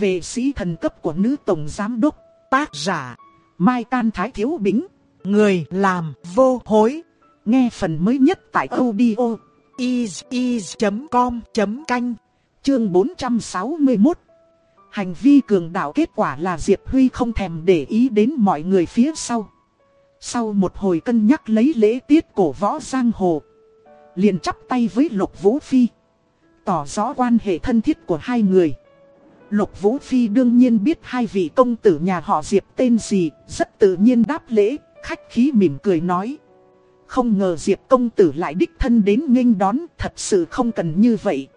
về sĩ thần cấp của nữ tổng giám đốc, tác giả, Mai Can Thái Thiếu Bính, người làm vô hối. Nghe phần mới nhất tại audio is.com.canh, chương 461. Hành vi cường đạo kết quả là Diệp Huy không thèm để ý đến mọi người phía sau. Sau một hồi cân nhắc lấy lễ tiết cổ võ giang hồ, liền chắp tay với Lục Vũ Phi, tỏ rõ quan hệ thân thiết của hai người. Lục Vũ Phi đương nhiên biết hai vị công tử nhà họ Diệp tên gì, rất tự nhiên đáp lễ, khách khí mỉm cười nói. Không ngờ Diệp công tử lại đích thân đến nghênh đón, thật sự không cần như vậy.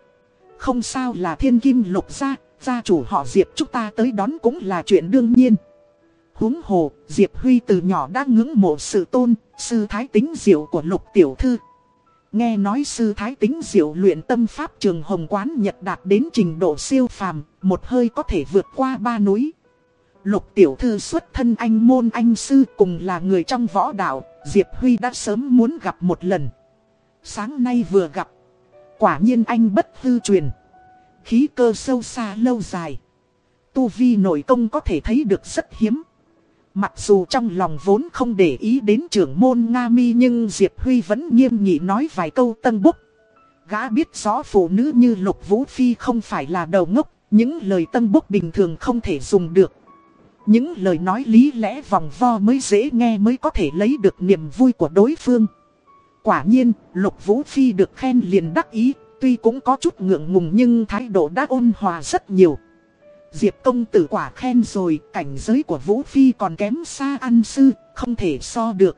Không sao là thiên kim lục gia, gia chủ họ Diệp chúng ta tới đón cũng là chuyện đương nhiên. huống hồ, Diệp Huy từ nhỏ đã ngưỡng mộ sự tôn, sư thái tính diệu của lục tiểu thư. Nghe nói sư thái tính diệu luyện tâm pháp trường hồng quán nhật đạt đến trình độ siêu phàm, một hơi có thể vượt qua ba núi. Lục tiểu thư xuất thân anh môn anh sư cùng là người trong võ đạo, Diệp Huy đã sớm muốn gặp một lần. Sáng nay vừa gặp, quả nhiên anh bất hư truyền. Khí cơ sâu xa lâu dài. Tu vi nội công có thể thấy được rất hiếm. Mặc dù trong lòng vốn không để ý đến trưởng môn Nga mi nhưng Diệp Huy vẫn nghiêm nghị nói vài câu tân búc. Gã biết rõ phụ nữ như Lục Vũ Phi không phải là đầu ngốc, những lời tân búc bình thường không thể dùng được. Những lời nói lý lẽ vòng vo mới dễ nghe mới có thể lấy được niềm vui của đối phương. Quả nhiên, Lục Vũ Phi được khen liền đắc ý, tuy cũng có chút ngượng ngùng nhưng thái độ đã ôn hòa rất nhiều. Diệp công tử quả khen rồi, cảnh giới của Vũ Phi còn kém xa ăn sư, không thể so được.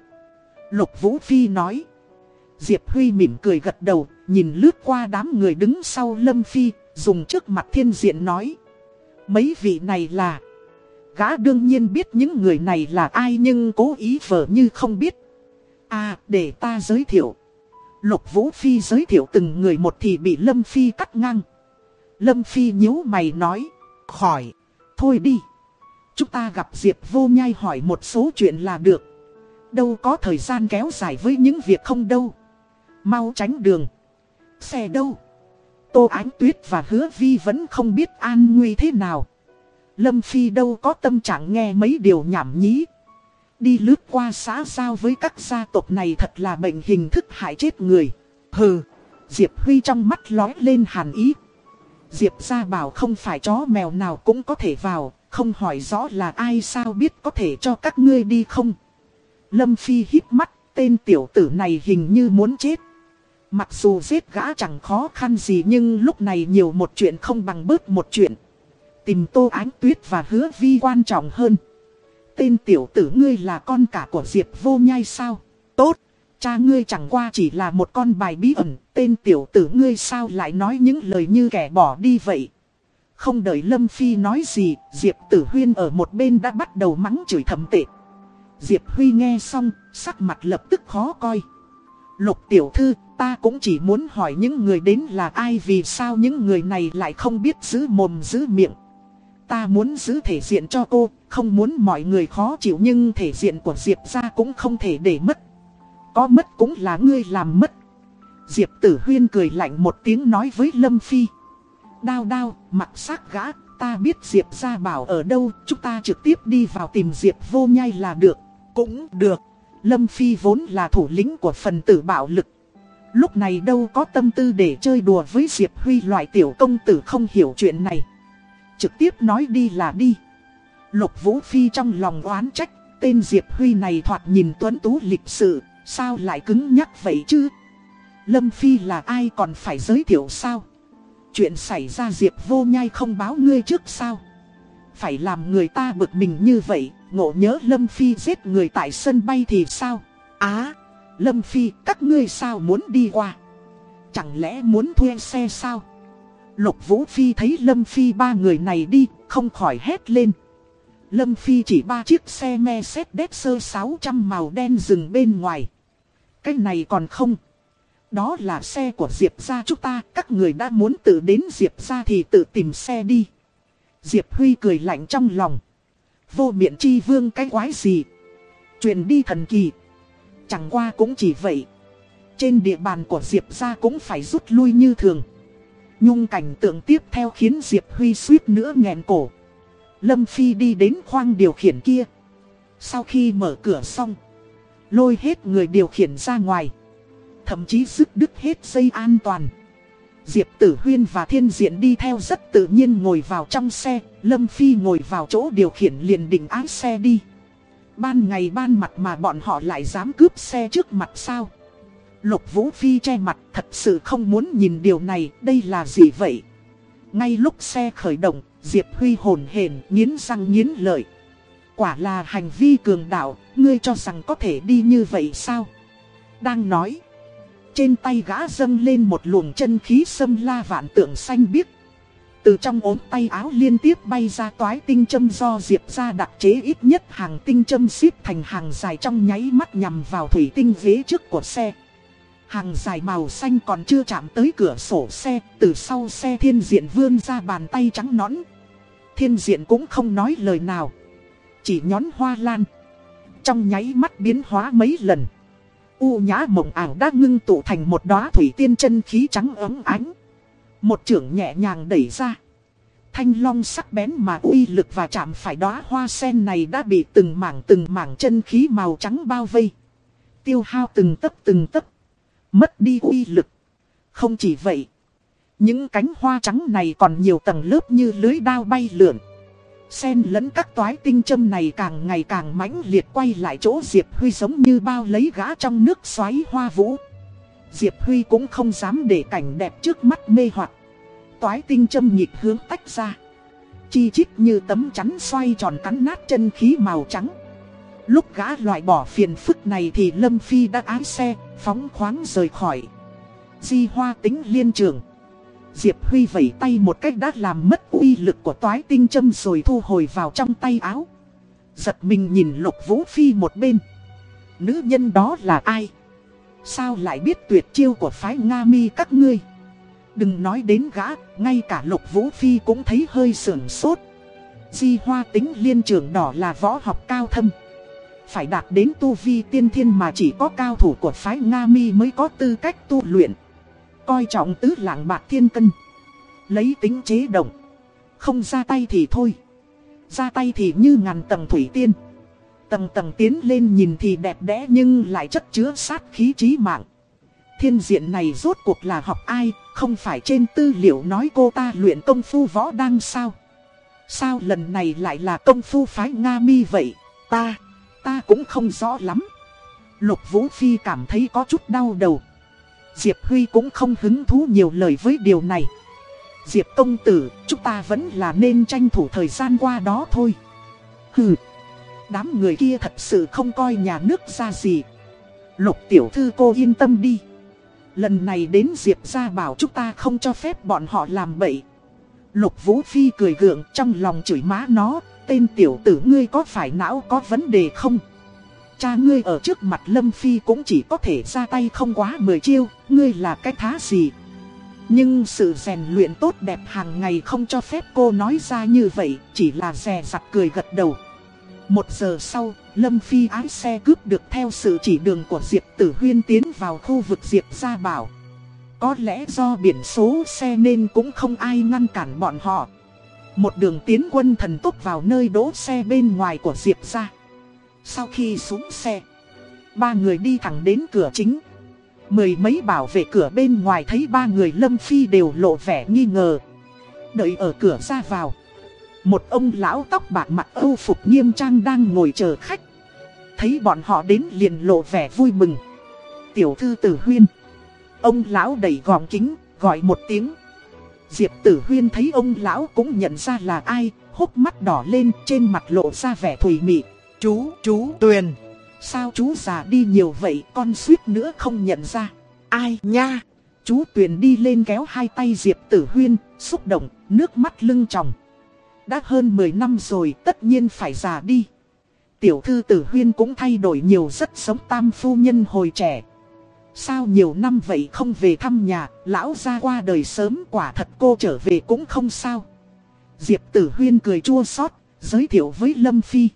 Lục Vũ Phi nói. Diệp Huy mỉm cười gật đầu, nhìn lướt qua đám người đứng sau Lâm Phi, dùng trước mặt thiên diện nói. Mấy vị này là... Gã đương nhiên biết những người này là ai nhưng cố ý vờ như không biết. À, để ta giới thiệu. Lục Vũ Phi giới thiệu từng người một thì bị Lâm Phi cắt ngang. Lâm Phi nhíu mày nói, khỏi, thôi đi. Chúng ta gặp Diệp vô nhai hỏi một số chuyện là được. Đâu có thời gian kéo dài với những việc không đâu. Mau tránh đường. Xe đâu? Tô Ánh Tuyết và Hứa Vi vẫn không biết an nguy thế nào. Lâm Phi đâu có tâm trạng nghe mấy điều nhảm nhí. Đi lướt qua xã giao với các gia tộc này thật là bệnh hình thức hại chết người. Hừ, Diệp Huy trong mắt lói lên hàn ý. Diệp ra bảo không phải chó mèo nào cũng có thể vào, không hỏi rõ là ai sao biết có thể cho các ngươi đi không. Lâm Phi hít mắt, tên tiểu tử này hình như muốn chết. Mặc dù giết gã chẳng khó khăn gì nhưng lúc này nhiều một chuyện không bằng bớt một chuyện. Tìm Tô Ánh Tuyết và hứa vi quan trọng hơn. Tên tiểu tử ngươi là con cả của Diệp vô nhai sao? Tốt, cha ngươi chẳng qua chỉ là một con bài bí ẩn. Tên tiểu tử ngươi sao lại nói những lời như kẻ bỏ đi vậy? Không đợi Lâm Phi nói gì, Diệp Tử Huyên ở một bên đã bắt đầu mắng chửi thầm tệ. Diệp Huy nghe xong, sắc mặt lập tức khó coi. Lục tiểu thư, ta cũng chỉ muốn hỏi những người đến là ai vì sao những người này lại không biết giữ mồm giữ miệng. Ta muốn giữ thể diện cho cô, không muốn mọi người khó chịu nhưng thể diện của Diệp ra cũng không thể để mất. Có mất cũng là ngươi làm mất. Diệp tử huyên cười lạnh một tiếng nói với Lâm Phi. Đao đao, mặt xác gã, ta biết Diệp ra bảo ở đâu, chúng ta trực tiếp đi vào tìm Diệp vô nhai là được. Cũng được. Lâm Phi vốn là thủ lĩnh của phần tử bạo lực. Lúc này đâu có tâm tư để chơi đùa với Diệp Huy loại tiểu công tử không hiểu chuyện này. Trực tiếp nói đi là đi. Lục Vũ Phi trong lòng oán trách, tên Diệp Huy này thoạt nhìn tuấn tú lịch sự, sao lại cứng nhắc vậy chứ? Lâm Phi là ai còn phải giới thiệu sao? Chuyện xảy ra Diệp vô nhai không báo ngươi trước sao? Phải làm người ta bực mình như vậy, ngộ nhớ Lâm Phi giết người tại sân bay thì sao? Á, Lâm Phi các ngươi sao muốn đi qua? Chẳng lẽ muốn thuê xe sao? Lục Vũ Phi thấy Lâm Phi ba người này đi, không khỏi hét lên. Lâm Phi chỉ ba chiếc xe Mercedes 600 màu đen dừng bên ngoài. Cái này còn không. Đó là xe của Diệp gia chúng ta, các người đã muốn tự đến Diệp gia thì tự tìm xe đi. Diệp Huy cười lạnh trong lòng. Vô miệng chi vương cái quái gì. truyền đi thần kỳ. Chẳng qua cũng chỉ vậy. Trên địa bàn của Diệp gia cũng phải rút lui như thường. Nhung cảnh tượng tiếp theo khiến Diệp Huy suýt nữa nghẹn cổ. Lâm Phi đi đến khoang điều khiển kia. Sau khi mở cửa xong, lôi hết người điều khiển ra ngoài. Thậm chí dứt đứt hết dây an toàn. Diệp Tử Huyên và Thiên Diện đi theo rất tự nhiên ngồi vào trong xe, Lâm Phi ngồi vào chỗ điều khiển liền định ái xe đi. Ban ngày ban mặt mà bọn họ lại dám cướp xe trước mặt sao? Lục Vũ Phi che mặt thật sự không muốn nhìn điều này, đây là gì vậy? Ngay lúc xe khởi động, Diệp Huy hồn hển nghiến răng nghiến lợi. Quả là hành vi cường đạo, ngươi cho rằng có thể đi như vậy sao? Đang nói. Trên tay gã dâng lên một luồng chân khí sâm la vạn tượng xanh biếc. Từ trong ốm tay áo liên tiếp bay ra toái tinh châm do Diệp ra đặc chế ít nhất hàng tinh châm xếp thành hàng dài trong nháy mắt nhằm vào thủy tinh ghế trước của xe. Hàng dài màu xanh còn chưa chạm tới cửa sổ xe, từ sau xe thiên diện vươn ra bàn tay trắng nõn. Thiên diện cũng không nói lời nào. Chỉ nhón hoa lan. Trong nháy mắt biến hóa mấy lần. U nhã mộng ảo đã ngưng tụ thành một đóa thủy tiên chân khí trắng ấm ánh. Một trưởng nhẹ nhàng đẩy ra. Thanh long sắc bén mà uy lực và chạm phải đóa hoa sen này đã bị từng mảng từng mảng chân khí màu trắng bao vây. Tiêu hao từng tấc từng tấc. Mất đi uy lực. Không chỉ vậy. Những cánh hoa trắng này còn nhiều tầng lớp như lưới đao bay lượn. Xen lẫn các toái tinh châm này càng ngày càng mãnh liệt quay lại chỗ Diệp Huy giống như bao lấy gã trong nước xoáy hoa vũ. Diệp Huy cũng không dám để cảnh đẹp trước mắt mê hoặc. Toái tinh châm nhịp hướng tách ra. Chi chít như tấm chắn xoay tròn cắn nát chân khí màu trắng. Lúc gã loại bỏ phiền phức này thì Lâm Phi đã ái xe, phóng khoáng rời khỏi. Di hoa tính liên trường. Diệp Huy vẩy tay một cách đã làm mất uy lực của toái tinh châm rồi thu hồi vào trong tay áo. Giật mình nhìn Lục Vũ Phi một bên. Nữ nhân đó là ai? Sao lại biết tuyệt chiêu của phái Nga mi các ngươi? Đừng nói đến gã, ngay cả Lục Vũ Phi cũng thấy hơi sưởng sốt. Di hoa tính liên trường đỏ là võ học cao thâm. Phải đạt đến tu vi tiên thiên mà chỉ có cao thủ của phái Nga mi mới có tư cách tu luyện. Coi trọng tứ lạng bạc thiên cân. Lấy tính chế động. Không ra tay thì thôi. Ra tay thì như ngàn tầng thủy tiên. Tầng tầng tiến lên nhìn thì đẹp đẽ nhưng lại chất chứa sát khí trí mạng. Thiên diện này rốt cuộc là học ai, không phải trên tư liệu nói cô ta luyện công phu võ đang sao. Sao lần này lại là công phu phái Nga mi vậy, ta, ta cũng không rõ lắm. Lục Vũ Phi cảm thấy có chút đau đầu. Diệp Huy cũng không hứng thú nhiều lời với điều này. Diệp công tử, chúng ta vẫn là nên tranh thủ thời gian qua đó thôi. Hừ, đám người kia thật sự không coi nhà nước ra gì. Lục tiểu thư cô yên tâm đi. Lần này đến Diệp ra bảo chúng ta không cho phép bọn họ làm bậy. Lục Vũ Phi cười gượng trong lòng chửi má nó, tên tiểu tử ngươi có phải não có vấn đề không? Cha ngươi ở trước mặt Lâm Phi cũng chỉ có thể ra tay không quá 10 chiêu, ngươi là cái thá gì. Nhưng sự rèn luyện tốt đẹp hàng ngày không cho phép cô nói ra như vậy, chỉ là rè rặt cười gật đầu. Một giờ sau, Lâm Phi ái xe cướp được theo sự chỉ đường của Diệp Tử Huyên tiến vào khu vực Diệp Gia Bảo. Có lẽ do biển số xe nên cũng không ai ngăn cản bọn họ. Một đường tiến quân thần tốc vào nơi đỗ xe bên ngoài của Diệp Gia. Sau khi xuống xe, ba người đi thẳng đến cửa chính. Mười mấy bảo vệ cửa bên ngoài thấy ba người Lâm Phi đều lộ vẻ nghi ngờ. Đợi ở cửa ra vào. Một ông lão tóc bạc mặt âu phục nghiêm trang đang ngồi chờ khách. Thấy bọn họ đến liền lộ vẻ vui mừng. Tiểu thư tử huyên. Ông lão đẩy gòn kính, gọi một tiếng. Diệp tử huyên thấy ông lão cũng nhận ra là ai, hốc mắt đỏ lên trên mặt lộ ra vẻ thủy mị. Chú, chú, Tuyền. Sao chú già đi nhiều vậy con suýt nữa không nhận ra. Ai nha. Chú Tuyền đi lên kéo hai tay Diệp Tử Huyên, xúc động, nước mắt lưng tròng. Đã hơn 10 năm rồi tất nhiên phải già đi. Tiểu thư Tử Huyên cũng thay đổi nhiều rất sống tam phu nhân hồi trẻ. Sao nhiều năm vậy không về thăm nhà, lão ra qua đời sớm quả thật cô trở về cũng không sao. Diệp Tử Huyên cười chua xót giới thiệu với Lâm Phi.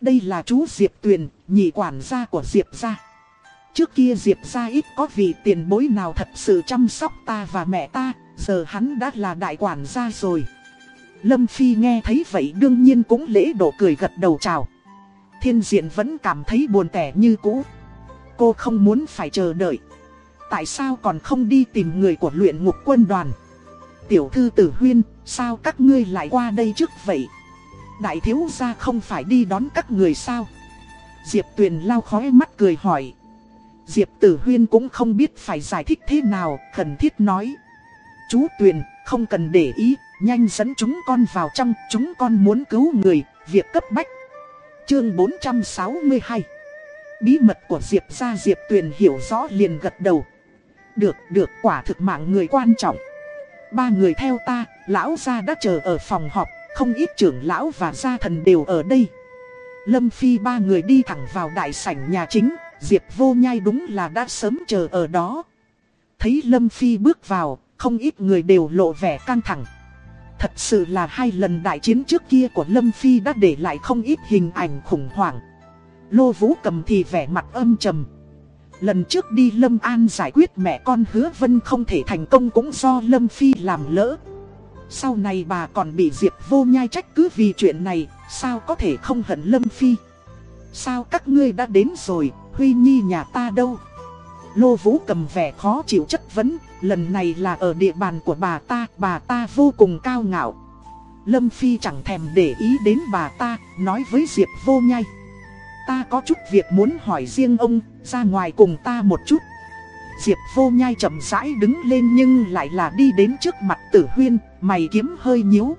Đây là chú Diệp Tuyền, nhị quản gia của Diệp gia. Trước kia Diệp gia ít có vị tiền bối nào thật sự chăm sóc ta và mẹ ta, Giờ hắn đã là đại quản gia rồi. Lâm Phi nghe thấy vậy đương nhiên cũng lễ độ cười gật đầu chào. Thiên diện vẫn cảm thấy buồn tẻ như cũ. Cô không muốn phải chờ đợi. Tại sao còn không đi tìm người của luyện ngục quân đoàn? Tiểu thư tử huyên, sao các ngươi lại qua đây trước vậy? Đại thiếu gia không phải đi đón các người sao? Diệp Tuyền lao khói mắt cười hỏi. Diệp Tử Huyên cũng không biết phải giải thích thế nào, khẩn thiết nói. Chú Tuyền, không cần để ý, nhanh dẫn chúng con vào trong, chúng con muốn cứu người, việc cấp bách. Chương 462 Bí mật của Diệp ra Diệp Tuyền hiểu rõ liền gật đầu. Được, được, quả thực mạng người quan trọng. Ba người theo ta, lão gia đã chờ ở phòng họp, không ít trưởng lão và gia thần đều ở đây. Lâm Phi ba người đi thẳng vào đại sảnh nhà chính, Diệp vô nhai đúng là đã sớm chờ ở đó. Thấy Lâm Phi bước vào, không ít người đều lộ vẻ căng thẳng. Thật sự là hai lần đại chiến trước kia của Lâm Phi đã để lại không ít hình ảnh khủng hoảng. Lô Vũ cầm thì vẻ mặt âm trầm. Lần trước đi Lâm An giải quyết mẹ con hứa vân không thể thành công cũng do Lâm Phi làm lỡ. Sau này bà còn bị Diệp vô nhai trách cứ vì chuyện này, sao có thể không hận Lâm Phi. Sao các ngươi đã đến rồi, Huy Nhi nhà ta đâu? Lô Vũ cầm vẻ khó chịu chất vấn, lần này là ở địa bàn của bà ta, bà ta vô cùng cao ngạo. Lâm Phi chẳng thèm để ý đến bà ta, nói với Diệp vô nhai. Ta có chút việc muốn hỏi riêng ông, ra ngoài cùng ta một chút. Diệp vô nhai chậm rãi đứng lên nhưng lại là đi đến trước mặt tử huyên, mày kiếm hơi nhíu.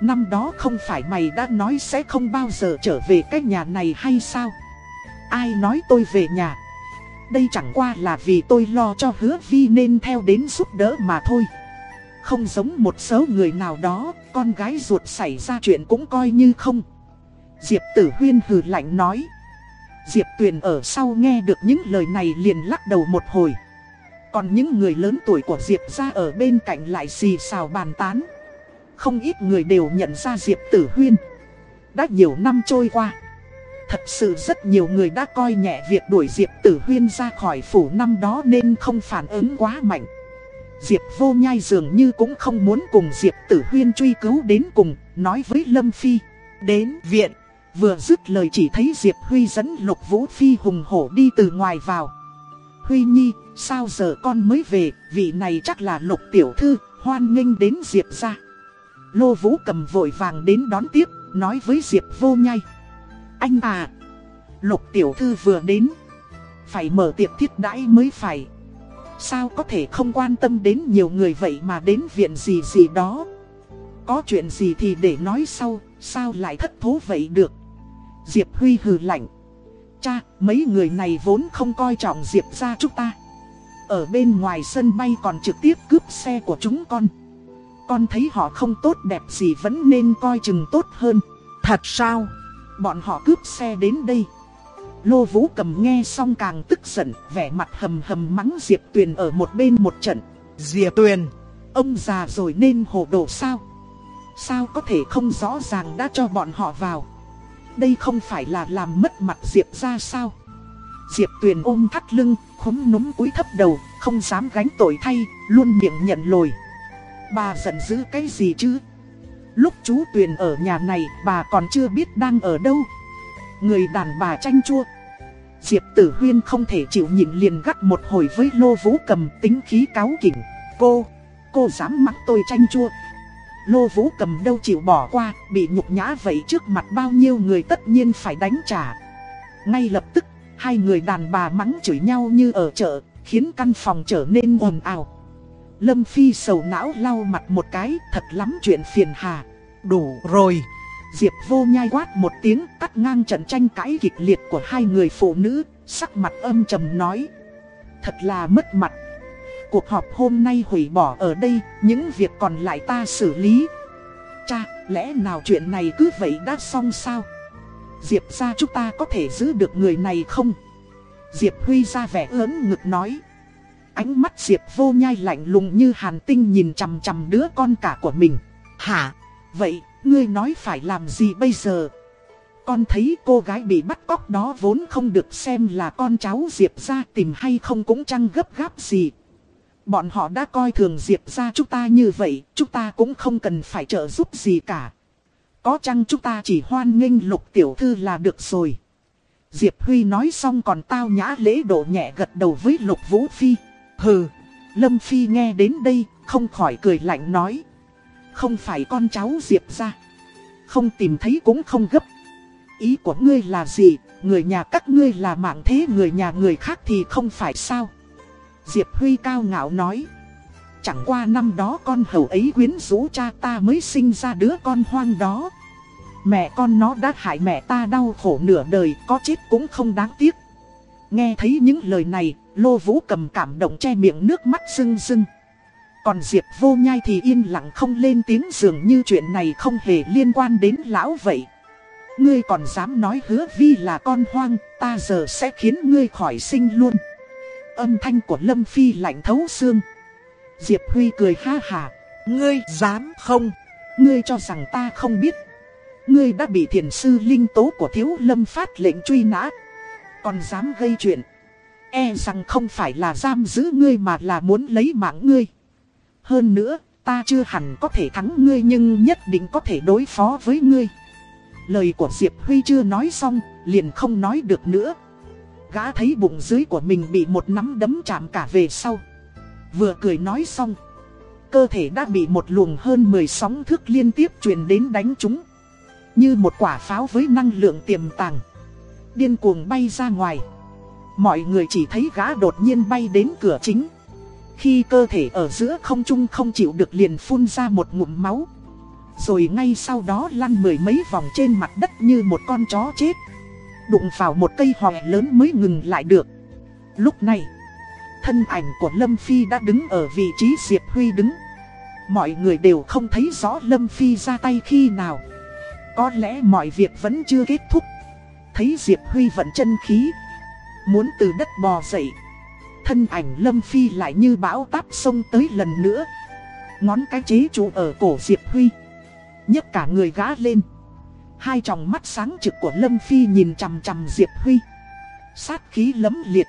Năm đó không phải mày đã nói sẽ không bao giờ trở về cái nhà này hay sao? Ai nói tôi về nhà? Đây chẳng qua là vì tôi lo cho hứa vi nên theo đến giúp đỡ mà thôi. Không giống một số người nào đó, con gái ruột xảy ra chuyện cũng coi như không. Diệp tử huyên hừ lạnh nói. Diệp Tuyền ở sau nghe được những lời này liền lắc đầu một hồi. Còn những người lớn tuổi của Diệp ra ở bên cạnh lại xì xào bàn tán. Không ít người đều nhận ra Diệp Tử Huyên. Đã nhiều năm trôi qua. Thật sự rất nhiều người đã coi nhẹ việc đuổi Diệp Tử Huyên ra khỏi phủ năm đó nên không phản ứng quá mạnh. Diệp vô nhai dường như cũng không muốn cùng Diệp Tử Huyên truy cứu đến cùng, nói với Lâm Phi. Đến viện. Vừa dứt lời chỉ thấy Diệp Huy dẫn Lục Vũ Phi hùng hổ đi từ ngoài vào. Huy Nhi, sao giờ con mới về, vị này chắc là Lục Tiểu Thư, hoan nghênh đến Diệp ra. Lô Vũ cầm vội vàng đến đón tiếp, nói với Diệp vô nhai. Anh à, Lục Tiểu Thư vừa đến, phải mở tiệc thiết đãi mới phải. Sao có thể không quan tâm đến nhiều người vậy mà đến viện gì gì đó. Có chuyện gì thì để nói sau, sao lại thất thố vậy được. Diệp Huy hừ lạnh. Cha, mấy người này vốn không coi trọng Diệp ra chúng ta. Ở bên ngoài sân bay còn trực tiếp cướp xe của chúng con. Con thấy họ không tốt đẹp gì vẫn nên coi chừng tốt hơn. Thật sao? Bọn họ cướp xe đến đây. Lô Vũ cầm nghe xong càng tức giận, vẻ mặt hầm hầm mắng Diệp Tuyền ở một bên một trận. Diệp Tuyền, ông già rồi nên hồ đồ sao? Sao có thể không rõ ràng đã cho bọn họ vào? Đây không phải là làm mất mặt Diệp ra sao? Diệp Tuyền ôm thắt lưng, khúm núm cúi thấp đầu, không dám gánh tội thay, luôn miệng nhận lồi. Bà giận dữ cái gì chứ? Lúc chú Tuyền ở nhà này, bà còn chưa biết đang ở đâu. Người đàn bà tranh chua. Diệp Tử Huyên không thể chịu nhịn liền gắt một hồi với Lô Vũ cầm tính khí cáo kỉnh. Cô, cô dám mắc tôi tranh chua. Lô Vũ cầm đâu chịu bỏ qua, bị nhục nhã vậy trước mặt bao nhiêu người tất nhiên phải đánh trả. Ngay lập tức, hai người đàn bà mắng chửi nhau như ở chợ, khiến căn phòng trở nên ồn ào. Lâm Phi sầu não lau mặt một cái, thật lắm chuyện phiền hà. Đủ rồi. Diệp vô nhai quát một tiếng cắt ngang trận tranh cãi kịch liệt của hai người phụ nữ, sắc mặt âm trầm nói. Thật là mất mặt. Cuộc họp hôm nay hủy bỏ ở đây, những việc còn lại ta xử lý. Cha, lẽ nào chuyện này cứ vậy đã xong sao? Diệp ra chúng ta có thể giữ được người này không? Diệp Huy ra vẻ lớn ngực nói. Ánh mắt Diệp vô nhai lạnh lùng như hàn tinh nhìn chằm chằm đứa con cả của mình. Hả? Vậy, ngươi nói phải làm gì bây giờ? Con thấy cô gái bị bắt cóc đó vốn không được xem là con cháu Diệp ra tìm hay không cũng chăng gấp gáp gì. Bọn họ đã coi thường Diệp ra chúng ta như vậy, chúng ta cũng không cần phải trợ giúp gì cả. Có chăng chúng ta chỉ hoan nghênh lục tiểu thư là được rồi. Diệp Huy nói xong còn tao nhã lễ độ nhẹ gật đầu với lục vũ phi. Hừ, Lâm Phi nghe đến đây, không khỏi cười lạnh nói. Không phải con cháu Diệp ra. Không tìm thấy cũng không gấp. Ý của ngươi là gì, người nhà các ngươi là mạng thế người nhà người khác thì không phải sao. Diệp Huy cao ngạo nói. Chẳng qua năm đó con hầu ấy quyến rũ cha ta mới sinh ra đứa con hoang đó. Mẹ con nó đã hại mẹ ta đau khổ nửa đời, có chết cũng không đáng tiếc. Nghe thấy những lời này, Lô Vũ cầm cảm động che miệng nước mắt rưng rưng. Còn Diệp vô nhai thì yên lặng không lên tiếng dường như chuyện này không hề liên quan đến lão vậy. Ngươi còn dám nói hứa vi là con hoang, ta giờ sẽ khiến ngươi khỏi sinh luôn. Âm thanh của Lâm Phi lạnh thấu xương. Diệp Huy cười ha hà. Ngươi dám không? Ngươi cho rằng ta không biết. Ngươi đã bị thiền sư linh tố của thiếu lâm phát lệnh truy nã. Còn dám gây chuyện. E rằng không phải là giam giữ ngươi mà là muốn lấy mạng ngươi. Hơn nữa, ta chưa hẳn có thể thắng ngươi nhưng nhất định có thể đối phó với ngươi. Lời của Diệp Huy chưa nói xong, liền không nói được nữa. Gã thấy bụng dưới của mình bị một nắm đấm chạm cả về sau. Vừa cười nói xong. Cơ thể đã bị một luồng hơn 10 sóng thước liên tiếp truyền đến đánh chúng. Như một quả pháo với năng lượng tiềm tàng. Điên cuồng bay ra ngoài. Mọi người chỉ thấy gã đột nhiên bay đến cửa chính. Khi cơ thể ở giữa không trung không chịu được liền phun ra một ngụm máu. Rồi ngay sau đó lăn mười mấy vòng trên mặt đất như một con chó chết. Đụng vào một cây hòe lớn mới ngừng lại được. Lúc này, thân ảnh của Lâm Phi đã đứng ở vị trí Diệp Huy đứng. Mọi người đều không thấy rõ Lâm Phi ra tay khi nào. Có lẽ mọi việc vẫn chưa kết thúc. Thấy Diệp Huy vận chân khí. Muốn từ đất bò dậy. Thân ảnh Lâm Phi lại như bão táp sông tới lần nữa. Ngón cái chế trụ ở cổ Diệp Huy. nhấc cả người gã lên. Hai tròng mắt sáng trực của Lâm Phi nhìn chằm chằm Diệp Huy. Sát khí lấm liệt.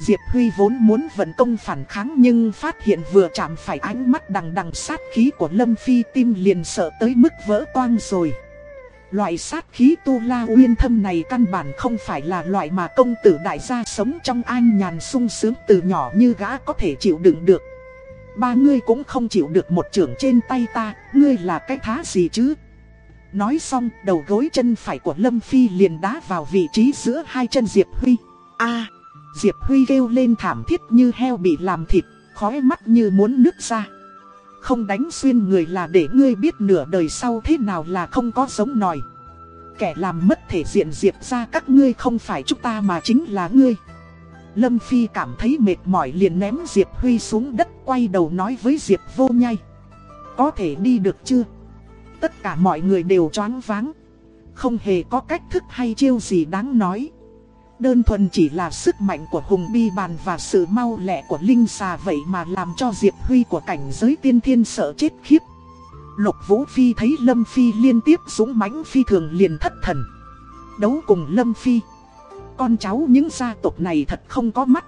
Diệp Huy vốn muốn vận công phản kháng nhưng phát hiện vừa chạm phải ánh mắt đằng đằng sát khí của Lâm Phi tim liền sợ tới mức vỡ toang rồi. Loại sát khí tu la uyên thâm này căn bản không phải là loại mà công tử đại gia sống trong an nhàn sung sướng từ nhỏ như gã có thể chịu đựng được. Ba ngươi cũng không chịu được một trưởng trên tay ta, ngươi là cái thá gì chứ? Nói xong, đầu gối chân phải của Lâm Phi liền đá vào vị trí giữa hai chân Diệp Huy. a Diệp Huy kêu lên thảm thiết như heo bị làm thịt, khói mắt như muốn nước ra. Không đánh xuyên người là để ngươi biết nửa đời sau thế nào là không có giống nòi. Kẻ làm mất thể diện Diệp ra các ngươi không phải chúng ta mà chính là ngươi. Lâm Phi cảm thấy mệt mỏi liền ném Diệp Huy xuống đất quay đầu nói với Diệp vô nhai. Có thể đi được chưa? Tất cả mọi người đều choáng váng. Không hề có cách thức hay chiêu gì đáng nói. Đơn thuần chỉ là sức mạnh của hùng bi bàn và sự mau lẹ của linh xà vậy mà làm cho Diệp Huy của cảnh giới tiên thiên sợ chết khiếp. Lục Vũ Phi thấy Lâm Phi liên tiếp súng mãnh phi thường liền thất thần. Đấu cùng Lâm Phi. Con cháu những gia tộc này thật không có mắt.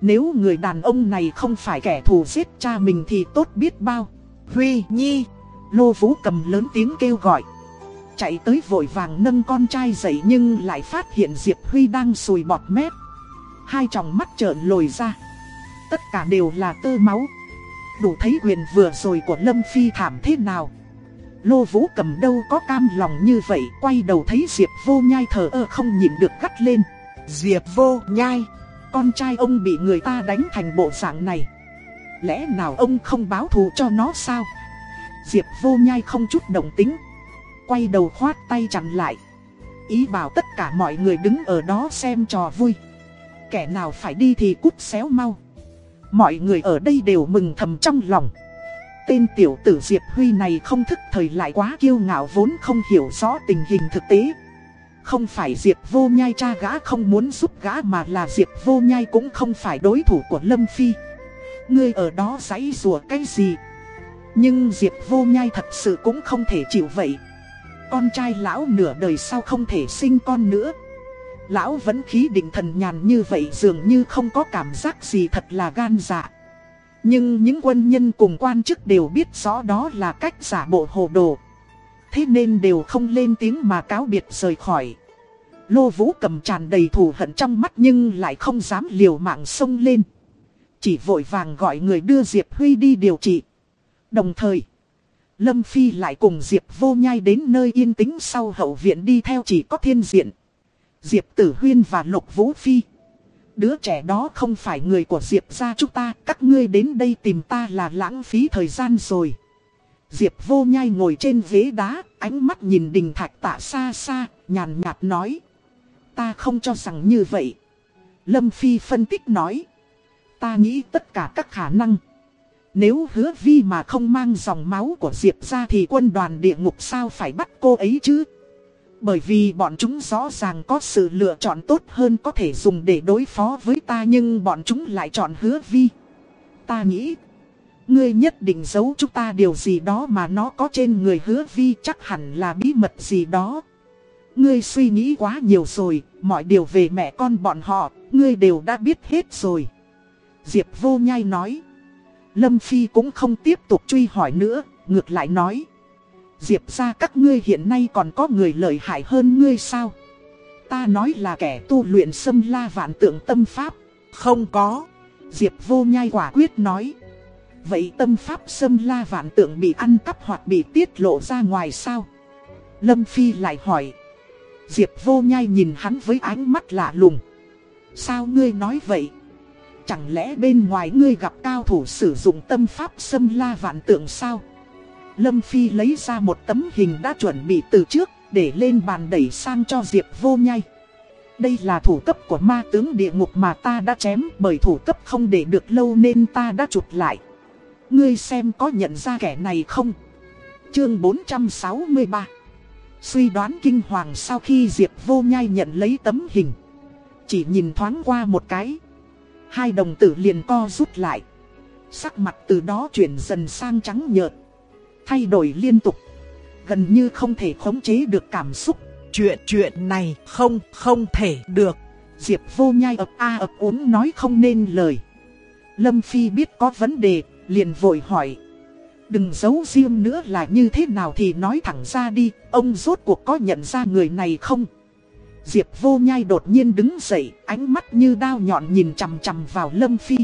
Nếu người đàn ông này không phải kẻ thù giết cha mình thì tốt biết bao. Huy Nhi. Lô Vũ cầm lớn tiếng kêu gọi. Chạy tới vội vàng nâng con trai dậy nhưng lại phát hiện Diệp Huy đang sùi bọt mép. Hai tròng mắt trợn lồi ra. Tất cả đều là tơ máu. Đủ thấy quyền vừa rồi của Lâm Phi thảm thế nào. Lô Vũ cầm đâu có cam lòng như vậy Quay đầu thấy Diệp vô nhai thờ ơ không nhìn được gắt lên Diệp vô nhai Con trai ông bị người ta đánh thành bộ dạng này Lẽ nào ông không báo thù cho nó sao Diệp vô nhai không chút động tính. Quay đầu khoát tay chặn lại. Ý bảo tất cả mọi người đứng ở đó xem trò vui. Kẻ nào phải đi thì cút xéo mau. Mọi người ở đây đều mừng thầm trong lòng. Tên tiểu tử Diệp Huy này không thức thời lại quá kiêu ngạo vốn không hiểu rõ tình hình thực tế. Không phải Diệp vô nhai cha gã không muốn giúp gã mà là Diệp vô nhai cũng không phải đối thủ của Lâm Phi. Ngươi ở đó giấy rùa cái gì? Nhưng Diệp vô nhai thật sự cũng không thể chịu vậy Con trai lão nửa đời sau không thể sinh con nữa Lão vẫn khí định thần nhàn như vậy dường như không có cảm giác gì thật là gan dạ Nhưng những quân nhân cùng quan chức đều biết rõ đó là cách giả bộ hồ đồ. Thế nên đều không lên tiếng mà cáo biệt rời khỏi. Lô Vũ cầm tràn đầy thù hận trong mắt nhưng lại không dám liều mạng sông lên. Chỉ vội vàng gọi người đưa Diệp Huy đi điều trị. Đồng thời, Lâm Phi lại cùng Diệp vô nhai đến nơi yên tĩnh sau hậu viện đi theo chỉ có thiên diện. Diệp Tử Huyên và Lục Vũ Phi. Đứa trẻ đó không phải người của Diệp gia chúng ta, các ngươi đến đây tìm ta là lãng phí thời gian rồi. Diệp vô nhai ngồi trên ghế đá, ánh mắt nhìn đình thạch tạ xa xa, nhàn nhạt nói. Ta không cho rằng như vậy. Lâm Phi phân tích nói. Ta nghĩ tất cả các khả năng. Nếu hứa vi mà không mang dòng máu của Diệp ra thì quân đoàn địa ngục sao phải bắt cô ấy chứ? Bởi vì bọn chúng rõ ràng có sự lựa chọn tốt hơn có thể dùng để đối phó với ta nhưng bọn chúng lại chọn hứa vi. Ta nghĩ, ngươi nhất định giấu chúng ta điều gì đó mà nó có trên người hứa vi chắc hẳn là bí mật gì đó. Ngươi suy nghĩ quá nhiều rồi, mọi điều về mẹ con bọn họ, ngươi đều đã biết hết rồi. Diệp vô nhai nói. Lâm Phi cũng không tiếp tục truy hỏi nữa, ngược lại nói. Diệp ra các ngươi hiện nay còn có người lợi hại hơn ngươi sao? Ta nói là kẻ tu luyện xâm la vạn tượng tâm pháp. Không có. Diệp vô nhai quả quyết nói. Vậy tâm pháp xâm la vạn tượng bị ăn cắp hoặc bị tiết lộ ra ngoài sao? Lâm Phi lại hỏi. Diệp vô nhai nhìn hắn với ánh mắt lạ lùng. Sao ngươi nói vậy? Chẳng lẽ bên ngoài ngươi gặp cao thủ sử dụng tâm pháp xâm la vạn tượng sao? Lâm Phi lấy ra một tấm hình đã chuẩn bị từ trước để lên bàn đẩy sang cho Diệp vô nhai. Đây là thủ cấp của ma tướng địa ngục mà ta đã chém, bởi thủ cấp không để được lâu nên ta đã chụp lại. Ngươi xem có nhận ra kẻ này không? Chương 463 Suy đoán kinh hoàng sau khi Diệp vô nhai nhận lấy tấm hình. Chỉ nhìn thoáng qua một cái. Hai đồng tử liền co rút lại. Sắc mặt từ đó chuyển dần sang trắng nhợt. Thay đổi liên tục. Gần như không thể khống chế được cảm xúc. Chuyện chuyện này không không thể được. Diệp vô nhai ập a ập ốm nói không nên lời. Lâm Phi biết có vấn đề, liền vội hỏi. Đừng giấu riêng nữa là như thế nào thì nói thẳng ra đi, ông rốt cuộc có nhận ra người này không? Diệp vô nhai đột nhiên đứng dậy, ánh mắt như đao nhọn nhìn chằm chằm vào Lâm Phi.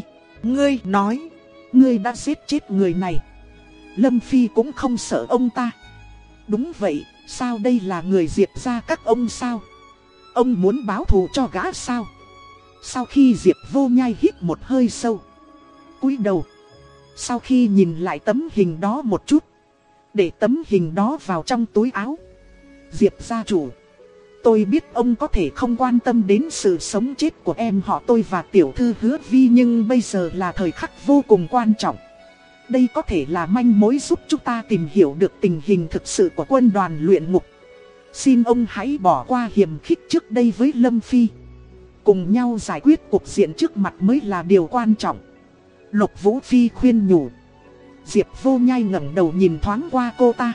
Ngươi nói, ngươi đã giết chết người này. Lâm Phi cũng không sợ ông ta. Đúng vậy, sao đây là người Diệp ra các ông sao? Ông muốn báo thù cho gã sao? Sau khi Diệp vô nhai hít một hơi sâu. cúi đầu. Sau khi nhìn lại tấm hình đó một chút. Để tấm hình đó vào trong túi áo. Diệp gia chủ. Tôi biết ông có thể không quan tâm đến sự sống chết của em, họ tôi và tiểu thư hứa vi, nhưng bây giờ là thời khắc vô cùng quan trọng. Đây có thể là manh mối giúp chúng ta tìm hiểu được tình hình thực sự của quân đoàn luyện ngục. Xin ông hãy bỏ qua hiểm khích trước đây với Lâm Phi. Cùng nhau giải quyết cuộc diện trước mặt mới là điều quan trọng. Lục Vũ Phi khuyên nhủ. Diệp vô nhai ngẩng đầu nhìn thoáng qua cô ta.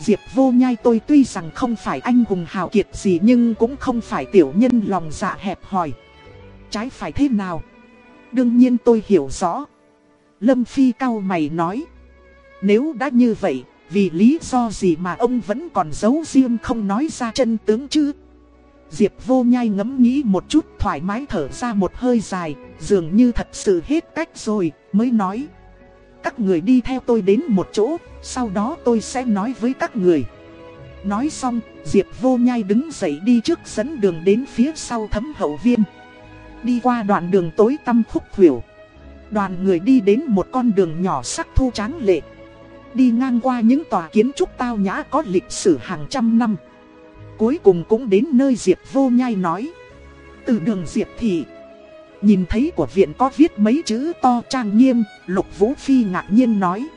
Diệp vô nhai tôi tuy rằng không phải anh hùng hào kiệt gì nhưng cũng không phải tiểu nhân lòng dạ hẹp hòi. Trái phải thế nào? Đương nhiên tôi hiểu rõ. Lâm Phi cao mày nói. Nếu đã như vậy, vì lý do gì mà ông vẫn còn giấu riêng không nói ra chân tướng chứ? Diệp vô nhai ngẫm nghĩ một chút thoải mái thở ra một hơi dài, dường như thật sự hết cách rồi, mới nói. Các người đi theo tôi đến một chỗ, sau đó tôi sẽ nói với các người. Nói xong, Diệp vô nhai đứng dậy đi trước dẫn đường đến phía sau thấm hậu viên. Đi qua đoạn đường tối tăm khúc khuỷu. Đoàn người đi đến một con đường nhỏ sắc thu tráng lệ. Đi ngang qua những tòa kiến trúc tao nhã có lịch sử hàng trăm năm. Cuối cùng cũng đến nơi Diệp vô nhai nói. Từ đường Diệp thị. Nhìn thấy của viện có viết mấy chữ to trang nghiêm, Lục Vũ Phi ngạc nhiên nói.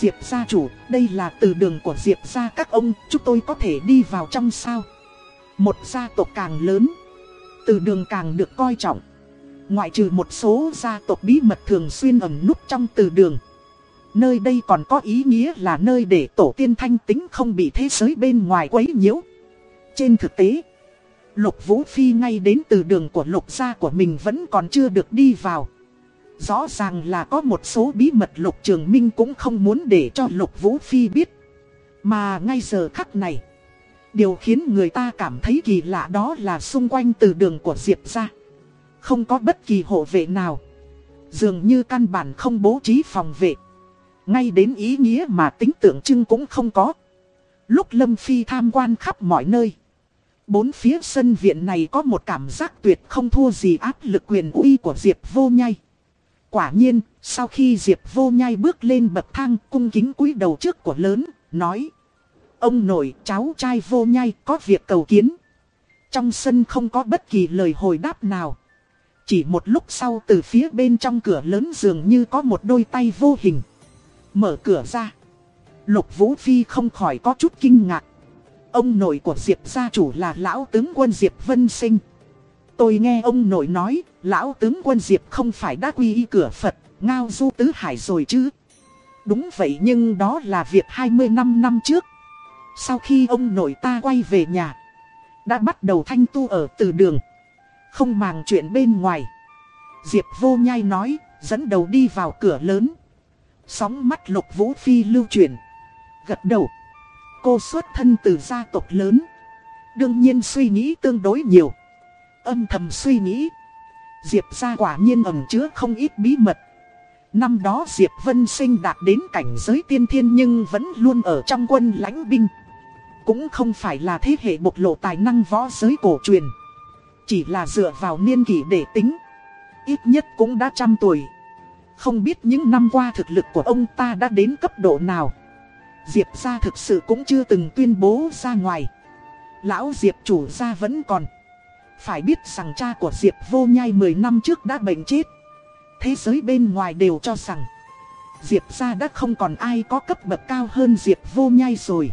Diệp gia chủ, đây là từ đường của Diệp gia các ông, chúng tôi có thể đi vào trong sao. Một gia tộc càng lớn, từ đường càng được coi trọng. Ngoại trừ một số gia tộc bí mật thường xuyên ẩn núp trong từ đường. Nơi đây còn có ý nghĩa là nơi để tổ tiên thanh tính không bị thế giới bên ngoài quấy nhiễu. Trên thực tế, Lục Vũ Phi ngay đến từ đường của lục gia của mình vẫn còn chưa được đi vào. Rõ ràng là có một số bí mật Lục Trường Minh cũng không muốn để cho Lục Vũ Phi biết. Mà ngay giờ khắc này, điều khiến người ta cảm thấy kỳ lạ đó là xung quanh từ đường của Diệp ra. Không có bất kỳ hộ vệ nào. Dường như căn bản không bố trí phòng vệ. Ngay đến ý nghĩa mà tính tượng trưng cũng không có. Lúc Lâm Phi tham quan khắp mọi nơi. Bốn phía sân viện này có một cảm giác tuyệt không thua gì áp lực quyền uy của Diệp vô nhai. Quả nhiên, sau khi Diệp vô nhai bước lên bậc thang cung kính cúi đầu trước của lớn, nói. Ông nội, cháu trai vô nhai có việc cầu kiến. Trong sân không có bất kỳ lời hồi đáp nào. Chỉ một lúc sau từ phía bên trong cửa lớn dường như có một đôi tay vô hình. Mở cửa ra. Lục Vũ Phi không khỏi có chút kinh ngạc. Ông nội của Diệp gia chủ là lão tướng quân Diệp Vân Sinh. Tôi nghe ông nội nói, lão tướng quân Diệp không phải đã quy y cửa Phật, ngao du tứ hải rồi chứ. Đúng vậy nhưng đó là việc 25 năm trước. Sau khi ông nội ta quay về nhà, đã bắt đầu thanh tu ở từ đường. Không màng chuyện bên ngoài. Diệp vô nhai nói, dẫn đầu đi vào cửa lớn. Sóng mắt lục vũ phi lưu chuyển. Gật đầu. Cô xuất thân từ gia tộc lớn. Đương nhiên suy nghĩ tương đối nhiều. Âm thầm suy nghĩ. Diệp gia quả nhiên ẩn chứa không ít bí mật. Năm đó Diệp Vân Sinh đạt đến cảnh giới tiên thiên nhưng vẫn luôn ở trong quân lãnh binh. Cũng không phải là thế hệ bộc lộ tài năng võ giới cổ truyền. Chỉ là dựa vào niên kỷ để tính. Ít nhất cũng đã trăm tuổi. Không biết những năm qua thực lực của ông ta đã đến cấp độ nào. Diệp gia thực sự cũng chưa từng tuyên bố ra ngoài. Lão Diệp chủ gia vẫn còn. Phải biết rằng cha của Diệp vô nhai 10 năm trước đã bệnh chết. Thế giới bên ngoài đều cho rằng, Diệp gia đã không còn ai có cấp bậc cao hơn Diệp vô nhai rồi.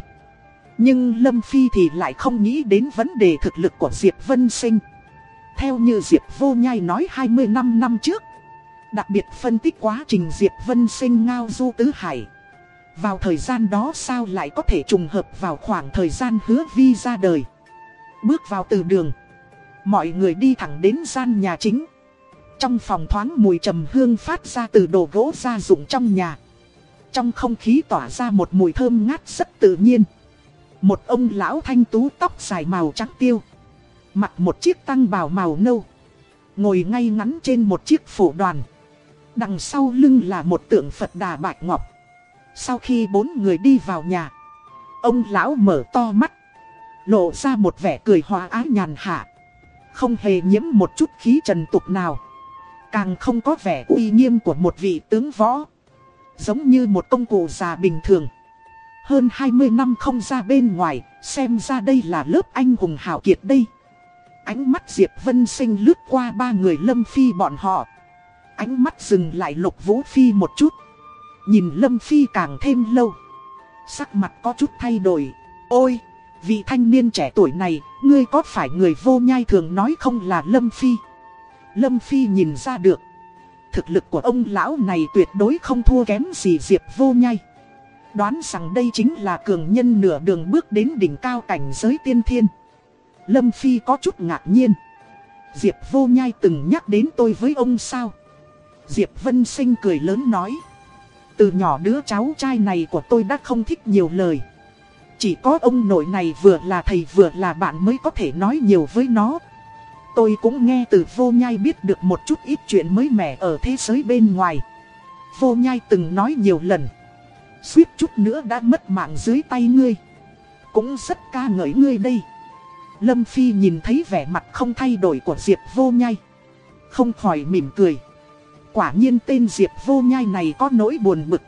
Nhưng Lâm Phi thì lại không nghĩ đến vấn đề thực lực của Diệp Vân Sinh. Theo như Diệp vô nhai nói 25 năm trước. Đặc biệt phân tích quá trình Diệp Vân Sinh ngao du tứ hải. Vào thời gian đó sao lại có thể trùng hợp vào khoảng thời gian hứa vi ra đời. Bước vào từ đường. Mọi người đi thẳng đến gian nhà chính. Trong phòng thoáng mùi trầm hương phát ra từ đồ gỗ gia dụng trong nhà. Trong không khí tỏa ra một mùi thơm ngát rất tự nhiên. Một ông lão thanh tú tóc dài màu trắng tiêu. Mặc một chiếc tăng bào màu nâu. Ngồi ngay ngắn trên một chiếc phổ đoàn. Đằng sau lưng là một tượng Phật đà bạch ngọc. Sau khi bốn người đi vào nhà, ông lão mở to mắt, lộ ra một vẻ cười hòa ái nhàn hạ. Không hề nhiễm một chút khí trần tục nào. Càng không có vẻ uy nghiêm của một vị tướng võ. Giống như một công cụ già bình thường. Hơn 20 năm không ra bên ngoài, xem ra đây là lớp anh hùng hảo kiệt đây. Ánh mắt Diệp Vân Sinh lướt qua ba người lâm phi bọn họ. Ánh mắt dừng lại lục vũ phi một chút. Nhìn Lâm Phi càng thêm lâu Sắc mặt có chút thay đổi Ôi, vị thanh niên trẻ tuổi này, Ngươi có phải người vô nhai thường nói không là Lâm Phi? Lâm Phi nhìn ra được. Thực lực của ông lão này tuyệt đối không thua kém gì Diệp vô nhai. Đoán rằng đây chính là cường nhân nửa đường bước đến đỉnh cao cảnh giới tiên thiên. Lâm Phi có chút ngạc nhiên. Diệp vô nhai từng nhắc đến tôi với ông sao? Diệp Vân Sinh cười lớn nói. Từ nhỏ đứa cháu trai này của tôi đã không thích nhiều lời. Chỉ có ông nội này vừa là thầy vừa là bạn mới có thể nói nhiều với nó. Tôi cũng nghe từ vô nhai biết được một chút ít chuyện mới mẻ ở thế giới bên ngoài. Vô nhai từng nói nhiều lần. Suýt chút nữa đã mất mạng dưới tay ngươi. Cũng rất ca ngợi ngươi đây. Lâm Phi nhìn thấy vẻ mặt không thay đổi của Diệp vô nhai. Không khỏi mỉm cười. Quả nhiên tên Diệp vô nhai này có nỗi buồn bực.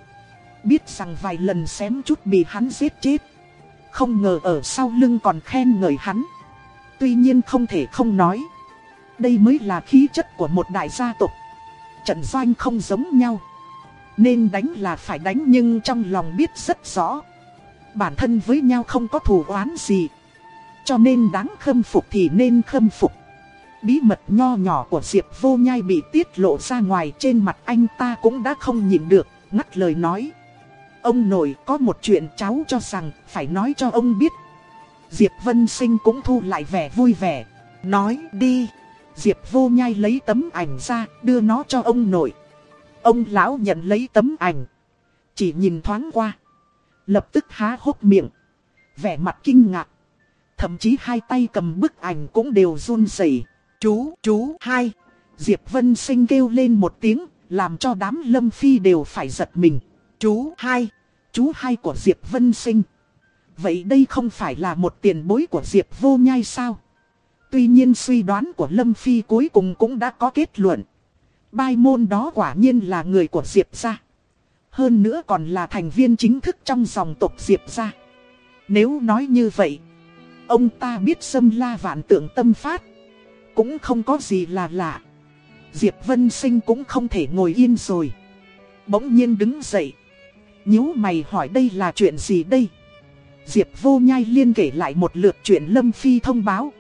Biết rằng vài lần xém chút bị hắn giết chết. Không ngờ ở sau lưng còn khen ngợi hắn. Tuy nhiên không thể không nói. Đây mới là khí chất của một đại gia tộc. Trận doanh không giống nhau. Nên đánh là phải đánh nhưng trong lòng biết rất rõ. Bản thân với nhau không có thù oán gì. Cho nên đáng khâm phục thì nên khâm phục. Bí mật nho nhỏ của Diệp vô nhai bị tiết lộ ra ngoài trên mặt anh ta cũng đã không nhìn được, ngắt lời nói. Ông nội có một chuyện cháu cho rằng phải nói cho ông biết. Diệp Vân Sinh cũng thu lại vẻ vui vẻ. Nói đi. Diệp vô nhai lấy tấm ảnh ra đưa nó cho ông nội. Ông lão nhận lấy tấm ảnh. Chỉ nhìn thoáng qua. Lập tức há hốc miệng. Vẻ mặt kinh ngạc. Thậm chí hai tay cầm bức ảnh cũng đều run rẩy. Chú, chú, hai. Diệp Vân Sinh kêu lên một tiếng, làm cho đám lâm phi đều phải giật mình. Chú, hai. Chú hai của Diệp Vân Sinh. Vậy đây không phải là một tiền bối của Diệp Vô Nhai sao? Tuy nhiên suy đoán của Lâm Phi cuối cùng cũng đã có kết luận. Bai môn đó quả nhiên là người của Diệp gia. Hơn nữa còn là thành viên chính thức trong dòng tộc Diệp gia. Nếu nói như vậy, ông ta biết xâm la vạn tượng tâm phát. Cũng không có gì là lạ. Diệp Vân Sinh cũng không thể ngồi yên rồi. Bỗng nhiên đứng dậy nhíu mày hỏi đây là chuyện gì đây? Diệp Vô Nhai liên kể lại một lượt chuyện Lâm Phi thông báo.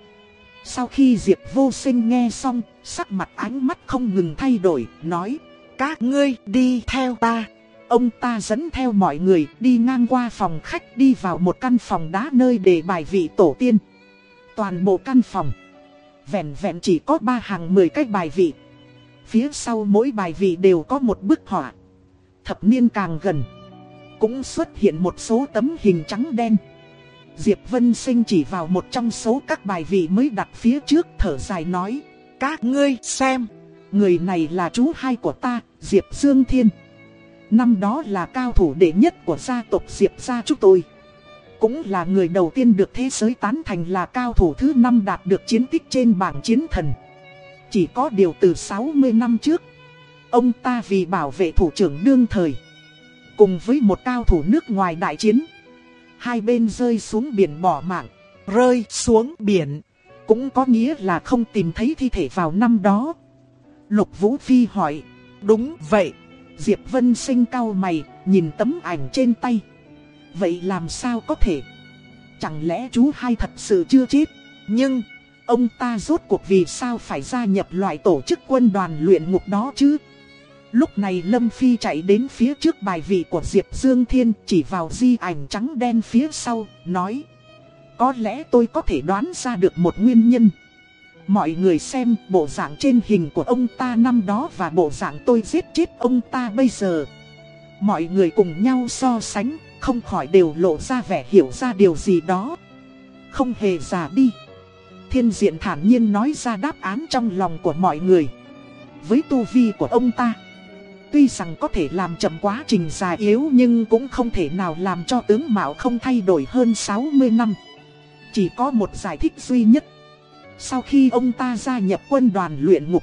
Sau khi Diệp Vô Sinh nghe xong, sắc mặt ánh mắt không ngừng thay đổi, nói Các ngươi đi theo ta. Ông ta dẫn theo mọi người đi ngang qua phòng khách đi vào một căn phòng đá nơi để bài vị tổ tiên. Toàn bộ căn phòng, vẹn vẹn chỉ có ba hàng mười cái bài vị. Phía sau mỗi bài vị đều có một bức họa. Thập niên càng gần, cũng xuất hiện một số tấm hình trắng đen. Diệp Vân Sinh chỉ vào một trong số các bài vị mới đặt phía trước thở dài nói. Các ngươi xem, người này là chú hai của ta, Diệp Dương Thiên. Năm đó là cao thủ đệ nhất của gia tộc Diệp gia chúng tôi. Cũng là người đầu tiên được thế giới tán thành là cao thủ thứ năm đạt được chiến tích trên bảng chiến thần. Chỉ có điều từ 60 năm trước, ông ta vì bảo vệ thủ trưởng đương thời. Cùng với một cao thủ nước ngoài đại chiến. Hai bên rơi xuống biển bỏ mạng, Rơi xuống biển. Cũng có nghĩa là không tìm thấy thi thể vào năm đó. Lục Vũ Phi hỏi, Đúng vậy. Diệp Vân sinh cao mày, Nhìn tấm ảnh trên tay. Vậy làm sao có thể? Chẳng lẽ chú hai thật sự chưa chết? Nhưng, Ông ta rốt cuộc vì sao phải gia nhập loại tổ chức quân đoàn luyện ngục đó chứ? Lúc này Lâm Phi chạy đến phía trước bài vị của Diệp Dương Thiên chỉ vào di ảnh trắng đen phía sau, nói Có lẽ tôi có thể đoán ra được một nguyên nhân. Mọi người xem bộ dạng trên hình của ông ta năm đó và bộ dạng tôi giết chết ông ta bây giờ. Mọi người cùng nhau so sánh, không khỏi đều lộ ra vẻ hiểu ra điều gì đó. Không hề giả đi. Thiên diện thản nhiên nói ra đáp án trong lòng của mọi người. Với tu vi của ông ta Tuy rằng có thể làm chậm quá trình già yếu nhưng cũng không thể nào làm cho tướng Mạo không thay đổi hơn 60 năm. Chỉ có một giải thích duy nhất. Sau khi ông ta gia nhập quân đoàn luyện ngục,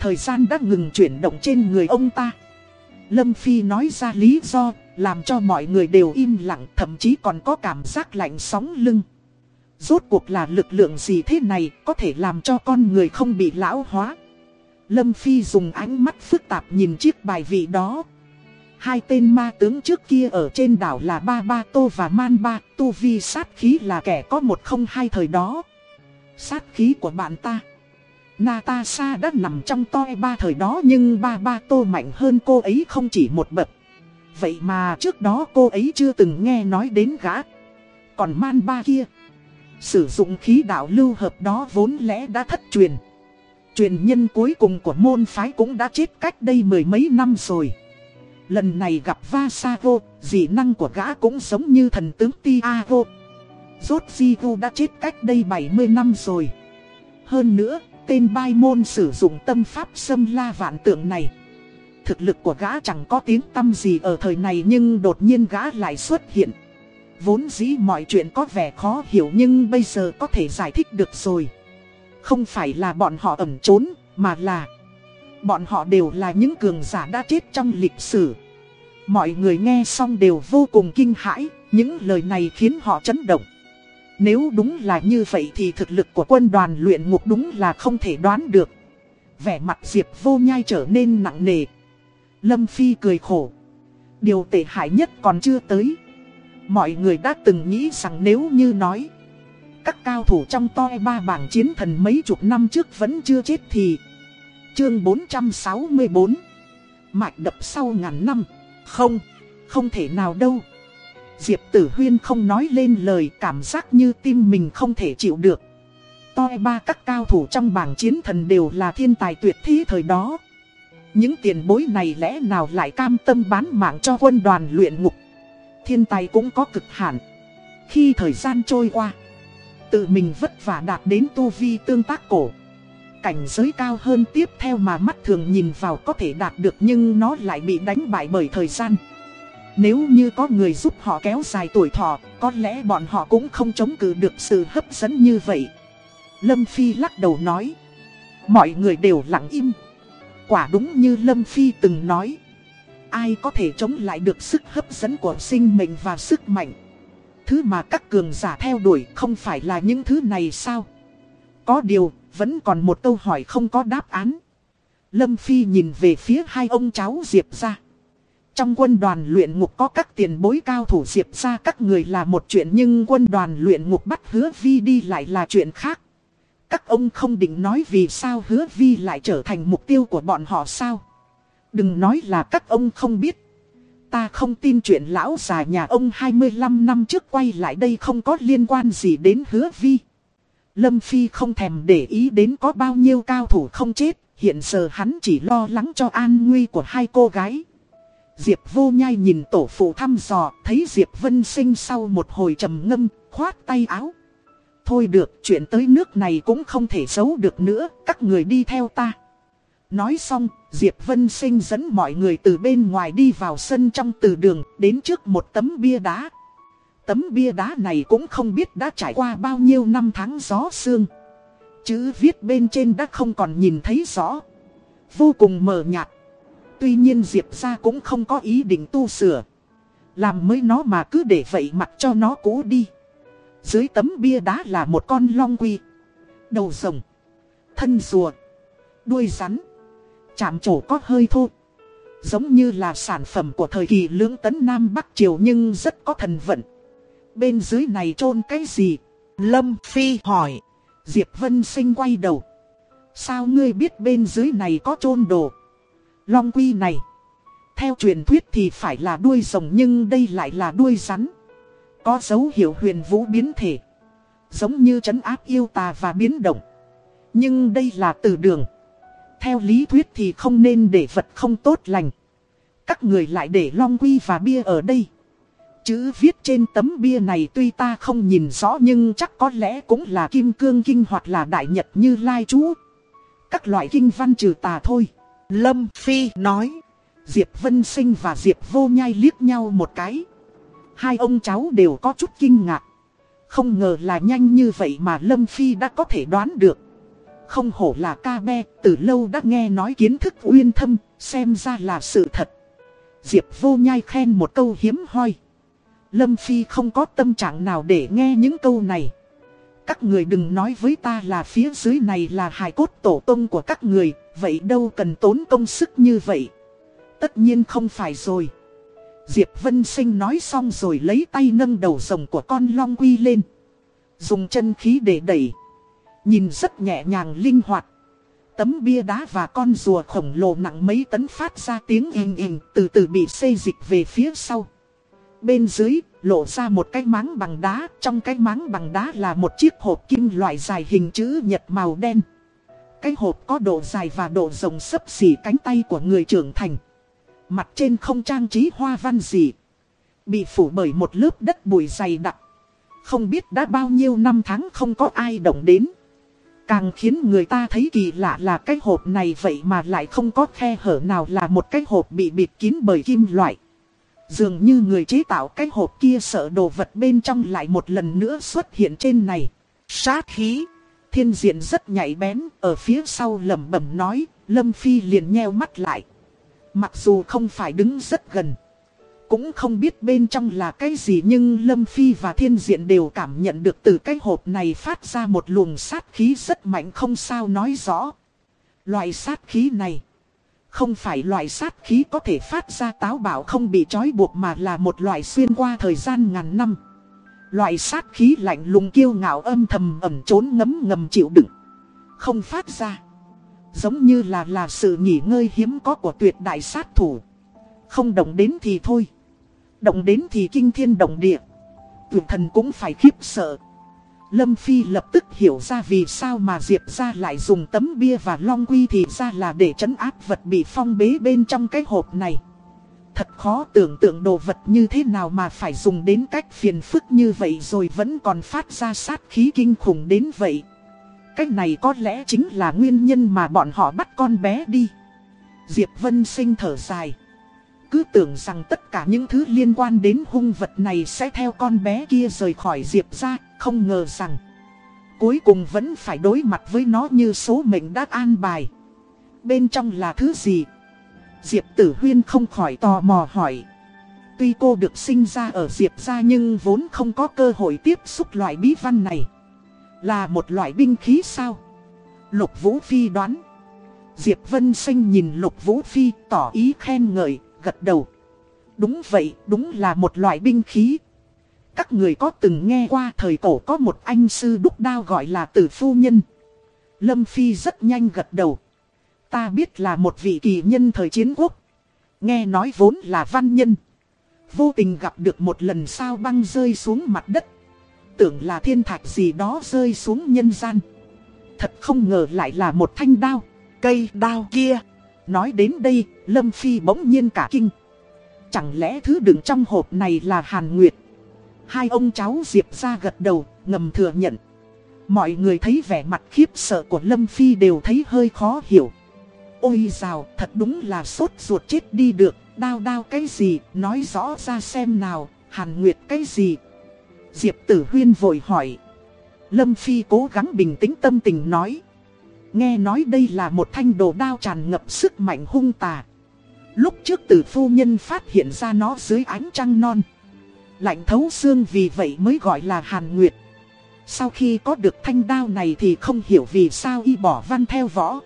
thời gian đã ngừng chuyển động trên người ông ta. Lâm Phi nói ra lý do, làm cho mọi người đều im lặng, thậm chí còn có cảm giác lạnh sóng lưng. Rốt cuộc là lực lượng gì thế này có thể làm cho con người không bị lão hóa. Lâm Phi dùng ánh mắt phức tạp nhìn chiếc bài vị đó. Hai tên ma tướng trước kia ở trên đảo là Ba Ba Tô và Man Ba, Tu Vi sát khí là kẻ có một không hai thời đó. Sát khí của bạn ta. Natasha đã nằm trong toi ba thời đó nhưng Ba Ba Tô mạnh hơn cô ấy không chỉ một bậc. Vậy mà trước đó cô ấy chưa từng nghe nói đến gã. Còn Man Ba kia, sử dụng khí đạo lưu hợp đó vốn lẽ đã thất truyền. Truyền nhân cuối cùng của môn phái cũng đã chết cách đây mười mấy năm rồi. Lần này gặp Vasago, dị năng của gã cũng giống như thần tướng Tiago. Rốt Zigu đã chết cách đây 70 năm rồi. Hơn nữa, tên bai môn sử dụng tâm pháp xâm la vạn tượng này. Thực lực của gã chẳng có tiếng tâm gì ở thời này nhưng đột nhiên gã lại xuất hiện. Vốn dĩ mọi chuyện có vẻ khó hiểu nhưng bây giờ có thể giải thích được rồi. Không phải là bọn họ ẩn trốn, mà là Bọn họ đều là những cường giả đã chết trong lịch sử. Mọi người nghe xong đều vô cùng kinh hãi Những lời này khiến họ chấn động. Nếu đúng là như vậy thì thực lực của quân đoàn luyện ngục đúng là không thể đoán được. Vẻ mặt Diệp vô nhai trở nên nặng nề. Lâm Phi cười khổ. Điều tệ hại nhất còn chưa tới. Mọi người đã từng nghĩ rằng nếu như nói các cao thủ trong toi e ba bảng chiến thần mấy chục năm trước vẫn chưa chết thì. Chương 464 Mạch đập sau ngàn năm. Không, không thể nào đâu. Diệp Tử Huyên không nói lên lời cảm giác như tim mình không thể chịu được. Toi e ba các cao thủ trong bảng chiến thần đều là thiên tài tuyệt thế thời đó. Những tiền bối này lẽ nào lại cam tâm bán mạng cho quân đoàn luyện ngục? Thiên tài cũng có cực hạn. Khi thời gian trôi qua Tự mình vất vả đạt đến tu vi tương tác cổ. Cảnh giới cao hơn tiếp theo mà mắt thường nhìn vào có thể đạt được nhưng nó lại bị đánh bại bởi thời gian. Nếu như có người giúp họ kéo dài tuổi thọ, Có lẽ bọn họ cũng không chống cự được sự hấp dẫn như vậy. Lâm Phi lắc đầu nói, Mọi người đều lặng im. Quả đúng như Lâm Phi từng nói. Ai có thể chống lại được sức hấp dẫn của sinh mệnh và sức mạnh? Thứ mà các cường giả theo đuổi không phải là những thứ này sao Có điều, vẫn còn một câu hỏi không có đáp án Lâm Phi nhìn về phía hai ông cháu Diệp ra Trong quân đoàn luyện ngục có các tiền bối cao thủ Diệp ra các người là một chuyện Nhưng quân đoàn luyện ngục bắt hứa vi đi lại là chuyện khác các ông không định nói vì sao hứa vi lại trở thành mục tiêu của bọn họ sao. Đừng nói là các ông không biết. Ta không tin chuyện lão già nhà ông 25 năm trước quay lại đây không có liên quan gì đến hứa vi. Lâm Phi không thèm để ý đến có bao nhiêu cao thủ không chết, hiện giờ hắn chỉ lo lắng cho an nguy của hai cô gái. Diệp vô nhai nhìn tổ phụ thăm dò, thấy Diệp Vân sinh sau một hồi trầm ngâm, khoát tay áo. Thôi được, chuyện tới nước này cũng không thể giấu được nữa, các người đi theo ta. Nói xong, Diệp Vân Sinh dẫn mọi người từ bên ngoài đi vào sân trong từ đường, đến trước một tấm bia đá. Tấm bia đá này cũng không biết đã trải qua bao nhiêu năm tháng gió sương. Chữ viết bên trên đã không còn nhìn thấy rõ. Vô cùng mờ nhạt. Tuy nhiên Diệp ra cũng không có ý định tu sửa. Làm mới nó mà cứ để vậy mặc cho nó cũ đi. Dưới tấm bia đá là một con long quy. Đầu rồng. Thân rùa. Đuôi rắn. Chạm trổ có hơi thô. Giống như là sản phẩm của thời kỳ lưỡng tấn Nam Bắc Triều nhưng rất có thần vận. Bên dưới này chôn cái gì? Lâm Phi hỏi. Diệp Vân Sinh quay đầu. Sao ngươi biết bên dưới này có chôn đồ? Long quy này. Theo truyền thuyết thì phải là đuôi rồng nhưng đây lại là đuôi rắn. Có dấu hiệu huyền vũ biến thể. Giống như trấn áp yêu tà và biến động. Nhưng đây là từ đường. Theo lý thuyết thì không nên để vật không tốt lành. Các người lại để long quy và bia ở đây. Chữ viết trên tấm bia này tuy ta không nhìn rõ nhưng chắc có lẽ cũng là kim cương kinh hoặc là đại nhật như lai chú. Các loại kinh văn trừ tà thôi. Lâm Phi nói. Diệp Vân Sinh và Diệp Vô Nhai liếc nhau một cái. Hai ông cháu đều có chút kinh ngạc. Không ngờ là nhanh như vậy mà Lâm Phi đã có thể đoán được. Không hổ là ca be, từ lâu đã nghe nói kiến thức uyên thâm, xem ra là sự thật. Diệp vô nhai khen một câu hiếm hoi. Lâm Phi không có tâm trạng nào để nghe những câu này. Các người đừng nói với ta là phía dưới này là hài cốt tổ tông của các người, vậy đâu cần tốn công sức như vậy. Tất nhiên không phải rồi. Diệp Vân Sinh nói xong rồi lấy tay nâng đầu rồng của con long quy lên. Dùng chân khí để đẩy. Nhìn rất nhẹ nhàng linh hoạt. Tấm bia đá và con rùa khổng lồ nặng mấy tấn phát ra tiếng inh inh từ từ bị xây dịch về phía sau. Bên dưới lộ ra một cái máng bằng đá, trong cái máng bằng đá là một chiếc hộp kim loại dài hình chữ nhật màu đen. Cái hộp có độ dài và độ rộng sấp xỉ cánh tay của người trưởng thành. Mặt trên không trang trí hoa văn gì. Bị phủ bởi một lớp đất bụi dày đặc. Không biết đã bao nhiêu năm tháng không có ai động đến. Càng khiến người ta thấy kỳ lạ là cái hộp này vậy mà lại không có khe hở nào là một cái hộp bị bịt kín bởi kim loại. Dường như người chế tạo cái hộp kia sợ đồ vật bên trong lại một lần nữa xuất hiện trên này. Sát khí. Thiên diện rất nhạy bén, ở phía sau lẩm bẩm nói, Lâm Phi liền nheo mắt lại. Mặc dù không phải đứng rất gần. Cũng không biết bên trong là cái gì nhưng Lâm Phi và Thiên Diện đều cảm nhận được từ cái hộp này phát ra một luồng sát khí rất mạnh không sao nói rõ. Loại sát khí này, không phải loại sát khí có thể phát ra táo bạo không bị trói buộc mà là một loại xuyên qua thời gian ngàn năm. Loại sát khí lạnh lùng kiêu ngạo âm thầm ẩm trốn ngấm ngầm chịu đựng. Không phát ra. Giống như là là sự nghỉ ngơi hiếm có của tuyệt đại sát thủ. Không động đến thì thôi. Động đến thì kinh thiên động địa. Tuyệt thần cũng phải khiếp sợ. Lâm Phi lập tức hiểu ra vì sao mà Diệp ra lại dùng tấm bia và long quy thì ra là để trấn áp vật bị phong bế bên trong cái hộp này. Thật khó tưởng tượng đồ vật như thế nào mà phải dùng đến cách phiền phức như vậy rồi vẫn còn phát ra sát khí kinh khủng đến vậy. Cách này có lẽ chính là nguyên nhân mà bọn họ bắt con bé đi. Diệp Vân sinh thở dài. Cứ tưởng rằng tất cả những thứ liên quan đến hung vật này sẽ theo con bé kia rời khỏi Diệp ra, không ngờ rằng cuối cùng vẫn phải đối mặt với nó như số mệnh đã an bài. Bên trong là thứ gì? Diệp Tử Huyên không khỏi tò mò hỏi. Tuy cô được sinh ra ở Diệp gia nhưng vốn không có cơ hội tiếp xúc loại bí văn này. Là một loại binh khí sao? Lục Vũ Phi đoán. Diệp Vân Sinh nhìn Lục Vũ Phi tỏ ý khen ngợi, gật đầu. Đúng vậy, đúng là một loại binh khí. Các người có từng nghe qua thời cổ có một anh sư đúc đao gọi là tử phu nhân. Lâm Phi rất nhanh gật đầu. Ta biết là một vị kỳ nhân thời chiến quốc. Nghe nói vốn là văn nhân. Vô tình gặp được một lần sao băng rơi xuống mặt đất. Tưởng là thiên thạch gì đó rơi xuống nhân gian. Thật không ngờ lại là một thanh đao. Cây đao kia. Nói đến đây, Lâm Phi bỗng nhiên cả kinh. Chẳng lẽ thứ đựng trong hộp này là Hàn Nguyệt? Hai ông cháu Diệp ra gật đầu, ngầm thừa nhận. Mọi người thấy vẻ mặt khiếp sợ của Lâm Phi đều thấy hơi khó hiểu. Ôi dào, thật đúng là sốt ruột chết đi được, đao đao cái gì, nói rõ ra xem nào, Hàn Nguyệt cái gì. Diệp Tử Huyên vội hỏi. Lâm Phi cố gắng bình tĩnh tâm tình nói. Nghe nói đây là một thanh đồ đao tràn ngập sức mạnh hung tà. Lúc trước tử phu nhân phát hiện ra nó dưới ánh trăng non. Lạnh thấu xương vì vậy mới gọi là Hàn Nguyệt. Sau khi có được thanh đao này thì không hiểu vì sao y bỏ văn theo võ.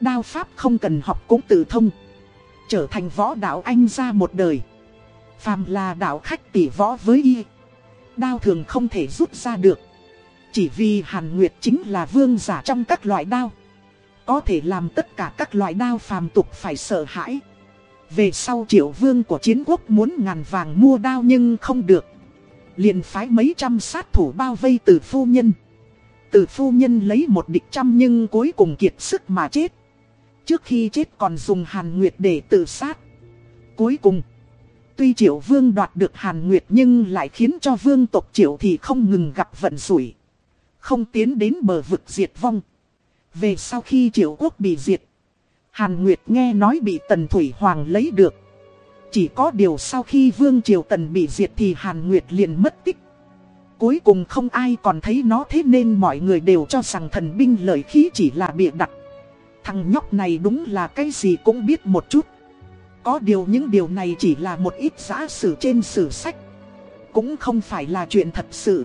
Đao pháp không cần học cũng tự thông. Trở thành võ đạo anh ra một đời. Phàm là đạo khách tỷ võ với y. Đao thường không thể rút ra được. Chỉ vì Hàn Nguyệt chính là vương giả trong các loại đao. Có thể làm tất cả các loại đao phàm tục phải sợ hãi. Về sau triệu vương của chiến quốc muốn ngàn vàng mua đao nhưng không được. liền phái mấy trăm sát thủ bao vây từ phu nhân. Từ phu nhân lấy một địch trăm nhưng cuối cùng kiệt sức mà chết. Trước khi chết còn dùng Hàn Nguyệt để tự sát. Cuối cùng, tuy Triệu Vương đoạt được Hàn Nguyệt nhưng lại khiến cho vương tộc Triệu thì không ngừng gặp vận rủi. Không tiến đến bờ vực diệt vong. Về sau khi Triệu Quốc bị diệt, Hàn Nguyệt nghe nói bị Tần Thủy Hoàng lấy được. Chỉ có điều sau khi Vương Triều Tần bị diệt thì Hàn Nguyệt liền mất tích. Cuối cùng không ai còn thấy nó thế nên mọi người đều cho rằng thần binh lợi khí chỉ là bịa đặt. Thằng nhóc này đúng là cái gì cũng biết một chút. Có điều những điều này chỉ là một ít giả sử trên sử sách. Cũng không phải là chuyện thật sự.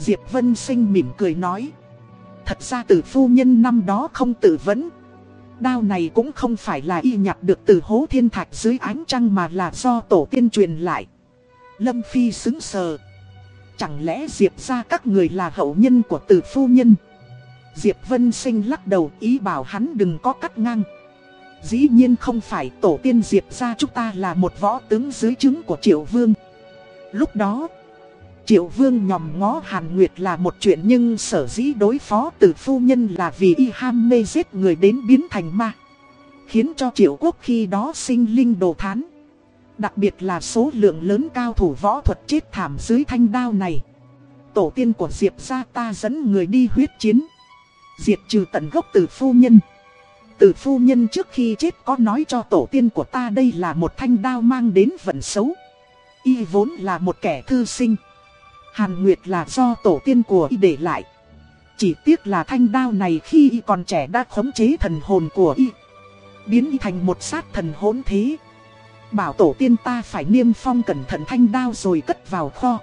Diệp Vân Sinh mỉm cười nói. Thật ra tử phu nhân năm đó không tự vấn. Đao này cũng không phải là y nhặt được từ hố thiên thạch dưới ánh trăng mà là do tổ tiên truyền lại. Lâm Phi xứng sờ. Chẳng lẽ Diệp ra các người là hậu nhân của tử phu nhân? Diệp Vân Sinh lắc đầu ý bảo hắn đừng có cắt ngang. Dĩ nhiên không phải tổ tiên Diệp ra chúng ta là một võ tướng dưới chứng của Triệu Vương. Lúc đó, Triệu Vương nhòm ngó Hàn Nguyệt là một chuyện nhưng sở dĩ đối phó từ phu nhân là vì y ham mê giết người đến biến thành ma. Khiến cho Triệu Quốc khi đó sinh linh đồ thán. Đặc biệt là số lượng lớn cao thủ võ thuật chết thảm dưới thanh đao này. Tổ tiên của Diệp gia ta dẫn người đi huyết chiến. Diệt trừ tận gốc từ phu nhân. Từ phu nhân trước khi chết có nói cho tổ tiên của ta đây là một thanh đao mang đến vận xấu. Y vốn là một kẻ thư sinh. Hàn Nguyệt là do tổ tiên của y để lại. Chỉ tiếc là thanh đao này khi y còn trẻ đã khống chế thần hồn của y. Biến y thành một sát thần hỗn thế. Bảo tổ tiên ta phải niêm phong cẩn thận thanh đao rồi cất vào kho.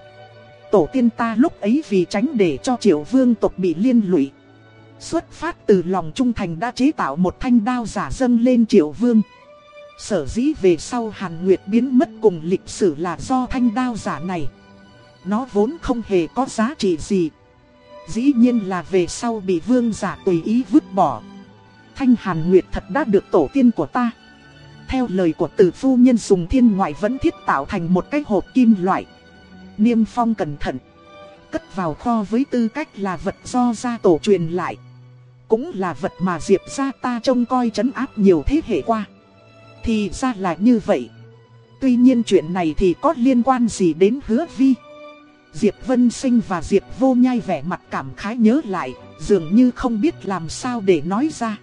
Tổ tiên ta lúc ấy vì tránh để cho triệu vương tộc bị liên lụy. Xuất phát từ lòng trung thành đã chế tạo một thanh đao giả dâng lên triệu vương. Sở dĩ về sau Hàn Nguyệt biến mất cùng lịch sử là do thanh đao giả này. Nó vốn không hề có giá trị gì. Dĩ nhiên là về sau bị vương giả tùy ý vứt bỏ. Thanh Hàn Nguyệt thật đã được tổ tiên của ta. Theo lời của tử phu nhân dùng thiên ngoại vẫn thiết tạo thành một cái hộp kim loại. Niêm phong cẩn thận cất vào kho với tư cách là vật do gia tổ truyền lại. Cũng là vật mà Diệp gia ta trông coi trấn áp nhiều thế hệ qua. Thì ra là như vậy. Tuy nhiên chuyện này thì có liên quan gì đến hứa vi. Diệp Vân Sinh và Diệp Vô Nhai vẻ mặt cảm khái nhớ lại, dường như không biết làm sao để nói ra.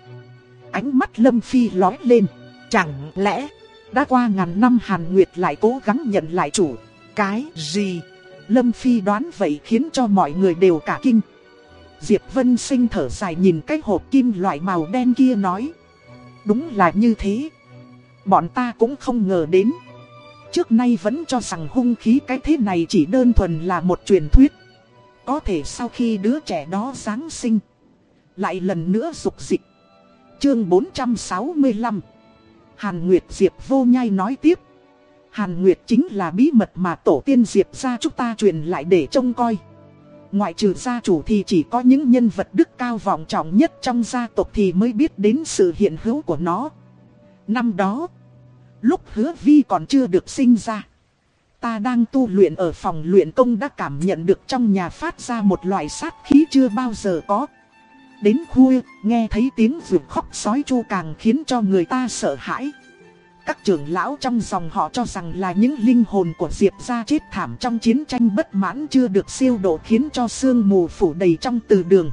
Ánh mắt Lâm Phi lói lên, chẳng lẽ đã qua ngàn năm Hàn Nguyệt lại cố gắng nhận lại chủ. Cái gì? Lâm Phi đoán vậy khiến cho mọi người đều cả kinh. Diệp Vân Sinh thở dài nhìn cái hộp kim loại màu đen kia nói. Đúng là như thế. Bọn ta cũng không ngờ đến. Trước nay vẫn cho rằng hung khí cái thế này chỉ đơn thuần là một truyền thuyết. Có thể sau khi đứa trẻ đó Giáng sinh. Lại lần nữa dục dịch. Chương 465 Hàn Nguyệt Diệp vô nhai nói tiếp. Hàn Nguyệt chính là bí mật mà tổ tiên Diệp ra chúng ta truyền lại để trông coi. Ngoại trừ gia chủ thì chỉ có những nhân vật đức cao vọng trọng nhất trong gia tộc thì mới biết đến sự hiện hữu của nó. Năm đó, lúc hứa vi còn chưa được sinh ra. Ta đang tu luyện ở phòng luyện công đã cảm nhận được trong nhà phát ra một loại sát khí chưa bao giờ có. Đến khuya, nghe thấy tiếng vượt khóc sói chu càng khiến cho người ta sợ hãi. Các trưởng lão trong dòng họ cho rằng là những linh hồn của Diệp gia chết thảm trong chiến tranh bất mãn chưa được siêu độ khiến cho sương mù phủ đầy trong từ đường.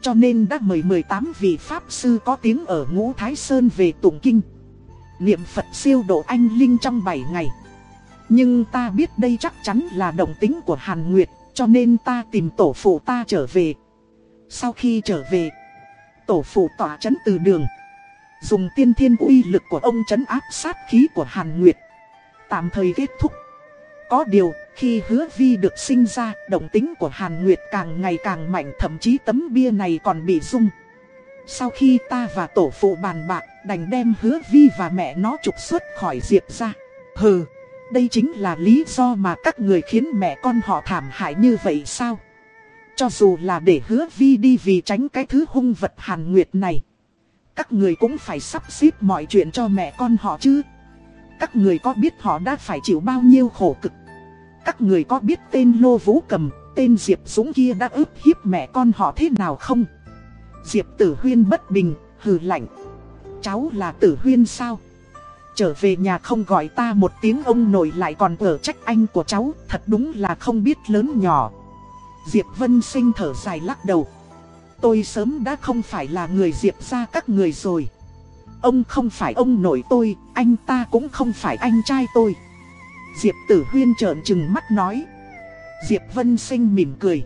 Cho nên đã mời 18 vị Pháp sư có tiếng ở ngũ Thái Sơn về tụng kinh. Niệm Phật siêu độ anh Linh trong 7 ngày. Nhưng ta biết đây chắc chắn là động tính của Hàn Nguyệt, cho nên ta tìm tổ phụ ta trở về. Sau khi trở về, tổ phụ tỏa chấn từ đường. Dùng tiên thiên uy lực của ông chấn áp sát khí của Hàn Nguyệt. Tạm thời kết thúc. Có điều, khi hứa vi được sinh ra, động tính của Hàn Nguyệt càng ngày càng mạnh thậm chí tấm bia này còn bị rung. Sau khi ta và tổ phụ bàn bạc, đành đem hứa vi và mẹ nó trục xuất khỏi Diệp ra. Hừ, đây chính là lý do mà các người khiến mẹ con họ thảm hại như vậy sao? Cho dù là để hứa vi đi vì tránh cái thứ hung vật Hàn Nguyệt này. Các người cũng phải sắp xếp mọi chuyện cho mẹ con họ chứ. Các người có biết họ đã phải chịu bao nhiêu khổ cực. Các người có biết tên Lô Vũ Cầm, tên Diệp Dũng kia đã ức hiếp mẹ con họ thế nào không? Diệp Tử Huyên bất bình, hừ lạnh. Cháu là Tử Huyên sao? Trở về nhà không gọi ta một tiếng ông nội lại còn ở trách anh của cháu, thật đúng là không biết lớn nhỏ. Diệp Vân Sinh thở dài lắc đầu. Tôi sớm đã không phải là người Diệp ra các người rồi. Ông không phải ông nội tôi, anh ta cũng không phải anh trai tôi. Diệp Tử Huyên trợn trừng mắt nói. Diệp Vân Sinh mỉm cười.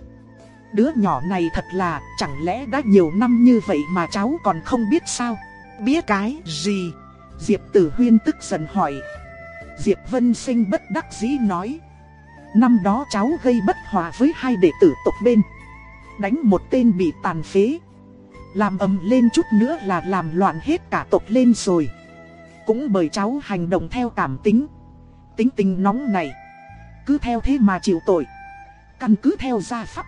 Đứa nhỏ này thật là, chẳng lẽ đã nhiều năm như vậy mà cháu còn không biết sao? Biết cái gì? Diệp Tử Huyên tức giận hỏi. Diệp Vân Sinh bất đắc dĩ nói. Năm đó cháu gây bất hòa với hai đệ tử tộc bên. Đánh một tên bị tàn phế. Làm ầm lên chút nữa là làm loạn hết cả tộc lên rồi. Cũng bởi cháu hành động theo cảm tính. Tính tình nóng này. Cứ theo thế mà chịu tội. Căn cứ theo gia pháp.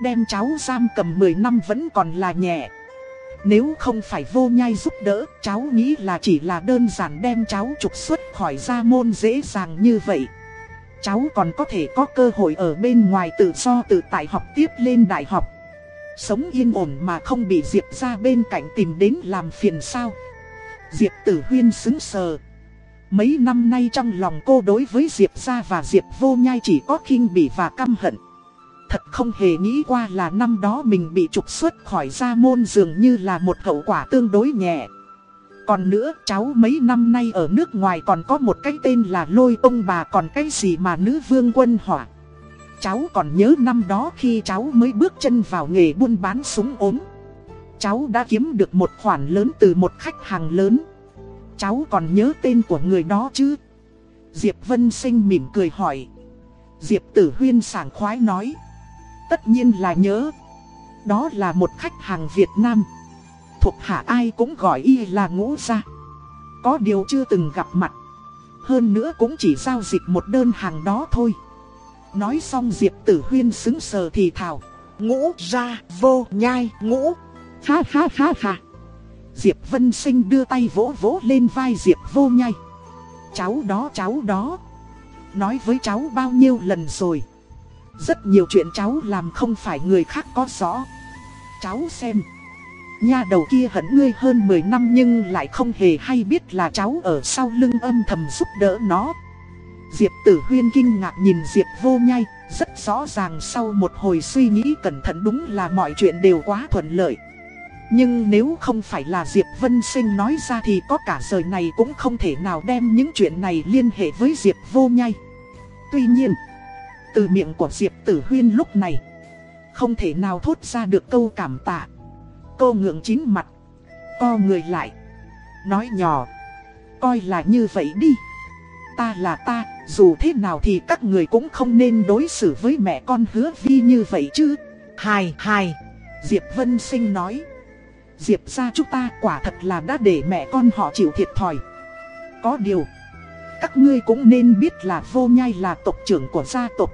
Đem cháu giam cầm 10 năm vẫn còn là nhẹ. Nếu không phải vô nhai giúp đỡ, cháu nghĩ là chỉ là đơn giản đem cháu trục xuất khỏi gia môn dễ dàng như vậy. Cháu còn có thể có cơ hội ở bên ngoài tự do tự tại học tiếp lên đại học. Sống yên ổn mà không bị Diệp ra bên cạnh tìm đến làm phiền sao. Diệp tử huyên xứng sờ. Mấy năm nay trong lòng cô đối với Diệp ra và Diệp vô nhai chỉ có khinh bỉ và căm hận. Thật không hề nghĩ qua là năm đó mình bị trục xuất khỏi gia môn dường như là một hậu quả tương đối nhẹ. Còn nữa, cháu mấy năm nay ở nước ngoài còn có một cái tên là lôi ông bà còn cái gì mà nữ vương quân hỏa. Cháu còn nhớ năm đó khi cháu mới bước chân vào nghề buôn bán súng ốm. Cháu đã kiếm được một khoản lớn từ một khách hàng lớn. Cháu còn nhớ tên của người đó chứ? Diệp Vân Sinh mỉm cười hỏi. Diệp Tử Huyên sảng khoái nói. Tất nhiên là nhớ. Đó là một khách hàng Việt Nam. Thuộc hạ ai cũng gọi y là ngũ gia. Có điều chưa từng gặp mặt. Hơn nữa cũng chỉ giao dịch một đơn hàng đó thôi. Nói xong Diệp Tử Huyên xứng sờ thì thào. Ngũ ra vô nhai, ngũ. Ha ha ha ha. Diệp Vân Sinh đưa tay vỗ vỗ lên vai Diệp vô nhai. Cháu đó cháu đó. Nói với cháu bao nhiêu lần rồi. Rất nhiều chuyện cháu làm không phải người khác có rõ. Cháu xem. Nha đầu kia hận ngươi hơn 10 năm nhưng lại không hề hay biết là cháu ở sau lưng âm thầm giúp đỡ nó. Diệp tử huyên kinh ngạc nhìn Diệp vô nhai, rất rõ ràng sau một hồi suy nghĩ cẩn thận đúng là mọi chuyện đều quá thuận lợi. Nhưng nếu không phải là Diệp Vân Sinh nói ra thì có cả đời này cũng không thể nào đem những chuyện này liên hệ với Diệp vô nhai. Tuy nhiên, từ miệng của Diệp Tử Huyên lúc này, không thể nào thốt ra được câu cảm tạ. Cô ngượng chín mặt, co người lại, nói nhỏ, coi là như vậy đi. Ta là ta, dù thế nào thì các người cũng không nên đối xử với mẹ con hứa vi như vậy chứ. Hài, hài, Diệp Vân Sinh nói. Diệp ra chúng ta quả thật là đã để mẹ con họ chịu thiệt thòi. Có điều, các ngươi cũng nên biết là vô nhai là tộc trưởng của gia tộc.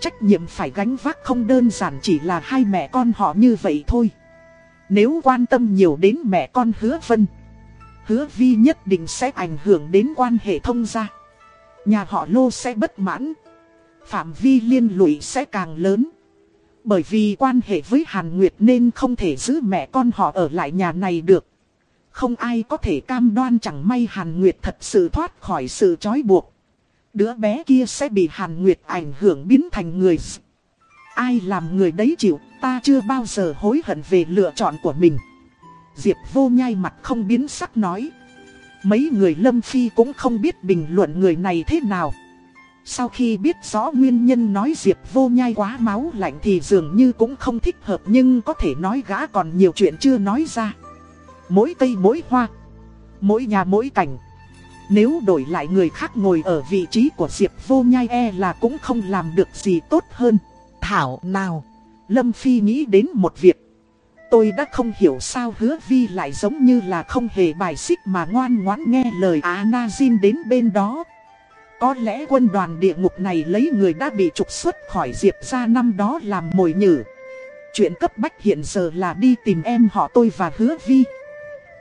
Trách nhiệm phải gánh vác không đơn giản chỉ là hai mẹ con họ như vậy thôi. Nếu quan tâm nhiều đến mẹ con hứa vân, hứa vi nhất định sẽ ảnh hưởng đến quan hệ thông gia. Nhà họ lô sẽ bất mãn, phạm vi liên lụy sẽ càng lớn. Bởi vì quan hệ với Hàn Nguyệt nên không thể giữ mẹ con họ ở lại nhà này được. Không ai có thể cam đoan chẳng may Hàn Nguyệt thật sự thoát khỏi sự trói buộc. Đứa bé kia sẽ bị Hàn Nguyệt ảnh hưởng biến thành người Ai làm người đấy chịu, ta chưa bao giờ hối hận về lựa chọn của mình. Diệp vô nhai mặt không biến sắc nói. Mấy người Lâm Phi cũng không biết bình luận người này thế nào. Sau khi biết rõ nguyên nhân nói Diệp vô nhai quá máu lạnh thì dường như cũng không thích hợp nhưng có thể nói gã còn nhiều chuyện chưa nói ra. Mỗi cây mỗi hoa, mỗi nhà mỗi cảnh. Nếu đổi lại người khác ngồi ở vị trí của Diệp vô nhai e là cũng không làm được gì tốt hơn. Thảo nào, Lâm Phi nghĩ đến một việc. Tôi đã không hiểu sao hứa vi lại giống như là không hề bài xích mà ngoan ngoãn nghe lời Anazin đến bên đó. Có lẽ quân đoàn địa ngục này lấy người đã bị trục xuất khỏi Diệp ra năm đó làm mồi nhử. Chuyện cấp bách hiện giờ là đi tìm em họ tôi và hứa vi.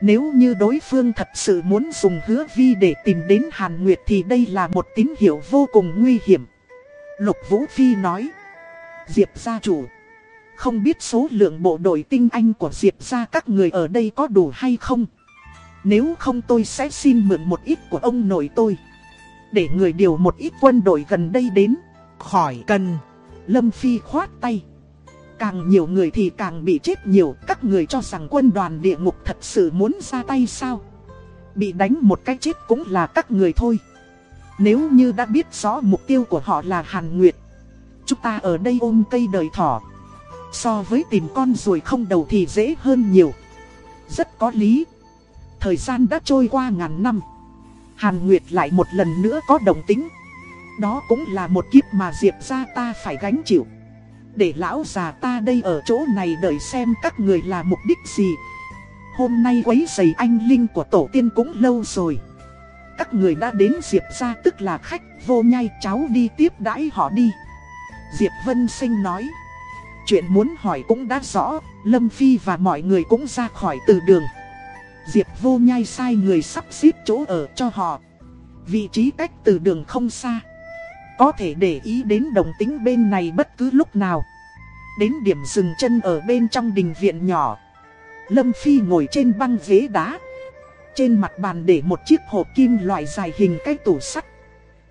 Nếu như đối phương thật sự muốn dùng hứa vi để tìm đến Hàn Nguyệt thì đây là một tín hiệu vô cùng nguy hiểm. Lục Vũ Phi nói. Diệp gia chủ. Không biết số lượng bộ đội tinh anh của Diệp gia các người ở đây có đủ hay không. Nếu không tôi sẽ xin mượn một ít của ông nội tôi. Để người điều một ít quân đội gần đây đến. Khỏi cần. Lâm Phi khoát tay. Càng nhiều người thì càng bị chết nhiều. Các người cho rằng quân đoàn địa ngục thật sự muốn ra tay sao? Bị đánh một cái chết cũng là các người thôi. Nếu như đã biết rõ mục tiêu của họ là Hàn Nguyệt, Chúng ta ở đây ôm cây đời thỏ. So với tìm con ruồi không đầu thì dễ hơn nhiều. Rất có lý. Thời gian đã trôi qua ngàn năm. Hàn Nguyệt lại một lần nữa có đồng tính. Đó cũng là một kiếp mà Diệp ra ta phải gánh chịu để lão già ta đây ở chỗ này đợi xem các người là mục đích gì. Hôm nay quấy giày anh Linh của tổ tiên cũng lâu rồi. Các người đã đến Diệp ra tức là khách, vô nhai, cháu đi tiếp đãi họ đi. Diệp Vân Sinh nói, Chuyện muốn hỏi cũng đã rõ, Lâm Phi và mọi người cũng ra khỏi từ đường. Diệp vô nhai sai người sắp xếp chỗ ở cho họ. Vị trí cách từ đường không xa có thể để ý đến đồng tính bên này bất cứ lúc nào. Đến điểm dừng chân ở bên trong đình viện nhỏ. Lâm Phi ngồi trên băng ghế đá. Trên mặt bàn để một chiếc hộp kim loại dài hình cái tủ sắt.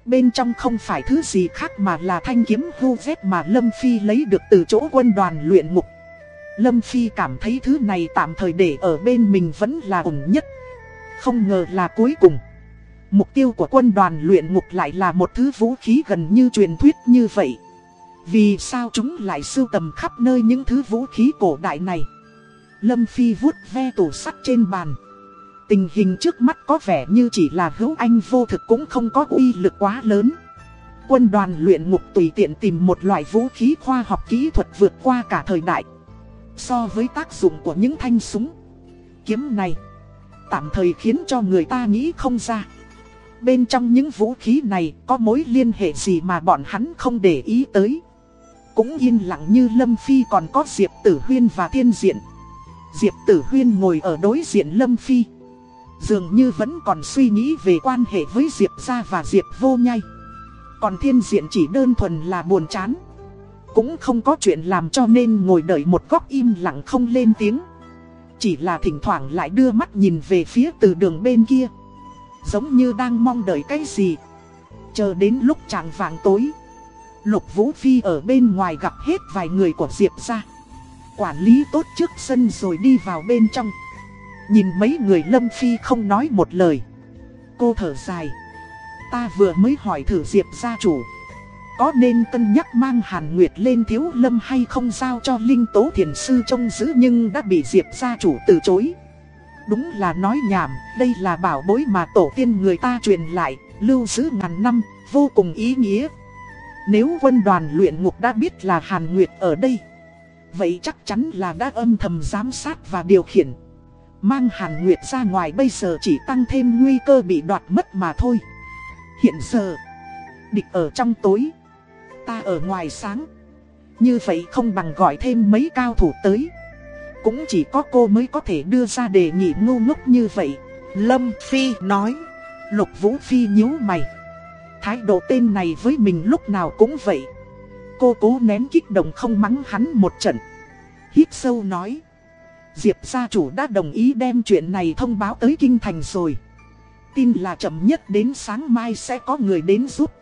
Bên trong không phải thứ gì khác mà là thanh kiếm hưu vết mà Lâm Phi lấy được từ chỗ quân đoàn luyện ngục. Lâm Phi cảm thấy thứ này tạm thời để ở bên mình vẫn là ổn nhất. Không ngờ là cuối cùng. Mục tiêu của quân đoàn luyện ngục lại là một thứ vũ khí gần như truyền thuyết như vậy. Vì sao chúng lại sưu tầm khắp nơi những thứ vũ khí cổ đại này? Lâm Phi vuốt ve tủ sắt trên bàn. Tình hình trước mắt có vẻ như chỉ là hữu anh vô thực cũng không có uy lực quá lớn. Quân đoàn luyện ngục tùy tiện tìm một loại vũ khí khoa học kỹ thuật vượt qua cả thời đại. So với tác dụng của những thanh súng, kiếm này, tạm thời khiến cho người ta nghĩ không ra. Bên trong những vũ khí này có mối liên hệ gì mà bọn hắn không để ý tới. Cũng yên lặng như Lâm Phi còn có Diệp Tử Huyên và Thiên Diện. Diệp Tử Huyên ngồi ở đối diện Lâm Phi. Dường như vẫn còn suy nghĩ về quan hệ với Diệp Gia và Diệp Vô Nhai. Còn Thiên Diện chỉ đơn thuần là buồn chán. Cũng không có chuyện làm cho nên ngồi đợi một góc im lặng không lên tiếng. Chỉ là thỉnh thoảng lại đưa mắt nhìn về phía từ đường bên kia. Giống như đang mong đợi cái gì. Chờ đến lúc trạng vàng tối, Lục Vũ Phi ở bên ngoài gặp hết vài người của Diệp ra Quản lý tốt trước sân rồi đi vào bên trong. Nhìn mấy người Lâm Phi không nói một lời. Cô thở dài. Ta vừa mới hỏi thử Diệp gia chủ. Có nên cân nhắc mang Hàn Nguyệt lên thiếu lâm hay không giao cho Linh Tố Thiền Sư trông giữ nhưng đã bị Diệp gia chủ từ chối. Đúng là nói nhảm, đây là bảo bối mà tổ tiên người ta truyền lại, lưu giữ ngàn năm, vô cùng ý nghĩa. Nếu quân đoàn luyện ngục đã biết là Hàn Nguyệt ở đây Vậy chắc chắn là đã âm thầm giám sát và điều khiển. Mang Hàn Nguyệt ra ngoài bây giờ chỉ tăng thêm nguy cơ bị đoạt mất mà thôi. Hiện giờ Địch ở trong tối Ta ở ngoài sáng. Như vậy không bằng gọi thêm mấy cao thủ tới. Cũng chỉ có cô mới có thể đưa ra đề nghị ngu ngốc như vậy. Lâm Phi nói. Lục Vũ Phi nhíu mày. Thái độ tên này với mình lúc nào cũng vậy. Cô cố nén kích động không mắng hắn một trận. Hít sâu nói. Diệp gia chủ đã đồng ý đem chuyện này thông báo tới Kinh Thành rồi. Tin là chậm nhất đến sáng mai sẽ có người đến giúp.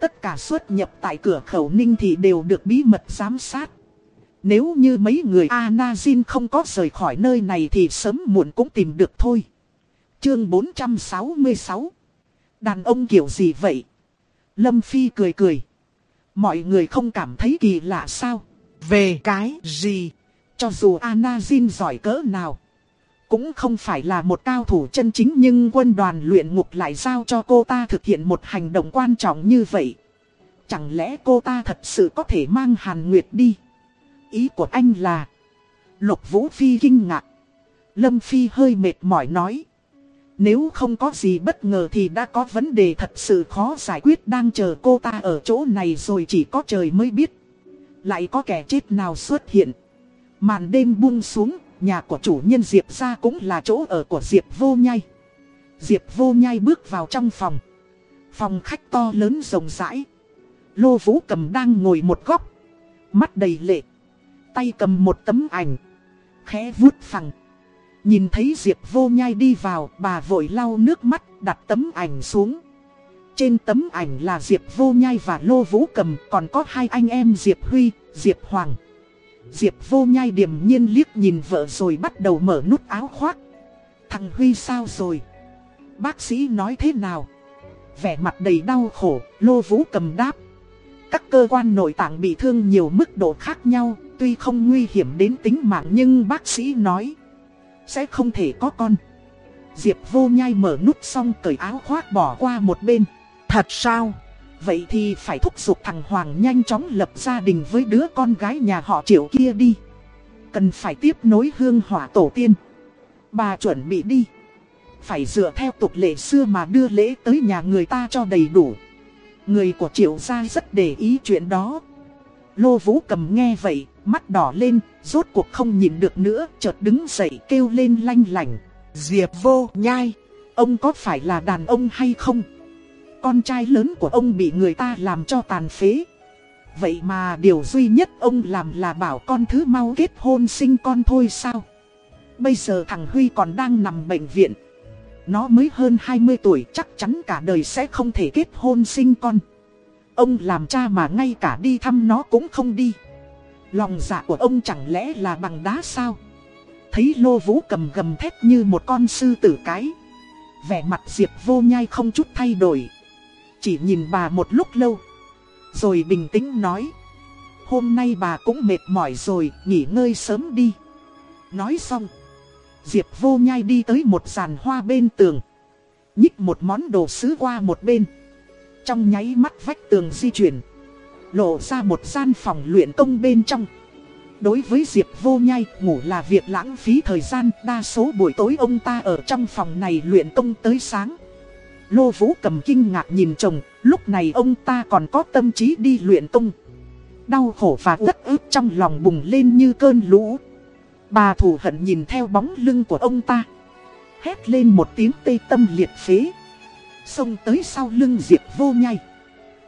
Tất cả xuất nhập tại cửa khẩu Ninh thì đều được bí mật giám sát. Nếu như mấy người Anazin không có rời khỏi nơi này thì sớm muộn cũng tìm được thôi Chương 466 Đàn ông kiểu gì vậy? Lâm Phi cười cười Mọi người không cảm thấy kỳ lạ sao? Về cái gì? Cho dù Anazin giỏi cỡ nào, cũng không phải là một cao thủ chân chính nhưng quân đoàn luyện ngục lại giao cho cô ta thực hiện một hành động quan trọng như vậy. Chẳng lẽ cô ta thật sự có thể mang Hàn Nguyệt đi? Ý của anh là... Lục Vũ Phi kinh ngạc. Lâm Phi hơi mệt mỏi nói. Nếu không có gì bất ngờ thì đã có vấn đề thật sự khó giải quyết đang chờ cô ta ở chỗ này rồi chỉ có trời mới biết. Lại có kẻ chết nào xuất hiện. Màn đêm buông xuống, nhà của chủ nhân Diệp ra cũng là chỗ ở của Diệp vô nhai. Diệp vô nhai bước vào trong phòng. Phòng khách to lớn rộng rãi. Lô Vũ cầm đang ngồi một góc. Mắt đầy lệ. Tay cầm một tấm ảnh. Khẽ vuốt phẳng. Nhìn thấy Diệp vô nhai đi vào, bà vội lau nước mắt, đặt tấm ảnh xuống. Trên tấm ảnh là Diệp vô nhai và Lô Vũ cầm, còn có hai anh em Diệp Huy, Diệp Hoàng. Diệp vô nhai điềm nhiên liếc nhìn vợ rồi bắt đầu mở nút áo khoác. Thằng Huy sao rồi? Bác sĩ nói thế nào? Vẻ mặt đầy đau khổ, Lô Vũ cầm đáp. Các cơ quan nội tạng bị thương nhiều mức độ khác nhau, tuy không nguy hiểm đến tính mạng nhưng bác sĩ nói sẽ không thể có con. Diệp vô nhai mở nút xong cởi áo khoác bỏ qua một bên. Thật sao? Vậy thì phải thúc giục thằng Hoàng nhanh chóng lập gia đình với đứa con gái nhà họ triệu kia đi. Cần phải tiếp nối hương hỏa tổ tiên. Bà chuẩn bị đi. Phải dựa theo tục lệ xưa mà đưa lễ tới nhà người ta cho đầy đủ. Người của triệu gia rất để ý chuyện đó. Lô Vũ cầm nghe vậy, mắt đỏ lên, rốt cuộc không nhìn được nữa, chợt đứng dậy kêu lên lanh lành. Diệp vô nhai, ông có phải là đàn ông hay không? Con trai lớn của ông bị người ta làm cho tàn phế. Vậy mà điều duy nhất ông làm là bảo con thứ mau kết hôn sinh con thôi sao? Bây giờ thằng Huy còn đang nằm bệnh viện. Nó mới hơn 20 tuổi chắc chắn cả đời sẽ không thể kết hôn sinh con. Ông làm cha mà ngay cả đi thăm nó cũng không đi. Lòng dạ của ông chẳng lẽ là bằng đá sao? Thấy lô vũ cầm gầm thét như một con sư tử cái. Vẻ mặt Diệp vô nhai không chút thay đổi. Chỉ nhìn bà một lúc lâu. Rồi bình tĩnh nói. Hôm nay bà cũng mệt mỏi rồi, nghỉ ngơi sớm đi. Nói xong. Diệp vô nhai đi tới một giàn hoa bên tường. Nhích một món đồ sứ qua một bên. Trong nháy mắt vách tường di chuyển Lộ ra một gian phòng luyện công bên trong. Đối với Diệp vô nhai, ngủ là việc lãng phí thời gian, Đa số buổi tối ông ta ở trong phòng này luyện công tới sáng. Lô Vũ cầm kinh ngạc nhìn chồng, Lúc này ông ta còn có tâm trí đi luyện công. Đau khổ và rất ức trong lòng bùng lên như cơn lũ. Bà thù hận nhìn theo bóng lưng của ông ta. Hét lên một tiếng tê tâm liệt phế. Xông tới sau lưng Diệp vô nhai.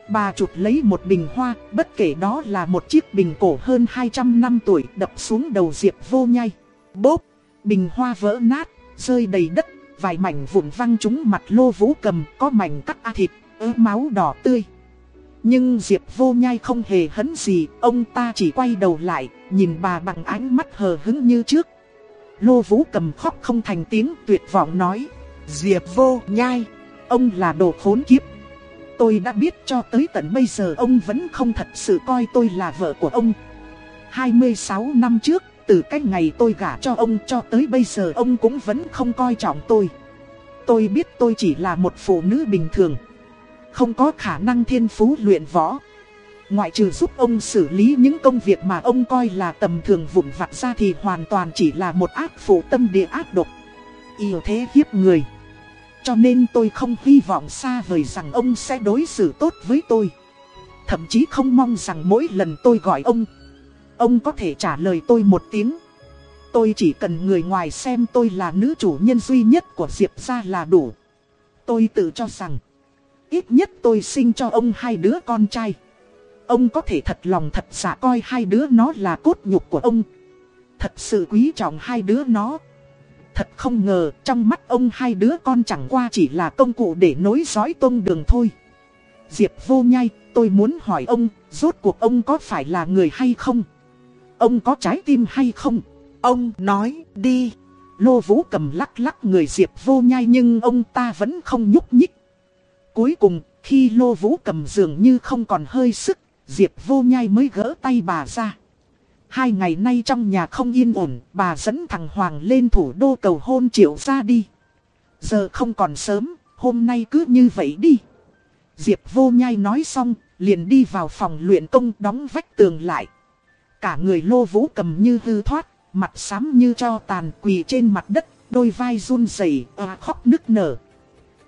Bà chụp lấy một bình hoa, bất kể đó là một chiếc bình cổ hơn 200 năm tuổi đập xuống đầu Diệp vô nhai. Bốp, bình hoa vỡ nát, rơi đầy đất, vài mảnh vụn văng trúng mặt lô vũ cầm, có mảnh cắt a thịt, ớ máu đỏ tươi. Nhưng Diệp vô nhai không hề hấn gì, ông ta chỉ quay đầu lại, nhìn bà bằng ánh mắt hờ hứng như trước. Lô vũ cầm khóc không thành tiếng tuyệt vọng nói, Diệp vô nhai, ông là đồ khốn kiếp. Tôi đã biết cho tới tận bây giờ ông vẫn không thật sự coi tôi là vợ của ông. 26 năm trước, từ cách ngày tôi gả cho ông cho tới bây giờ ông cũng vẫn không coi trọng tôi. Tôi biết tôi chỉ là một phụ nữ bình thường. Không có khả năng thiên phú luyện võ. Ngoại trừ giúp ông xử lý những công việc mà ông coi là tầm thường vụn vặt ra thì hoàn toàn chỉ là một ác phụ tâm địa ác độc. Yêu thế hiếp người. Cho nên tôi không hy vọng xa vời rằng ông sẽ đối xử tốt với tôi. Thậm chí không mong rằng mỗi lần tôi gọi ông, ông có thể trả lời tôi một tiếng. Tôi chỉ cần người ngoài xem tôi là nữ chủ nhân duy nhất của Diệp gia là đủ. Tôi tự cho rằng, ít nhất tôi sinh cho ông hai đứa con trai. Ông có thể thật lòng thật giả coi hai đứa nó là cốt nhục của ông. Thật sự quý trọng hai đứa nó. Thật không ngờ trong mắt ông hai đứa con chẳng qua chỉ là công cụ để nối dõi tôn đường thôi. Diệp vô nhai, tôi muốn hỏi ông, rốt cuộc ông có phải là người hay không? Ông có trái tim hay không? Ông nói đi. Lô vũ cầm lắc lắc người Diệp vô nhai nhưng ông ta vẫn không nhúc nhích. Cuối cùng, khi lô vũ cầm dường như không còn hơi sức, Diệp vô nhai mới gỡ tay bà ra. Hai ngày nay trong nhà không yên ổn, bà dẫn thằng Hoàng lên thủ đô cầu hôn triệu ra đi. Giờ không còn sớm, hôm nay cứ như vậy đi. Diệp vô nhai nói xong, liền đi vào phòng luyện công đóng vách tường lại. Cả người lô vũ cầm như hư thoát, mặt xám như cho tàn quỳ trên mặt đất, đôi vai run rẩy à, khóc nức nở.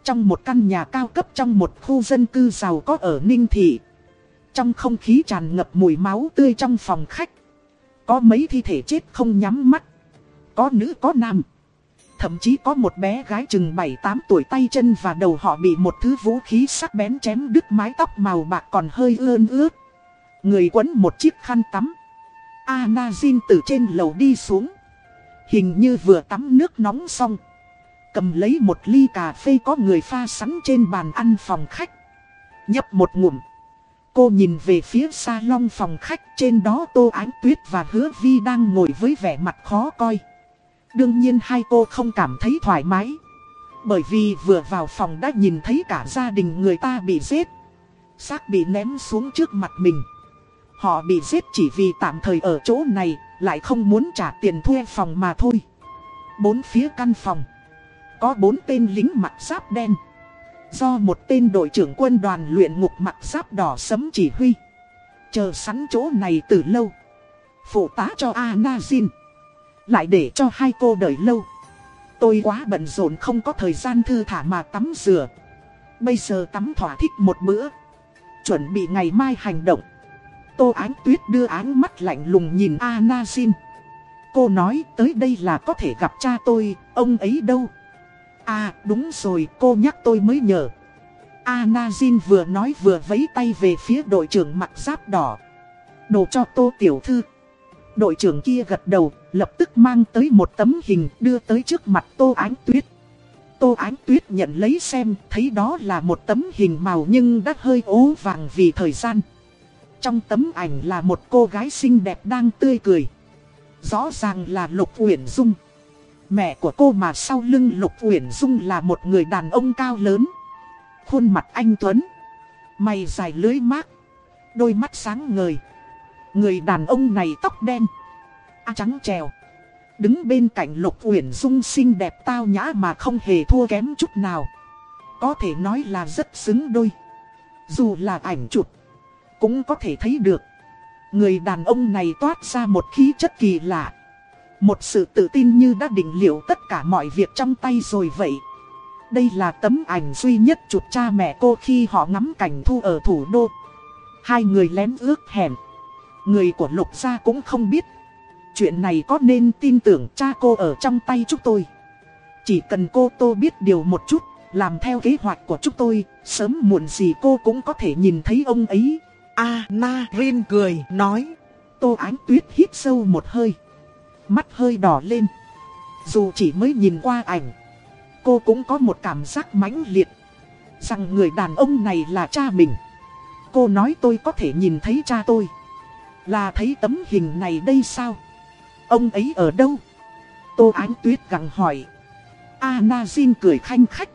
Trong một căn nhà cao cấp trong một khu dân cư giàu có ở Ninh Thị. Trong không khí tràn ngập mùi máu tươi trong phòng khách. Có mấy thi thể chết không nhắm mắt. Có nữ, có nam. Thậm chí có một bé gái chừng 7-8 tuổi tay chân và đầu họ bị một thứ vũ khí sắc bén chém đứt mái tóc màu bạc còn hơi ơn ướt. Người quấn một chiếc khăn tắm. Anazin từ trên lầu đi xuống. Hình như vừa tắm nước nóng xong. Cầm lấy một ly cà phê có người pha sẵn trên bàn ăn phòng khách. Nhấp một ngụm. Cô nhìn về phía salon phòng khách trên đó Tô Ánh Tuyết và Hứa Vi đang ngồi với vẻ mặt khó coi. Đương nhiên hai cô không cảm thấy thoải mái. Bởi vì vừa vào phòng đã nhìn thấy cả gia đình người ta bị giết. Xác bị ném xuống trước mặt mình. Họ bị giết chỉ vì tạm thời ở chỗ này, lại không muốn trả tiền thuê phòng mà thôi. Bốn phía căn phòng. Có bốn tên lính mặt giáp đen. Do một tên đội trưởng quân đoàn luyện ngục mặc giáp đỏ sấm chỉ huy. Chờ sẵn chỗ này từ lâu. Phụ tá cho Anazin. Lại để cho hai cô đợi lâu. Tôi quá bận rộn không có thời gian thư thả mà tắm rửa. Bây giờ tắm thỏa thích một bữa. Chuẩn bị ngày mai hành động. Tô Ánh Tuyết đưa ánh mắt lạnh lùng nhìn Anazin. Cô nói tới đây là có thể gặp cha tôi, ông ấy đâu? À đúng rồi, cô nhắc tôi mới nhờ. Anazin vừa nói vừa vấy tay về phía đội trưởng mặc giáp đỏ. Đồ cho tô tiểu thư. Đội trưởng kia gật đầu, Lập tức mang tới một tấm hình đưa tới trước mặt tô ánh tuyết. Tô ánh tuyết nhận lấy xem, Thấy đó là một tấm hình màu nhưng đã hơi ố vàng vì thời gian. Trong tấm ảnh là một cô gái xinh đẹp đang tươi cười. Rõ ràng là Lục Uyển Dung. Mẹ của cô mà sau lưng Lục Uyển Dung là một người đàn ông cao lớn. Khuôn mặt anh Tuấn. Mày dài lưới mát. Đôi mắt sáng ngời. Người đàn ông này tóc đen. A trắng trèo. Đứng bên cạnh Lục Uyển Dung xinh đẹp tao nhã mà không hề thua kém chút nào. Có thể nói là rất xứng đôi. Dù là ảnh chụp. Cũng có thể thấy được. Người đàn ông này toát ra một khí chất kỳ lạ. Một sự tự tin như đã định liệu tất cả mọi việc trong tay rồi vậy. Đây là tấm ảnh duy nhất chụp cha mẹ cô khi họ ngắm cảnh thu ở thủ đô. Hai người lén ước hẹn. Người của lục gia cũng không biết. Chuyện này có nên tin tưởng cha cô ở trong tay chúng tôi. Chỉ cần cô tô biết điều một chút Làm theo kế hoạch của chúng tôi, sớm muộn gì cô cũng có thể nhìn thấy ông ấy. A Na Rin cười, nói. Tô Ánh Tuyết hít sâu một hơi. Mắt hơi đỏ lên. Dù chỉ mới nhìn qua ảnh, cô cũng có một cảm giác mãnh liệt. Rằng người đàn ông này là cha mình. Cô nói tôi có thể nhìn thấy cha tôi. Là thấy tấm hình này đây sao? Ông ấy ở đâu? Tô Ánh Tuyết gặng hỏi. Anna Jin cười khanh khách.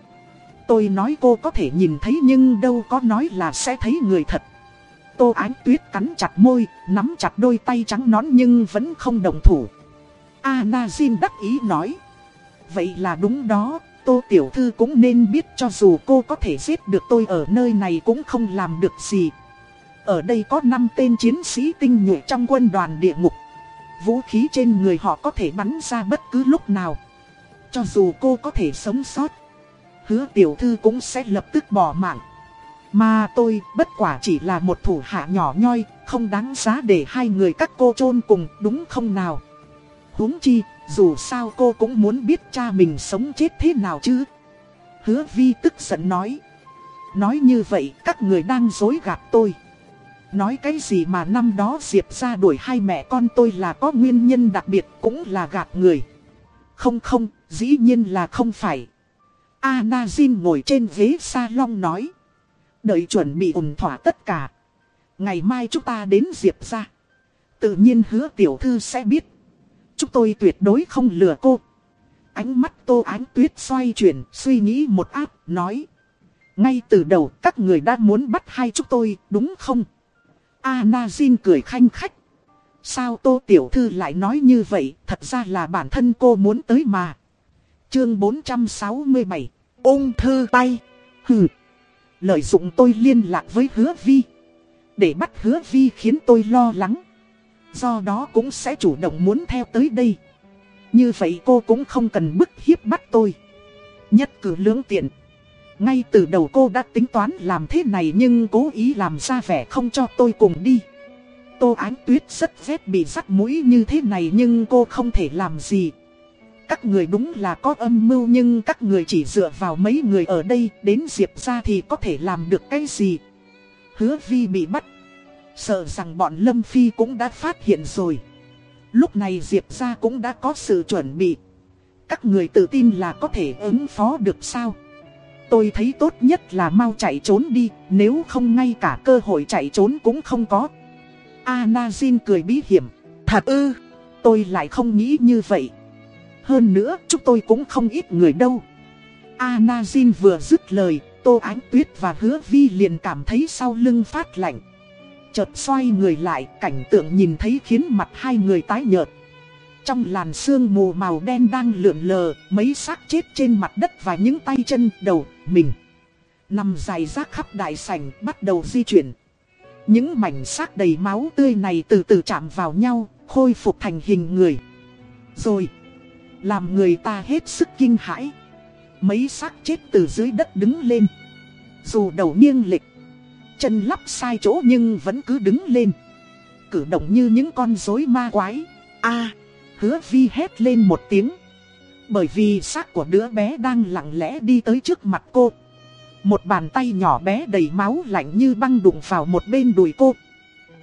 Tôi nói cô có thể nhìn thấy nhưng đâu có nói là sẽ thấy người thật. Tô Ánh Tuyết cắn chặt môi, nắm chặt đôi tay trắng nón nhưng vẫn không đồng thủ. Anazin đắc ý nói. Vậy là đúng đó, Tô Tiểu Thư cũng nên biết cho dù cô có thể giết được tôi ở nơi này cũng không làm được gì. Ở đây có 5 tên chiến sĩ tinh nhuệ trong quân đoàn địa ngục. Vũ khí trên người họ có thể bắn ra bất cứ lúc nào. Cho dù cô có thể sống sót, hứa tiểu thư cũng sẽ lập tức bỏ mạng. Mà tôi bất quả chỉ là một thủ hạ nhỏ nhoi, không đáng giá để hai người các cô chôn cùng, đúng không nào? Huống chi, dù sao cô cũng muốn biết cha mình sống chết thế nào chứ. Hứa vi tức giận nói. Nói như vậy các người đang dối gạt tôi. Nói cái gì mà năm đó Diệp ra đuổi hai mẹ con tôi là có nguyên nhân đặc biệt cũng là gạt người. Không không, dĩ nhiên là không phải. Anazin ngồi trên ghế salon nói. Đợi chuẩn bị ủng thỏa tất cả. Ngày mai chúng ta đến Diệp ra. Tự nhiên hứa tiểu thư sẽ biết. Chúng tôi tuyệt đối không lừa cô. Ánh mắt tô ánh tuyết xoay chuyển, suy nghĩ một áp, nói. Ngay từ đầu các người đã muốn bắt hai chúng tôi, đúng không? Anna Jin cười khanh khách. Sao tô tiểu thư lại nói như vậy, thật ra là bản thân cô muốn tới mà. Chương 467, ung thư tay. Hừ. Lợi dụng tôi liên lạc với hứa vi. Để bắt hứa vi khiến tôi lo lắng. Do đó cũng sẽ chủ động muốn theo tới đây. Như vậy cô cũng không cần bức hiếp bắt tôi. Nhất cử lưỡng tiện. Ngay từ đầu cô đã tính toán làm thế này nhưng cố ý làm ra vẻ không cho tôi cùng đi. Tô Ánh Tuyết rất ghét bị rắc mũi như thế này nhưng cô không thể làm gì. Các người đúng là có âm mưu nhưng các người chỉ dựa vào mấy người ở đây, đến Diệp ra thì có thể làm được cái gì? Hứa Vi bị bắt Sợ rằng bọn Lâm Phi cũng đã phát hiện rồi. Lúc này Diệp ra cũng đã có sự chuẩn bị. Các người tự tin là có thể ứng phó được sao? Tôi thấy tốt nhất là mau chạy trốn đi, nếu không ngay cả cơ hội chạy trốn cũng không có. Anazin cười bí hiểm. Thật ư, tôi lại không nghĩ như vậy. Hơn nữa, chúng tôi cũng không ít người đâu. Anazin vừa dứt lời, Tô Ánh Tuyết và Hứa Vi liền cảm thấy sau lưng phát lạnh. Chợt xoay người lại, cảnh tượng nhìn thấy khiến mặt hai người tái nhợt. Trong làn sương mù màu đen đang lượn lờ, mấy xác chết trên mặt đất và những tay chân, đầu, mình. Nằm dài rác khắp đại sảnh, bắt đầu di chuyển. Những mảnh xác đầy máu tươi này từ từ chạm vào nhau, khôi phục thành hình người. Rồi, làm người ta hết sức kinh hãi. Mấy xác chết từ dưới đất đứng lên. Dù đầu nghiêng lịch chân lắp sai chỗ nhưng vẫn cứ đứng lên. Cử động như những con rối ma quái. a, hứa vi hét lên một tiếng. Bởi vì xác của đứa bé đang lặng lẽ đi tới trước mặt cô. Một bàn tay nhỏ bé đầy máu lạnh như băng đụng vào một bên đùi cô.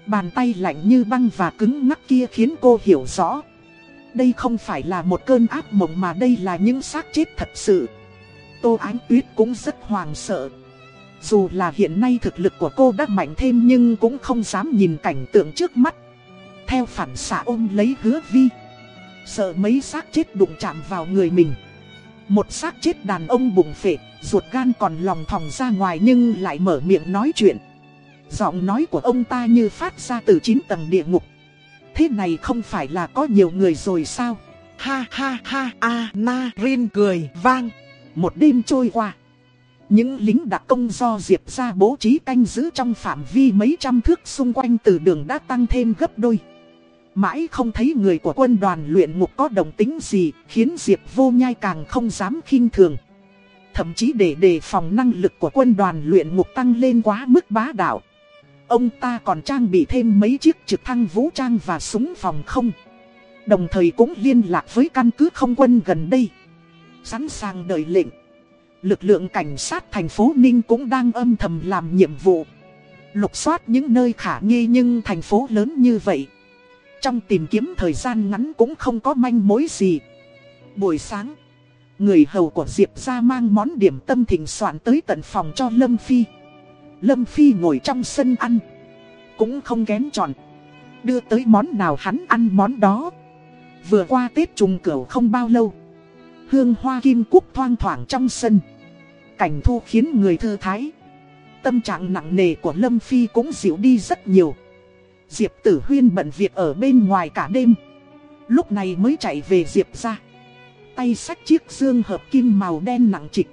Bàn tay lạnh như băng và cứng ngắc kia khiến cô hiểu rõ. Đây không phải là một cơn ác mộng mà đây là những xác chết thật sự. Tô Ánh Tuyết cũng rất hoàng sợ. Dù là hiện nay thực lực của cô đã mạnh thêm nhưng cũng không dám nhìn cảnh tượng trước mắt. Theo phản xạ ôm lấy hứa vi. Sợ mấy xác chết đụng chạm vào người mình. Một xác chết đàn ông bụng phệ, ruột gan còn lòng thòng ra ngoài nhưng lại mở miệng nói chuyện. Giọng nói của ông ta như phát ra từ 9 tầng địa ngục. Thế này không phải là có nhiều người rồi sao? Ha ha ha, a na rin cười vang. Một đêm trôi qua. Những lính đặc công do Diệp ra bố trí canh giữ trong phạm vi mấy trăm thước xung quanh từ đường đã tăng thêm gấp đôi. Mãi không thấy người của quân đoàn luyện ngục có đồng tính gì, khiến Diệp vô nhai càng không dám khinh thường. Thậm chí để đề phòng năng lực của quân đoàn luyện ngục tăng lên quá mức bá đạo. Ông ta còn trang bị thêm mấy chiếc trực thăng vũ trang và súng phòng không. Đồng thời cũng liên lạc với căn cứ không quân gần đây. Sẵn sàng đợi lệnh. Lực lượng cảnh sát thành phố Ninh cũng đang âm thầm làm nhiệm vụ. Lục soát những nơi khả nghi nhưng thành phố lớn như vậy. Trong tìm kiếm thời gian ngắn cũng không có manh mối gì. Buổi sáng, người hầu của Diệp ra mang món điểm tâm thỉnh soạn tới tận phòng cho Lâm Phi. Lâm Phi ngồi trong sân ăn. Cũng không kém chọn. Đưa tới món nào hắn ăn món đó. Vừa qua Tết trùng cửu không bao lâu. Hương hoa kim cúc thoang thoảng trong sân. Cảnh thu khiến người thư thái. Tâm trạng nặng nề của Lâm Phi cũng dịu đi rất nhiều. Diệp Tử Huyên bận việc ở bên ngoài cả đêm. Lúc này mới chạy về Diệp ra. Tay sách chiếc dương hợp kim màu đen nặng trịch.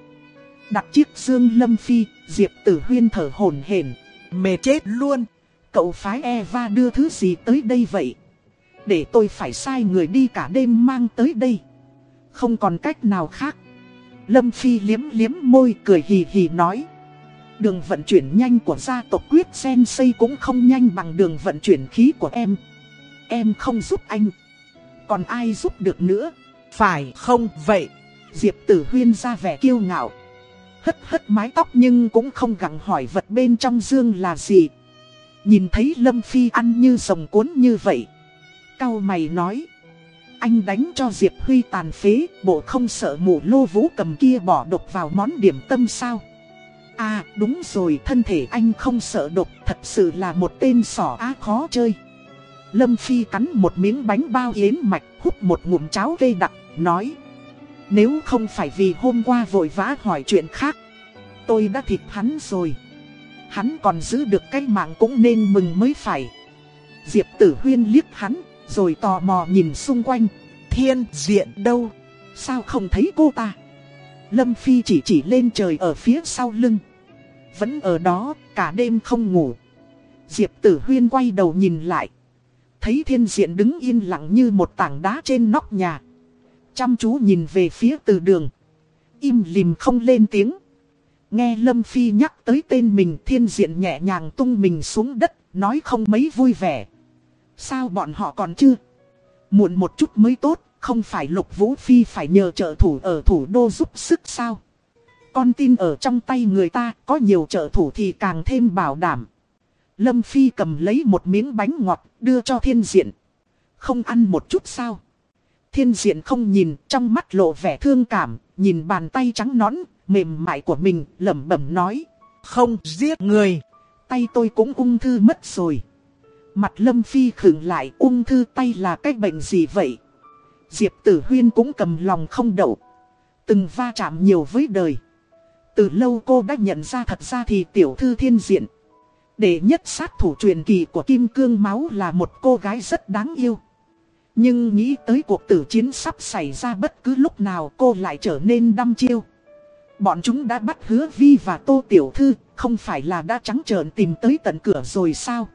Đặt chiếc dương Lâm Phi, Diệp Tử Huyên thở hổn hển, mệt chết luôn. Cậu phái Eva đưa thứ gì tới đây vậy? Để tôi phải sai người đi cả đêm mang tới đây. Không còn cách nào khác. Lâm Phi liếm liếm môi cười hì hì nói. Đường vận chuyển nhanh của gia tộc quyết sen xây cũng không nhanh bằng đường vận chuyển khí của em. Em không giúp anh. Còn ai giúp được nữa? Phải không vậy? Diệp tử huyên ra vẻ kiêu ngạo. Hất hất mái tóc nhưng cũng không gặng hỏi vật bên trong dương là gì. Nhìn thấy Lâm Phi ăn như rồng cuốn như vậy. Cao mày nói. Anh đánh cho Diệp Huy tàn phế, bộ không sợ mụ lô vũ cầm kia bỏ độc vào món điểm tâm sao. À đúng rồi thân thể anh không sợ độc thật sự là một tên sỏ á khó chơi. Lâm Phi cắn một miếng bánh bao yến mạch hút một ngụm cháo vê đặc nói Nếu không phải vì hôm qua vội vã hỏi chuyện khác Tôi đã thịt hắn rồi. Hắn còn giữ được cái mạng cũng nên mừng mới phải. Diệp tử huyên liếc hắn rồi tò mò nhìn xung quanh Thiên diện đâu Sao không thấy cô ta Lâm Phi chỉ chỉ lên trời ở phía sau lưng. Vẫn ở đó, cả đêm không ngủ. Diệp Tử Huyên quay đầu nhìn lại. Thấy thiên diện đứng yên lặng như một tảng đá trên nóc nhà. Chăm chú nhìn về phía từ đường. Im lìm không lên tiếng. Nghe Lâm Phi nhắc tới tên mình thiên diện nhẹ nhàng tung mình xuống đất, nói không mấy vui vẻ. Sao bọn họ còn chưa? Muộn một chút mới tốt, không phải Lục Vũ Phi phải nhờ trợ thủ ở thủ đô giúp sức sao? Con tin ở trong tay người ta, có nhiều trợ thủ thì càng thêm bảo đảm. Lâm Phi cầm lấy một miếng bánh ngọt, đưa cho thiên diện. Không ăn một chút sao? Thiên diện không nhìn, trong mắt lộ vẻ thương cảm, nhìn bàn tay trắng nõn, mềm mại của mình, lẩm bẩm nói. Không giết người. Tay tôi cũng ung thư mất rồi. Mặt Lâm Phi khửng lại, ung thư tay là cái bệnh gì vậy? Diệp Tử Huyên cũng cầm lòng không đậu. Từng va chạm nhiều với đời. Từ lâu cô đã nhận ra thật ra thì tiểu thư thiên diện. Để nhất sát thủ truyền kỳ của Kim Cương Máu là một cô gái rất đáng yêu. Nhưng nghĩ tới cuộc tử chiến sắp xảy ra bất cứ lúc nào cô lại trở nên đăm chiêu. Bọn chúng đã bắt hứa vi và tô tiểu thư, không phải là đã trắng trợn tìm tới tận cửa rồi sao?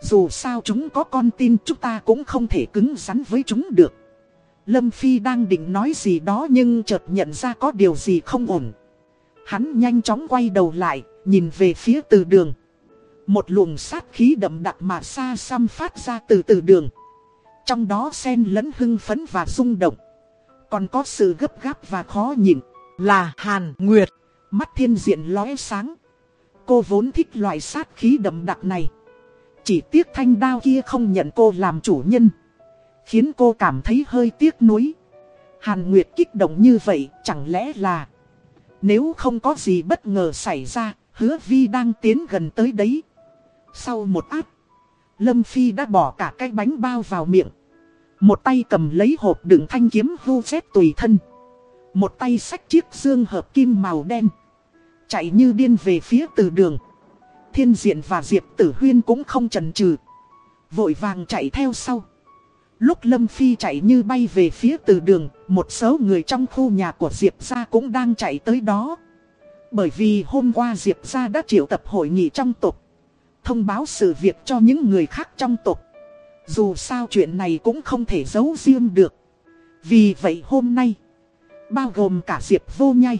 Dù sao chúng có con tin chúng ta cũng không thể cứng rắn với chúng được. Lâm Phi đang định nói gì đó nhưng chợt nhận ra có điều gì không ổn. Hắn nhanh chóng quay đầu lại, nhìn về phía từ đường. Một luồng sát khí đậm đặc mà xa xăm phát ra từ từ đường. Trong đó xen lẫn hưng phấn và rung động. Còn có sự gấp gáp và khó nhìn. Là Hàn Nguyệt. Mắt thiên diện lóe sáng. Cô vốn thích loại sát khí đậm đặc này. Chỉ tiếc thanh đao kia không nhận cô làm chủ nhân. Khiến cô cảm thấy hơi tiếc nuối. Hàn Nguyệt kích động như vậy, chẳng lẽ là Nếu không có gì bất ngờ xảy ra, Hứa Vi đang tiến gần tới đấy Sau một áp, Lâm Phi đã bỏ cả cái bánh bao vào miệng Một tay cầm lấy hộp đựng thanh kiếm hưu xét tùy thân Một tay xách chiếc dương hợp kim màu đen, Chạy như điên về phía từ đường Thiên diện và Diệp Tử Huyên cũng không chần chừ Vội vàng chạy theo sau Lúc Lâm Phi chạy như bay về phía từ đường, một số người trong khu nhà của Diệp Gia cũng đang chạy tới đó. Bởi vì hôm qua Diệp Gia đã triệu tập hội nghị trong tộc, thông báo sự việc cho những người khác trong tộc. Dù sao chuyện này cũng không thể giấu riêng được. Vì vậy hôm nay, bao gồm cả Diệp Vô Nhai,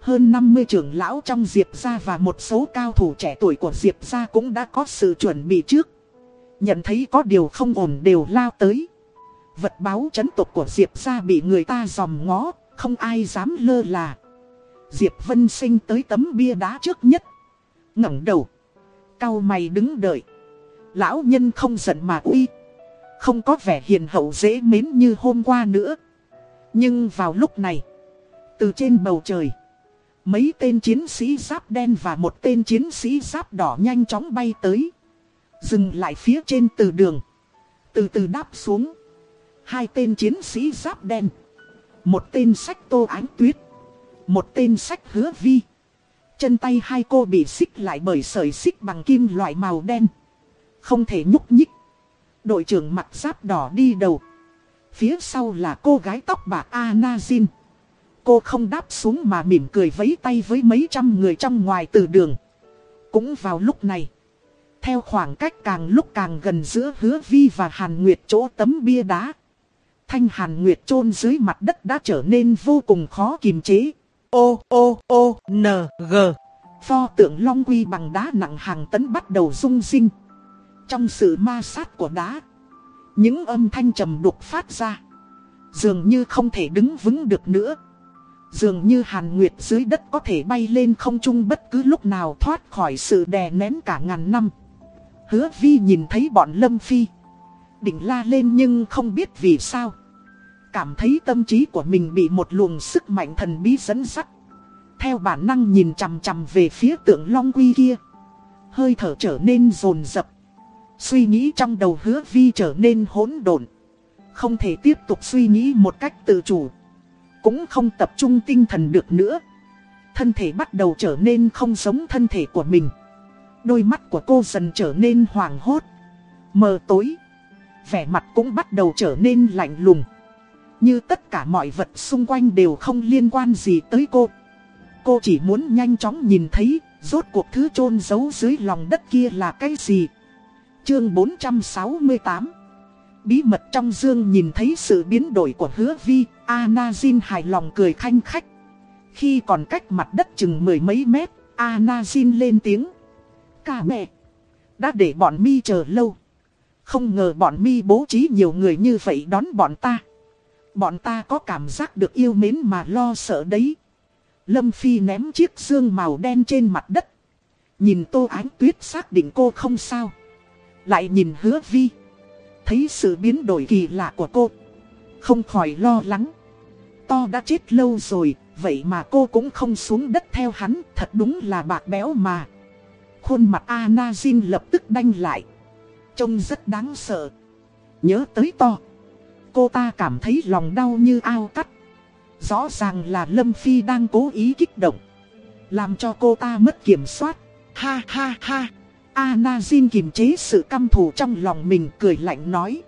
hơn 50 trưởng lão trong Diệp Gia và một số cao thủ trẻ tuổi của Diệp Gia cũng đã có sự chuẩn bị trước. Nhận thấy có điều không ổn đều lao tới. Vật báo chấn tục của Diệp gia bị người ta dòm ngó, không ai dám lơ là. Diệp Vân Sinh tới tấm bia đá trước nhất. ngẩng đầu. Cao mày đứng đợi. Lão nhân không giận mà uy. Không có vẻ hiền hậu dễ mến như hôm qua nữa. Nhưng vào lúc này. Từ trên bầu trời. Mấy tên chiến sĩ giáp đen và một tên chiến sĩ giáp đỏ nhanh chóng bay tới. Dừng lại phía trên từ đường. Từ từ đáp xuống. Hai tên chiến sĩ giáp đen. Một tên sách tô ánh tuyết. Một tên sách hứa vi. Chân tay hai cô bị xích lại bởi sợi xích bằng kim loại màu đen. Không thể nhúc nhích. Đội trưởng mặc giáp đỏ đi đầu. Phía sau là cô gái tóc bạc Anazin. Cô không đáp xuống mà mỉm cười vẫy tay với mấy trăm người trong ngoài từ đường. Cũng vào lúc này. Theo khoảng cách càng lúc càng gần giữa hứa vi và Hàn Nguyệt chỗ tấm bia đá. Thanh Hàn Nguyệt chôn dưới mặt đất đã trở nên vô cùng khó kiềm chế. O, O, O, N, G. Pho tượng long quy bằng đá nặng hàng tấn bắt đầu rung rinh. Trong sự ma sát của đá, những âm thanh trầm đục phát ra. Dường như không thể đứng vững được nữa. Dường như Hàn Nguyệt dưới đất có thể bay lên không trung bất cứ lúc nào thoát khỏi sự đè nén cả ngàn năm. Hứa Vi nhìn thấy bọn Lâm Phi. Định la lên nhưng không biết vì sao. Cảm thấy tâm trí của mình bị một luồng sức mạnh thần bí dẫn sắt Theo bản năng nhìn chằm chằm về phía tượng Long Quy kia. Hơi thở trở nên rồn rập. Suy nghĩ trong đầu hứa Vi trở nên hỗn độn. Không thể tiếp tục suy nghĩ một cách tự chủ. Cũng không tập trung tinh thần được nữa. Thân thể bắt đầu trở nên không giống thân thể của mình. Đôi mắt của cô dần trở nên hoàng hốt. Mờ tối. Vẻ mặt cũng bắt đầu trở nên lạnh lùng. Như tất cả mọi vật xung quanh đều không liên quan gì tới cô. Cô chỉ muốn nhanh chóng nhìn thấy, rốt cuộc thứ chôn giấu dưới lòng đất kia là cái gì. Chương 468 Bí mật trong dương nhìn thấy sự biến đổi của hứa vi, Anazin hài lòng cười khanh khách. Khi còn cách mặt đất chừng mười mấy mét, Anazin lên tiếng. Cả mẹ, đã để bọn mi chờ lâu. Không ngờ bọn mi bố trí nhiều người như vậy đón bọn ta. Bọn ta có cảm giác được yêu mến mà lo sợ đấy. Lâm Phi ném chiếc xương màu đen trên mặt đất. Nhìn tô ánh tuyết xác định cô không sao. Lại nhìn hứa vi. Thấy sự biến đổi kỳ lạ của cô. Không khỏi lo lắng. To đã chết lâu rồi, vậy mà cô cũng không xuống đất theo hắn, thật đúng là bạc béo mà. Khuôn mặt Anazin lập tức đanh lại. Trông rất đáng sợ. Nhớ tới to. Cô ta cảm thấy lòng đau như ao cắt. Rõ ràng là Lâm Phi đang cố ý kích động. Làm cho cô ta mất kiểm soát. Ha ha ha. Anazin kiềm chế sự căm thù trong lòng mình cười lạnh nói.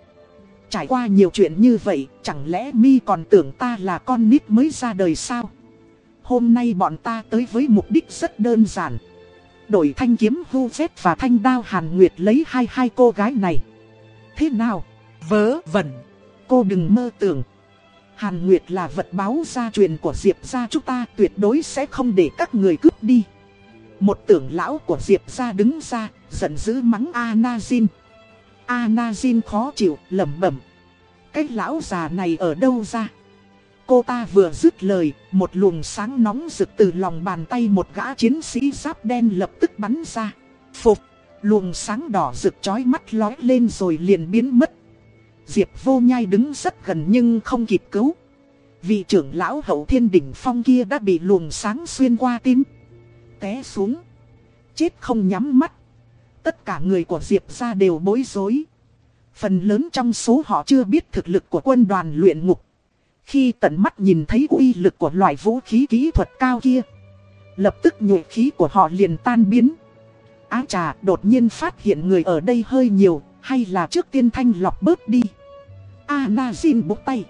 Trải qua nhiều chuyện như vậy, chẳng lẽ mi còn tưởng ta là con nít mới ra đời sao? Hôm nay bọn ta tới với mục đích rất đơn giản. Đổi thanh kiếm hu phép và thanh đao hàn nguyệt lấy hai hai cô gái này. Thế nào? Vớ vẩn. Cô đừng mơ tưởng. Hàn Nguyệt là vật báo gia truyền của Diệp gia chúng ta tuyệt đối sẽ không để các người cướp đi. Một tưởng lão của Diệp gia đứng ra, giận dữ mắng Anazin. Anazin khó chịu, lẩm bẩm. Cái lão già này ở đâu ra? Cô ta vừa dứt lời, một luồng sáng nóng rực từ lòng bàn tay một gã chiến sĩ giáp đen lập tức bắn ra. Phục, luồng sáng đỏ rực chói mắt lói lên rồi liền biến mất. Diệp vô nhai đứng rất gần nhưng không kịp cứu. Vị trưởng lão hậu thiên đỉnh phong kia đã bị luồng sáng xuyên qua tim. Té xuống. Chết không nhắm mắt. Tất cả người của Diệp ra đều bối rối. Phần lớn trong số họ chưa biết thực lực của quân đoàn luyện ngục. Khi tận mắt nhìn thấy uy lực của loại vũ khí kỹ thuật cao kia. Lập tức nhuệ khí của họ liền tan biến. Á trà đột nhiên phát hiện người ở đây hơi nhiều, hay là trước tiên thanh lọc bớt đi. Anazin bốc tay.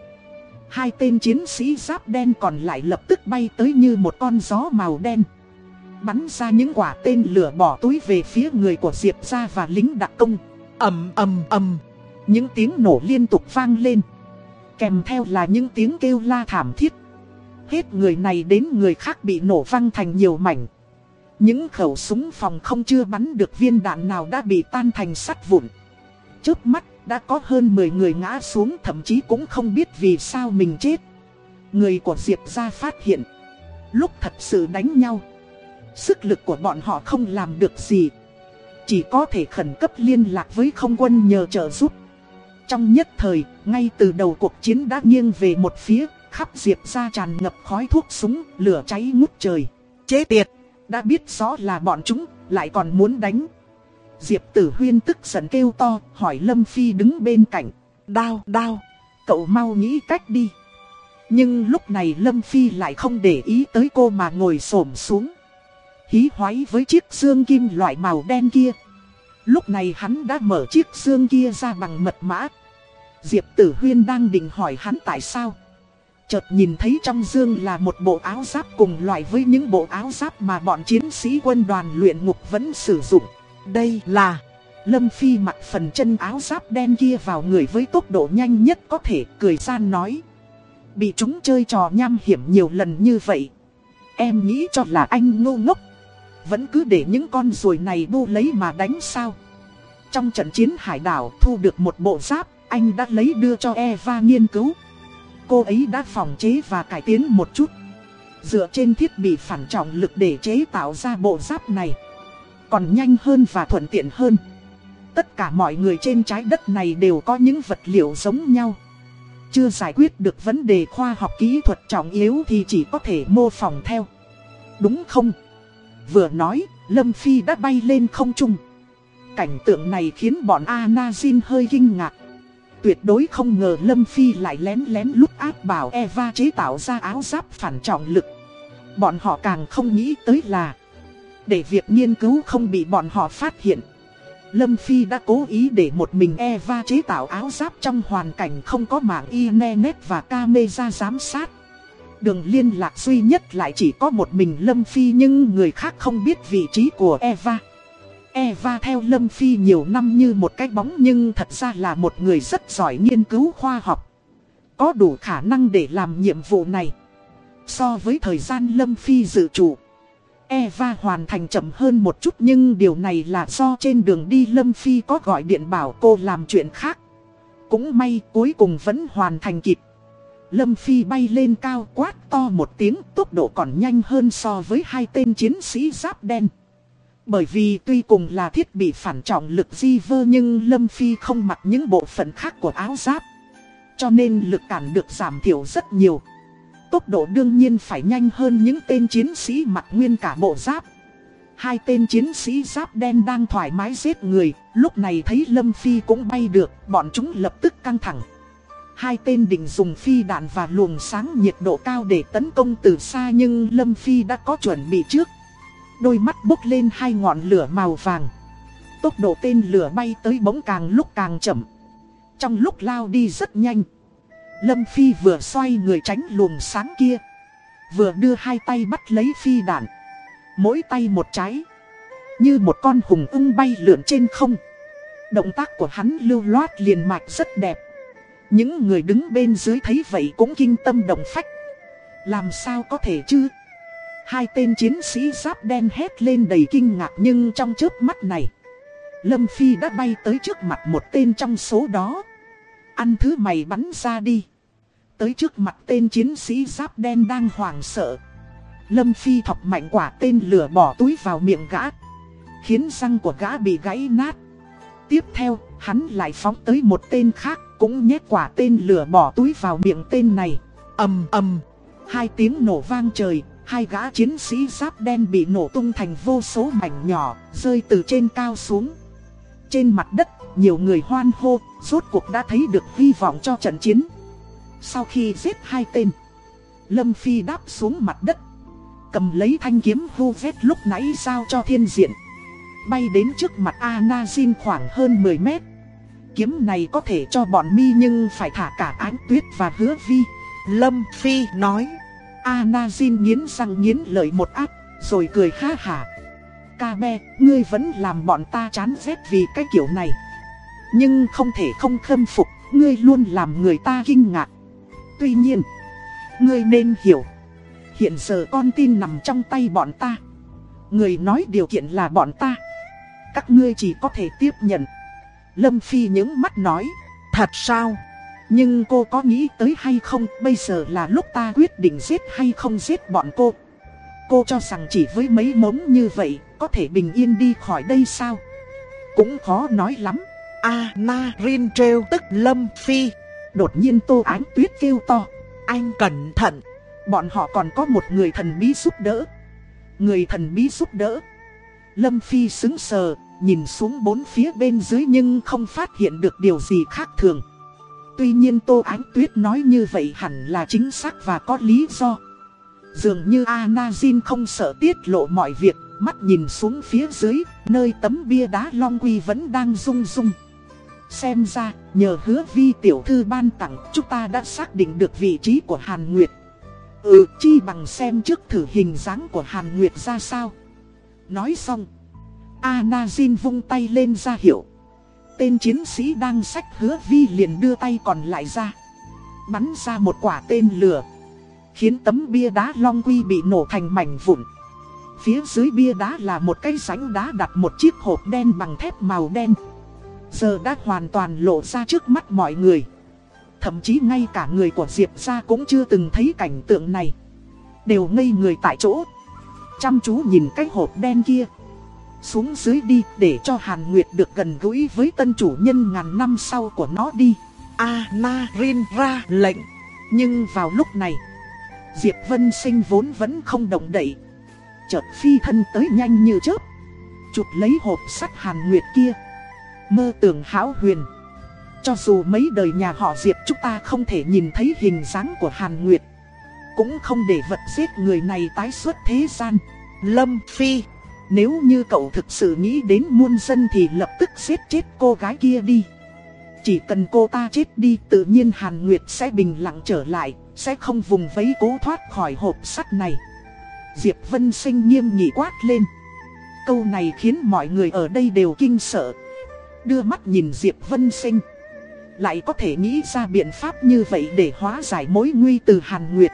Hai tên chiến sĩ giáp đen còn lại lập tức bay tới như một con gió màu đen. Bắn ra những quả tên lửa bỏ túi về phía người của Diệp gia và lính đặc công. ầm ầm ầm, những tiếng nổ liên tục vang lên. Kèm theo là những tiếng kêu la thảm thiết. Hết người này đến người khác bị nổ văng thành nhiều mảnh. Những khẩu súng phòng không chưa bắn được viên đạn nào đã bị tan thành sắt vụn. Trước mắt đã có hơn 10 người ngã xuống thậm chí cũng không biết vì sao mình chết. Người của Diệp ra phát hiện. Lúc thật sự đánh nhau Sức lực của bọn họ không làm được gì. Chỉ có thể khẩn cấp liên lạc với không quân nhờ trợ giúp. Trong nhất thời, ngay từ đầu cuộc chiến đã nghiêng về một phía Khắp Diệp ra tràn ngập khói thuốc súng, lửa cháy ngút trời. Chế tiệt. Đã biết rõ là bọn chúng, lại còn muốn đánh. Diệp tử huyên tức giận kêu to, hỏi Lâm Phi đứng bên cạnh. Đao, đao. Cậu mau nghĩ cách đi. Nhưng lúc này Lâm Phi lại không để ý tới cô mà ngồi xổm xuống. Hí hoáy với chiếc xương kim loại màu đen kia. Lúc này hắn đã mở chiếc xương kia ra bằng mật mã. Diệp Tử Huyên đang định hỏi hắn tại sao. Chợt nhìn thấy trong dương là một bộ áo giáp cùng loại với những bộ áo giáp mà bọn chiến sĩ quân đoàn luyện ngục vẫn sử dụng. Đây là... Lâm Phi mặc phần chân áo giáp đen kia vào người với tốc độ nhanh nhất có thể, cười gian nói. Bị chúng chơi trò nham hiểm nhiều lần như vậy, Em nghĩ cho là anh ngu ngốc. Vẫn cứ để những con ruồi này bu lấy mà đánh sao? Trong trận chiến hải đảo thu được một bộ giáp, Anh đã lấy đưa cho Eva nghiên cứu. Cô ấy đã phòng chế và cải tiến một chút. Dựa trên thiết bị phản trọng lực để chế tạo ra bộ giáp này. Còn nhanh hơn và thuận tiện hơn. Tất cả mọi người trên trái đất này đều có những vật liệu giống nhau. Chưa giải quyết được vấn đề khoa học kỹ thuật trọng yếu thì chỉ có thể mô phỏng theo. Đúng không? Vừa nói, Lâm Phi đã bay lên không trung. Cảnh tượng này khiến bọn Anazin hơi kinh ngạc. Tuyệt đối không ngờ Lâm Phi lại lén lén lúc áp bảo Eva chế tạo ra áo giáp phản trọng lực. Bọn họ càng không nghĩ tới là Để việc nghiên cứu không bị bọn họ phát hiện. Lâm Phi đã cố ý để một mình Eva chế tạo áo giáp trong hoàn cảnh không có mạng internet và camera giám sát. Đường liên lạc duy nhất lại chỉ có một mình Lâm Phi nhưng người khác không biết vị trí của Eva. Eva theo Lâm Phi nhiều năm như một cái bóng nhưng thật ra là một người rất giỏi nghiên cứu khoa học. Có đủ khả năng để làm nhiệm vụ này. So với thời gian Lâm Phi dự trụ. Eva hoàn thành chậm hơn một chút nhưng điều này là do trên đường đi Lâm Phi có gọi điện bảo cô làm chuyện khác. Cũng may cuối cùng vẫn hoàn thành kịp. Lâm Phi bay lên cao quát to một tiếng tốc độ còn nhanh hơn so với hai tên chiến sĩ giáp đen. Bởi vì tuy cùng là thiết bị phản trọng lực di vơ nhưng Lâm Phi không mặc những bộ phận khác của áo giáp. Cho nên lực cản được giảm thiểu rất nhiều tốc độ đương nhiên phải nhanh hơn những tên chiến sĩ mặc nguyên cả bộ giáp. Hai tên chiến sĩ giáp đen đang thoải mái giết người, lúc này thấy Lâm Phi cũng bay được, bọn chúng lập tức căng thẳng. Hai tên định dùng phi đạn và luồng sáng nhiệt độ cao để tấn công từ xa nhưng Lâm Phi đã có chuẩn bị trước. Đôi mắt bốc lên hai ngọn lửa màu vàng. Tốc độ tên lửa bay tới bóng càng lúc càng chậm. Trong lúc lao đi rất nhanh. Lâm Phi vừa xoay người tránh luồng sáng kia, Vừa đưa hai tay bắt lấy phi đạn Mỗi tay một trái, Như một con hùng ưng bay lượn trên không Động tác của hắn lưu loát liền mạch rất đẹp những người đứng bên dưới thấy vậy cũng kinh tâm động phách Làm sao có thể chứ Hai tên chiến sĩ giáp đen hét lên đầy kinh ngạc nhưng trong chớp mắt này Lâm Phi đã bay tới trước mặt một tên trong số đó Ăn thứ mày bắn ra đi tới trước mặt tên chiến sĩ giáp đen đang hoảng sợ. Lâm Phi thọc mạnh quả tên lửa bỏ túi vào miệng gã. Khiến răng của gã bị gãy nát. Tiếp theo, hắn lại phóng tới một tên khác, cũng nhét quả tên lửa bỏ túi vào miệng tên này. ầm ầm, hai tiếng nổ vang trời, hai gã chiến sĩ giáp đen bị nổ tung thành vô số mảnh nhỏ, rơi từ trên cao xuống. Trên mặt đất, nhiều người hoan hô, rốt cuộc đã thấy được hy vọng cho trận chiến. Sau khi giết hai tên, Lâm Phi đáp xuống mặt đất. Cầm lấy thanh kiếm hô vết lúc nãy giao cho thiên diện. Bay đến trước mặt Anazin khoảng hơn 10 mét. Kiếm này có thể cho bọn mi nhưng phải thả cả ánh tuyết và hứa vi. Lâm Phi nói. Anazin nghiến răng nghiến lợi một áp, rồi cười ha hả. Ca be, ngươi vẫn làm bọn ta chán ghét vì cái kiểu này. Nhưng không thể không khâm phục, ngươi luôn làm người ta kinh ngạc. Tuy nhiên, ngươi nên hiểu, hiện giờ con tin nằm trong tay bọn ta. Người nói điều kiện là bọn ta. Các ngươi chỉ có thể tiếp nhận. Lâm Phi những mắt nói, thật sao? Nhưng cô có nghĩ tới hay không, bây giờ là lúc ta quyết định giết hay không giết bọn cô. cô cho rằng chỉ với mấy mống như vậy có thể bình yên đi khỏi đây sao? Cũng khó nói lắm. A Na Rin trêu tức Lâm Phi. Đột nhiên Tô Ánh Tuyết kêu to. Anh cẩn thận. Bọn họ còn có một người thần bí giúp đỡ. Người thần bí giúp đỡ. Lâm Phi xứng sờ, nhìn xuống bốn phía bên dưới nhưng không phát hiện được điều gì khác thường. Tuy nhiên Tô Ánh Tuyết nói như vậy hẳn là chính xác và có lý do. Dường như Anazin không sợ tiết lộ mọi việc, mắt nhìn xuống phía dưới, nơi tấm bia đá long quy vẫn đang rung rung. Xem ra, nhờ hứa vi tiểu thư ban tặng, chúng ta đã xác định được vị trí của Hàn Nguyệt. Ừ, chi bằng xem trước thử hình dáng của Hàn Nguyệt ra sao. Nói xong, Anazin vung tay lên ra hiệu. Tên chiến sĩ đang sách hứa vi liền đưa tay còn lại ra. Bắn ra một quả tên lửa. Khiến tấm bia đá long quy bị nổ thành mảnh vụn. Phía dưới bia đá là một cây sánh đá đặt một chiếc hộp đen bằng thép màu đen. Giờ đã hoàn toàn lộ ra trước mắt mọi người. Thậm chí ngay cả người của Diệp gia cũng chưa từng thấy cảnh tượng này. Đều ngây người tại chỗ. Chăm chú nhìn cái hộp đen kia. Xuống dưới đi để cho Hàn Nguyệt được gần gũi với tân chủ nhân ngàn năm sau của nó đi. A Na Rin ra lệnh. Nhưng vào lúc này, Diệp Vân Sinh vốn vẫn không động đậy. Chợt phi thân tới nhanh như chớp. Chụp lấy hộp sắt Hàn Nguyệt kia. Mơ tưởng háo huyền. Cho dù mấy đời nhà họ Diệp chúng ta không thể nhìn thấy hình dáng của Hàn Nguyệt. Cũng không để vật giết người này tái xuất thế gian. Lâm Phi nếu như cậu thực sự nghĩ đến muôn dân thì lập tức giết chết cô gái kia đi. Chỉ cần cô ta chết đi tự nhiên Hàn Nguyệt sẽ bình lặng trở lại, sẽ không vùng vẫy cố thoát khỏi hộp sắt này. Diệp Vân Sinh nghiêm nghị quát lên. Câu này khiến mọi người ở đây đều kinh sợ. Đưa mắt nhìn Diệp Vân Sinh. Lại có thể nghĩ ra biện pháp như vậy để hóa giải mối nguy từ Hàn Nguyệt.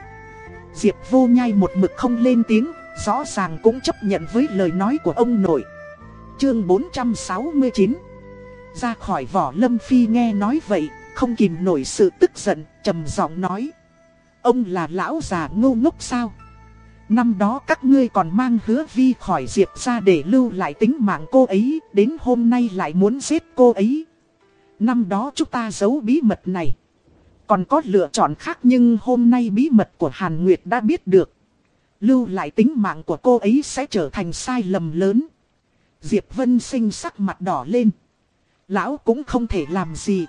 Diệp vô nhai một mực không lên tiếng Rõ ràng cũng chấp nhận với lời nói của ông nội. Chương 469 Ra khỏi vỏ Lâm Phi nghe nói vậy, Không kìm nổi sự tức giận, trầm giọng nói. Ông là lão già ngô ngốc sao? Năm đó các ngươi còn mang hứa vi khỏi Diệp ra để lưu lại tính mạng cô ấy, Đến hôm nay lại muốn giết cô ấy. Năm đó chúng ta giấu bí mật này. Còn có lựa chọn khác nhưng hôm nay bí mật của Hàn Nguyệt đã biết được. Lưu lại tính mạng của cô ấy sẽ trở thành sai lầm lớn. Diệp Vân sinh sắc mặt đỏ lên. Lão cũng không thể làm gì.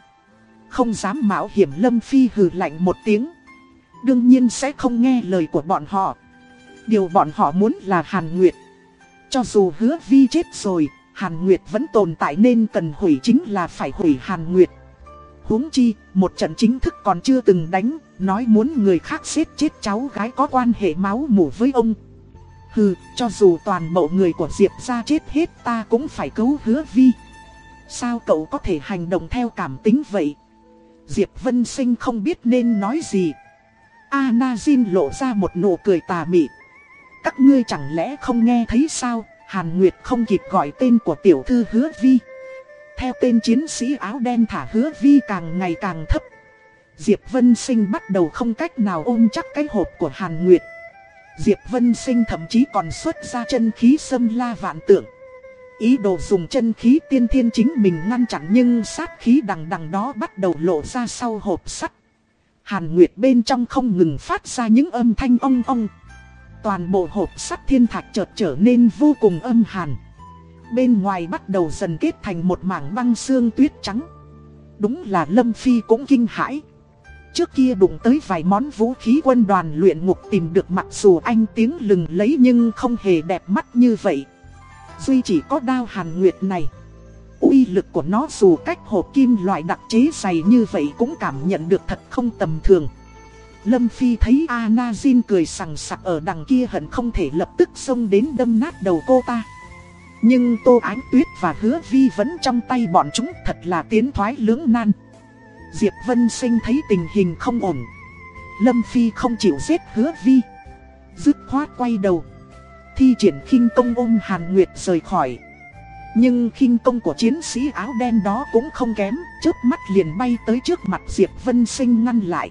Không dám mạo hiểm Lâm Phi hừ lạnh một tiếng. Đương nhiên sẽ không nghe lời của bọn họ. Điều bọn họ muốn là Hàn Nguyệt. Cho dù hứa vi chết rồi, Hàn Nguyệt vẫn tồn tại nên cần hủy chính là phải hủy Hàn Nguyệt huống chi, một trận chính thức còn chưa từng đánh, nói muốn người khác giết chết cháu gái có quan hệ máu mủ với ông. Hừ, cho dù toàn bộ người của Diệp ra chết hết ta cũng phải cứu hứa vi. Sao cậu có thể hành động theo cảm tính vậy? Diệp Vân Sinh không biết nên nói gì. Anazin lộ ra một nụ cười tà mị. Các ngươi chẳng lẽ không nghe thấy sao? Hàn Nguyệt không kịp gọi tên của tiểu thư hứa vi. Theo tên chiến sĩ áo đen thả hứa vi càng ngày càng thấp. Diệp Vân Sinh bắt đầu không cách nào ôm chắc cái hộp của Hàn Nguyệt. Diệp Vân Sinh thậm chí còn xuất ra chân khí xâm la vạn tượng. Ý đồ dùng chân khí tiên thiên chính mình ngăn chặn nhưng sát khí đằng đằng đó bắt đầu lộ ra sau hộp sắt. Hàn Nguyệt bên trong không ngừng phát ra những âm thanh ong ong. Toàn bộ hộp sắt thiên thạch chợt trở nên vô cùng âm hàn. Bên ngoài bắt đầu dần kết thành một mảng băng xương tuyết trắng Đúng là Lâm Phi cũng kinh hãi Trước kia đụng tới vài món vũ khí quân đoàn luyện ngục tìm được mặc dù anh tiếng lừng lấy nhưng không hề đẹp mắt như vậy. Duy chỉ có đao hàn nguyệt này. Uy lực của nó dù cách hộp kim loại đặc chế dày như vậy cũng cảm nhận được thật không tầm thường. Lâm Phi thấy Anazin cười sằng sặc ở đằng kia hận không thể lập tức xông đến đâm nát đầu cô ta. Nhưng Tô Ánh Tuyết và Hứa Vi vẫn trong tay bọn chúng thật là tiến thoái lưỡng nan. Diệp Vân Sinh thấy tình hình không ổn. Lâm Phi không chịu giết Hứa Vi. Dứt khoát quay đầu. Thi triển khinh công ôm Hàn Nguyệt rời khỏi. Nhưng khinh công của chiến sĩ áo đen đó cũng không kém, chớp mắt liền bay tới trước mặt Diệp Vân Sinh ngăn lại.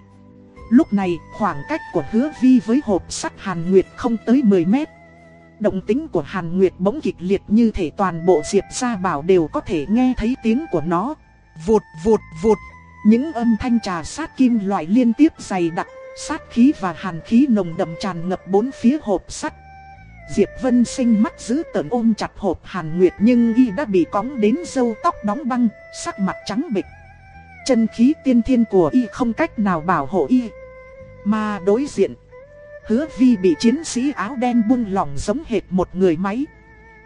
Lúc này, khoảng cách của hứa vi với hộp sắt Hàn Nguyệt không tới 10 mét. Động tính của Hàn Nguyệt bỗng kịch liệt như thể toàn bộ Diệp Gia Bảo đều có thể nghe thấy tiếng của nó. Vụt vụt vụt, những âm thanh trà sát kim loại liên tiếp dày đặc, sát khí và hàn khí nồng đậm tràn ngập bốn phía hộp sắt. Diệp Vân sinh mắt giữ tợn ôm chặt hộp Hàn Nguyệt nhưng y đã bị cóng đến sâu tóc đóng băng, sắc mặt trắng bệch. Chân khí tiên thiên của y không cách nào bảo hộ y. Mà đối diện, hứa vi bị chiến sĩ áo đen buông lỏng giống hệt một người máy.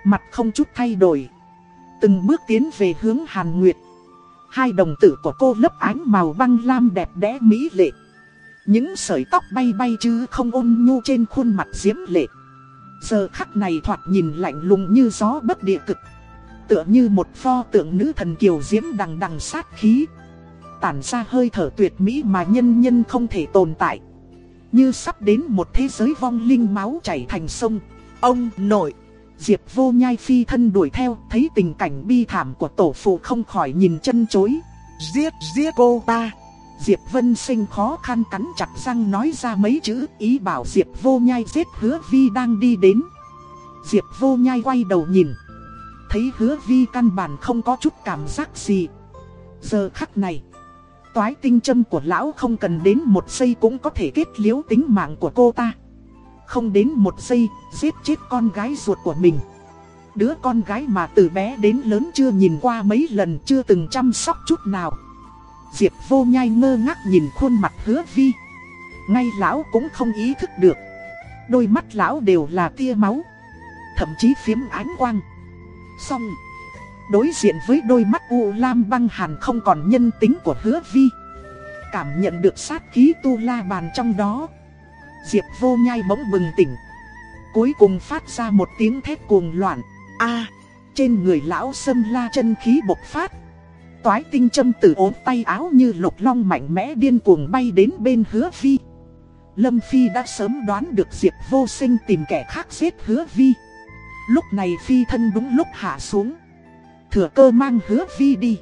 Mặt không chút thay đổi. Từng bước tiến về hướng Hàn Nguyệt. Hai đồng tử của cô lấp ánh màu băng lam đẹp đẽ mỹ lệ. Những sợi tóc bay bay chứ không ôn nhu trên khuôn mặt diễm lệ. Giờ khắc này thoạt nhìn lạnh lùng như gió bất địa cực. Tựa như một pho tượng nữ thần kiều diễm đằng đằng sát khí. Tản ra hơi thở tuyệt mỹ mà nhân nhân không thể tồn tại. Như sắp đến một thế giới vong linh máu chảy thành sông. Ông nội. Diệp vô nhai phi thân đuổi theo, thấy tình cảnh bi thảm của tổ phụ không khỏi nhìn chân chối. Giết, giết cô ta. Diệp Vân sinh khó khăn cắn chặt răng nói ra mấy chữ ý bảo Diệp vô nhai giết hứa vi đang đi đến. Diệp vô nhai quay đầu nhìn. Thấy hứa vi căn bản không có chút cảm giác gì. Giờ khắc này. Toái tinh châm của lão không cần đến một giây cũng có thể kết liễu tính mạng của cô ta. Không đến một giây, giết chết con gái ruột của mình. Đứa con gái mà từ bé đến lớn chưa nhìn qua mấy lần chưa từng chăm sóc chút nào. Diệp vô nhai ngơ ngác nhìn khuôn mặt hứa vi. Ngay lão cũng không ý thức được. Đôi mắt lão đều là tia máu. Thậm chí phiếm ánh quang. Xong. Đối diện với đôi mắt u lam băng hàn không còn nhân tính của hứa vi. Cảm nhận được sát khí tu la bàn trong đó. Diệp vô nhai bỗng bừng tỉnh. Cuối cùng phát ra một tiếng thét cuồng loạn. a, trên người lão sâm la chân khí bộc phát. Toái tinh châm từ ốm tay áo như lục long mạnh mẽ điên cuồng bay đến bên hứa vi. Lâm Phi đã sớm đoán được Diệp vô sinh tìm kẻ khác giết hứa vi. Lúc này Phi thân đúng lúc hạ xuống. Thừa cơ mang hứa vi đi.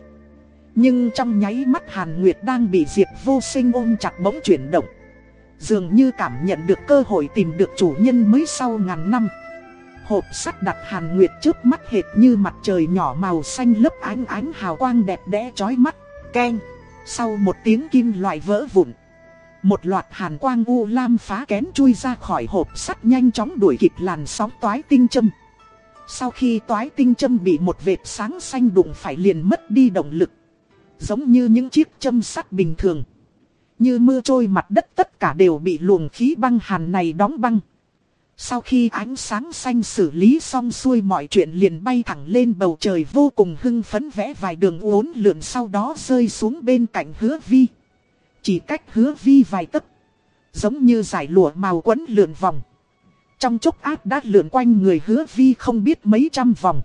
Nhưng trong nháy mắt Hàn Nguyệt đang bị Diệp vô sinh ôm chặt bỗng chuyển động. Dường như cảm nhận được cơ hội tìm được chủ nhân mới sau ngàn năm. Hộp sắt đặt hàn nguyệt trước mắt hệt như mặt trời nhỏ màu xanh lấp ánh ánh hào quang đẹp đẽ chói mắt. Keng. Sau một tiếng kim loại vỡ vụn, Một loạt hàn quang u lam phá kén chui ra khỏi hộp sắt nhanh chóng đuổi kịp làn sóng toái tinh châm. Sau khi toái tinh châm bị một vệt sáng xanh đụng phải liền mất đi động lực. Giống như những chiếc châm sắt bình thường như mưa trôi mặt đất tất cả đều bị luồng khí băng hàn này đóng băng. Sau khi ánh sáng xanh xử lý xong xuôi mọi chuyện liền bay thẳng lên bầu trời vô cùng hưng phấn vẽ vài đường uốn lượn sau đó rơi xuống bên cạnh hứa vi. Chỉ cách hứa vi vài tấc. Giống như giải lụa màu quấn lượn vòng. Trong chốc ác đã lượn quanh người hứa vi không biết mấy trăm vòng.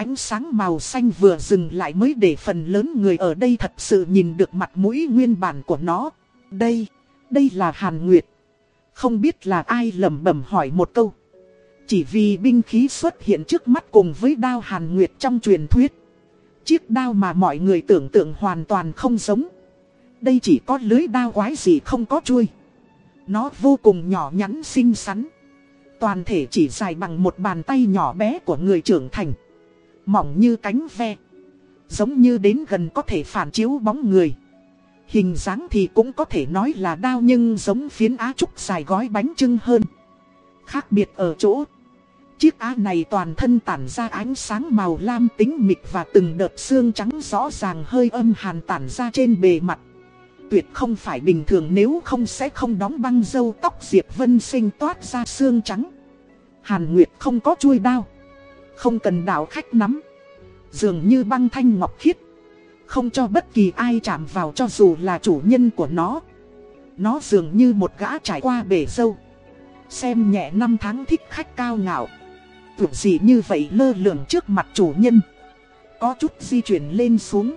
Ánh sáng màu xanh vừa dừng lại mới để phần lớn người ở đây thật sự nhìn được mặt mũi nguyên bản của nó. Đây, đây là Hàn Nguyệt. Không biết là ai lẩm bẩm hỏi một câu. Chỉ vì binh khí xuất hiện trước mắt cùng với đao Hàn Nguyệt trong truyền thuyết. Chiếc đao mà mọi người tưởng tượng hoàn toàn không giống. Đây chỉ có lưới đao quái gì không có chuôi. Nó vô cùng nhỏ nhắn xinh xắn. Toàn thể chỉ dài bằng một bàn tay nhỏ bé của người trưởng thành mỏng như cánh ve. Giống như đến gần có thể phản chiếu bóng người. Hình dáng thì cũng có thể nói là đao nhưng giống phiến á trúc dài gói bánh trưng hơn. Khác biệt ở chỗ. Chiếc á này toàn thân tản ra ánh sáng màu lam tính mịch và từng đợt xương trắng rõ ràng hơi âm hàn tản ra trên bề mặt. Tuyệt không phải bình thường nếu không sẽ không đóng băng dâu tóc Diệp Vân sinh toát ra xương trắng. Hàn Nguyệt không có chuôi đao. Không cần đạo khách nắm. Dường như băng thanh ngọc khiết. Không cho bất kỳ ai chạm vào cho dù là chủ nhân của nó. Nó dường như một gã trải qua bể sâu. Xem nhẹ năm tháng thích khách cao ngạo. Tưởng gì như vậy lơ lửng trước mặt chủ nhân. Có chút di chuyển lên xuống.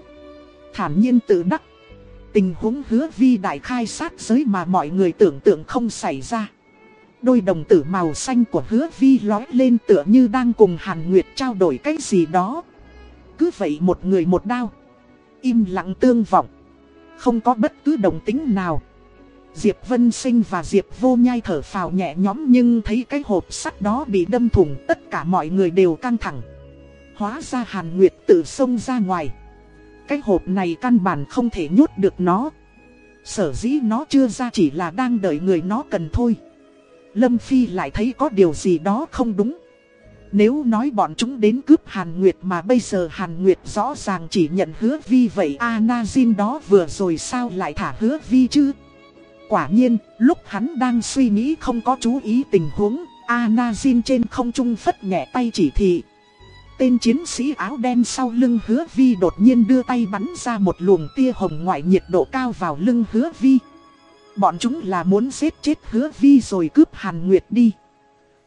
Thản nhiên tự đắc. Tình huống hứa vi đại khai sát giới mà mọi người tưởng tượng không xảy ra. Đôi đồng tử màu xanh của hứa vi lói lên tựa như đang cùng Hàn Nguyệt trao đổi cái gì đó. Cứ vậy một người một đao. Im lặng tương vọng. Không có bất cứ đồng tính nào. Diệp Vân Sinh và Diệp Vô Nhai thở phào nhẹ nhõm nhưng thấy cái hộp sắt đó bị đâm thủng, tất cả mọi người đều căng thẳng. Hóa ra Hàn Nguyệt tự xông ra ngoài. Cái hộp này căn bản không thể nhốt được nó. Sở dĩ nó chưa ra chỉ là đang đợi người nó cần thôi. Lâm Phi lại thấy có điều gì đó không đúng. Nếu nói bọn chúng đến cướp Hàn Nguyệt mà bây giờ Hàn Nguyệt rõ ràng chỉ nhận hứa vi vậy Anazin đó vừa rồi sao lại thả hứa vi chứ? Quả nhiên, lúc hắn đang suy nghĩ không có chú ý tình huống, Anazin trên không trung phất nhẹ tay chỉ thị. Tên chiến sĩ áo đen sau lưng hứa vi đột nhiên đưa tay bắn ra một luồng tia hồng ngoại nhiệt độ cao vào lưng hứa vi. Bọn chúng là muốn giết chết hứa vi rồi cướp Hàn Nguyệt đi.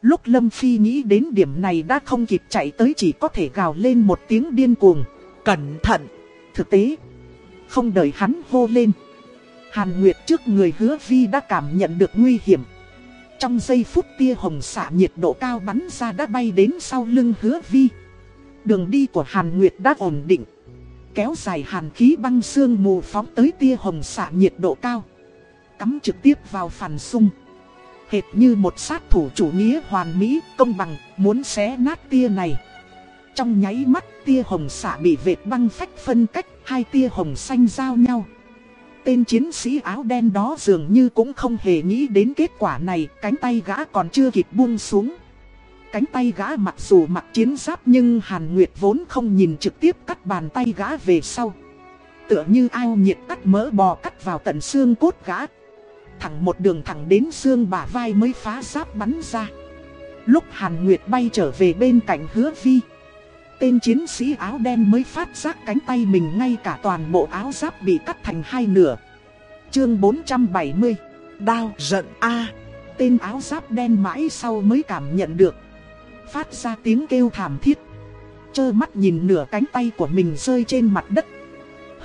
Lúc Lâm Phi nghĩ đến điểm này đã không kịp chạy tới chỉ có thể gào lên một tiếng điên cuồng. Cẩn thận. Thực tế, không đợi hắn hô lên. Hàn Nguyệt trước người hứa vi đã cảm nhận được nguy hiểm. Trong giây phút tia hồng xạ nhiệt độ cao bắn ra đã bay đến sau lưng hứa vi. Đường đi của Hàn Nguyệt đã ổn định. Kéo dài hàn khí băng xương mù phóng tới tia hồng xạ nhiệt độ cao. Cắm trực tiếp vào phản sung. Hệt như một sát thủ chủ nghĩa hoàn mỹ, công bằng, muốn xé nát tia này. Trong nháy mắt tia hồng xạ bị vệt băng phách phân cách, hai tia hồng xanh giao nhau. Tên chiến sĩ áo đen đó dường như cũng không hề nghĩ đến kết quả này, cánh tay gã còn chưa kịp buông xuống. Cánh tay gã mặc dù mặc chiến giáp nhưng Hàn Nguyệt vốn không nhìn trực tiếp cắt bàn tay gã về sau. Tựa như ao nhiệt cắt mỡ bò cắt vào tận xương cốt gã. Thẳng một đường thẳng đến xương bả vai mới phá giáp bắn ra. Lúc Hàn Nguyệt bay trở về bên cạnh hứa vi. Tên chiến sĩ áo đen mới phát giác cánh tay mình ngay cả toàn bộ áo giáp bị cắt thành hai nửa. Chương 470 Đao giận A Tên áo giáp đen mãi sau mới cảm nhận được Phát ra tiếng kêu thảm thiết Chơ mắt nhìn nửa cánh tay của mình rơi trên mặt đất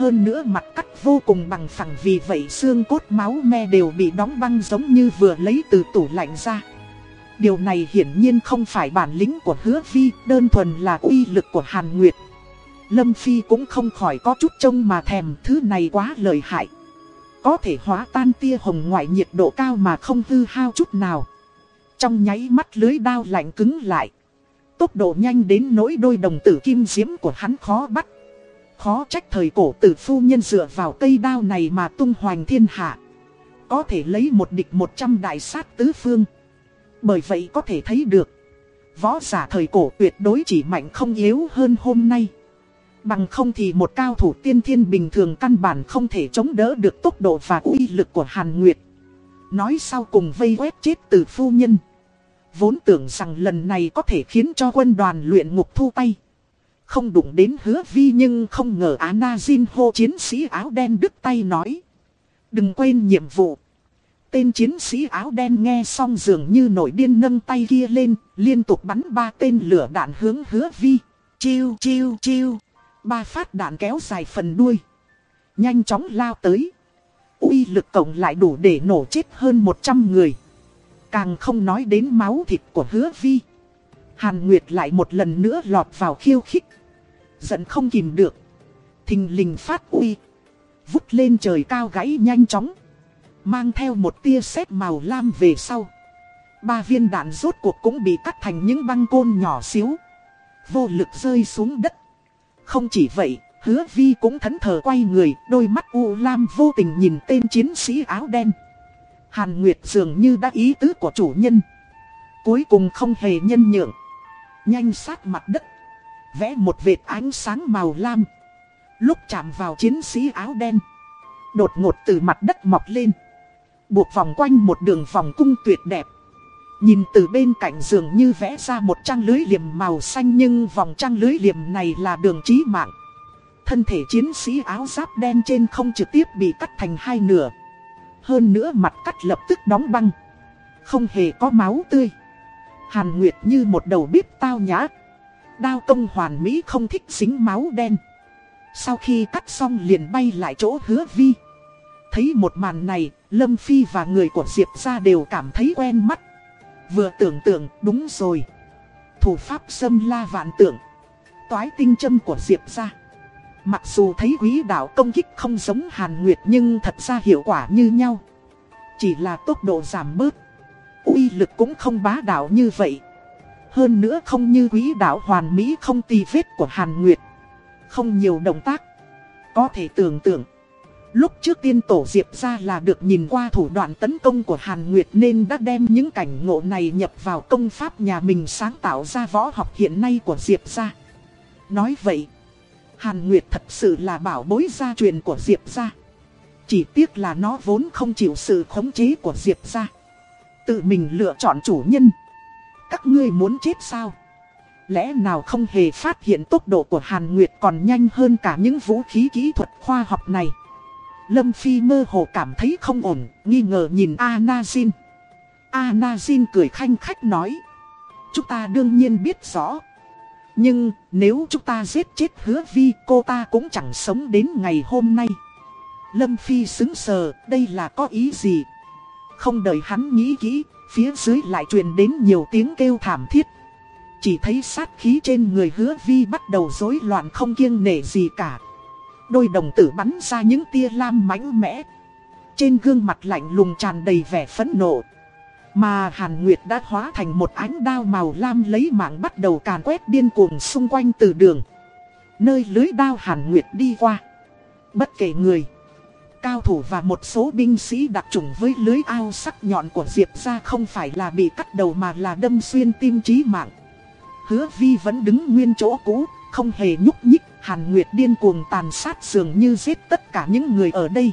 hơn nữa mặt cắt vô cùng bằng phẳng vì vậy xương cốt máu me đều bị đóng băng giống như vừa lấy từ tủ lạnh ra Điều này hiển nhiên không phải bản lĩnh của hứa vi, đơn thuần là uy lực của Hàn Nguyệt. Lâm Phi cũng không khỏi có chút trông mà thèm thứ này quá lợi hại. Có thể hóa tan tia hồng ngoại nhiệt độ cao mà không hư hao chút nào. Trong nháy mắt lưới đao lạnh cứng lại. Tốc độ nhanh đến nỗi đôi đồng tử kim diễm của hắn khó bắt. Khó trách thời cổ tử phu nhân dựa vào cây đao này mà tung hoành thiên hạ. Có thể lấy một địch một trăm đại sát tứ phương. Bởi vậy có thể thấy được, võ giả thời cổ tuyệt đối chỉ mạnh không yếu hơn hôm nay. Bằng không thì một cao thủ tiên thiên bình thường căn bản không thể chống đỡ được tốc độ và uy lực của Hàn Nguyệt. Nói sau cùng vây quét chết từ phu nhân. Vốn tưởng rằng lần này có thể khiến cho quân đoàn luyện ngục thu tay. Không đụng đến hứa vi nhưng không ngờ Anna Jin hô chiến sĩ áo đen đứt tay nói. Đừng quên nhiệm vụ. Tên chiến sĩ áo đen nghe xong dường như nổi điên nâng tay kia lên, liên tục bắn ba tên lửa đạn hướng hứa vi. Chiêu chiêu chiêu. Ba phát đạn kéo dài phần đuôi. Nhanh chóng lao tới. uy lực cộng lại đủ để nổ chết hơn 100 người. Càng không nói đến máu thịt của hứa vi. Hàn Nguyệt lại một lần nữa lọt vào khiêu khích. Giận không kìm được. Thình lình phát uy. Vút lên trời cao gãy nhanh chóng. Mang theo một tia sét màu lam về sau Ba viên đạn rốt cuộc cũng bị cắt thành những băng côn nhỏ xíu Vô lực rơi xuống đất Không chỉ vậy, hứa vi cũng thẫn thờ quay người Đôi mắt u lam vô tình nhìn tên chiến sĩ áo đen Hàn Nguyệt dường như đã ý tứ của chủ nhân Cuối cùng không hề nhân nhượng Nhanh sát mặt đất Vẽ một vệt ánh sáng màu lam Lúc chạm vào chiến sĩ áo đen, Đột ngột từ mặt đất mọc lên, buộc vòng quanh một đường vòng cung tuyệt đẹp. Nhìn từ bên cạnh dường như vẽ ra một trang lưới liềm màu xanh nhưng vòng trang lưới liềm này là đường chí mạng. Thân thể chiến sĩ áo giáp đen trên không trực tiếp bị cắt thành hai nửa. Hơn nữa mặt cắt lập tức đóng băng. Không hề có máu tươi. Hàn Nguyệt như một đầu bếp tao nhã. Đao công hoàn mỹ không thích dính máu đen. Sau khi cắt xong liền bay lại chỗ hứa vi. Thấy một màn này, Lâm Phi và người của Diệp ra đều cảm thấy quen mắt. Vừa tưởng tượng, đúng rồi. Thủ pháp xâm la vạn tượng. Toái tinh châm của Diệp ra. Mặc dù thấy quý đạo công kích không giống Hàn Nguyệt nhưng thật ra hiệu quả như nhau. Chỉ là tốc độ giảm bớt uy lực cũng không bá đạo như vậy hơn nữa không như quý đạo hoàn mỹ không tì vết của Hàn Nguyệt Không nhiều động tác Có thể tưởng tượng Lúc trước tiên tổ Diệp ra là được nhìn qua thủ đoạn tấn công của Hàn Nguyệt nên đã đem những cảnh ngộ này nhập vào công pháp nhà mình sáng tạo ra võ học hiện nay của Diệp ra. Nói vậy, Hàn Nguyệt thật sự là bảo bối gia truyền của Diệp ra. Chỉ tiếc là nó vốn không chịu sự khống chế của Diệp ra. Tự mình lựa chọn chủ nhân. Các ngươi muốn chết sao? Lẽ nào không hề phát hiện tốc độ của Hàn Nguyệt còn nhanh hơn cả những vũ khí kỹ thuật khoa học này? Lâm Phi mơ hồ cảm thấy không ổn, nghi ngờ nhìn Anazin. Anazin cười khanh khách nói. Chúng ta đương nhiên biết rõ. Nhưng nếu chúng ta giết chết hứa vi cô ta cũng chẳng sống đến ngày hôm nay. Lâm Phi xứng sờ, đây là có ý gì? Không đợi hắn nghĩ kỹ, phía dưới lại truyền đến nhiều tiếng kêu thảm thiết. Chỉ thấy sát khí trên người hứa vi bắt đầu rối loạn không kiêng nể gì cả. Đôi đồng tử bắn ra những tia lam mãnh mẽ. Trên gương mặt lạnh lùng tràn đầy vẻ phẫn nộ. Mà Hàn Nguyệt đã hóa thành một ánh đao màu lam lấy mạng bắt đầu càn quét điên cuồng xung quanh từ đường. Nơi lưới đao Hàn Nguyệt đi qua. Bất kể người. Cao thủ và một số binh sĩ đặc trùng với lưới ao sắc nhọn của Diệp ra không phải là bị cắt đầu mà là đâm xuyên tim trí mạng. Hứa Vi vẫn đứng nguyên chỗ cũ, không hề nhúc nhích, Hàn Nguyệt điên cuồng tàn sát dường như giết tất cả những người ở đây.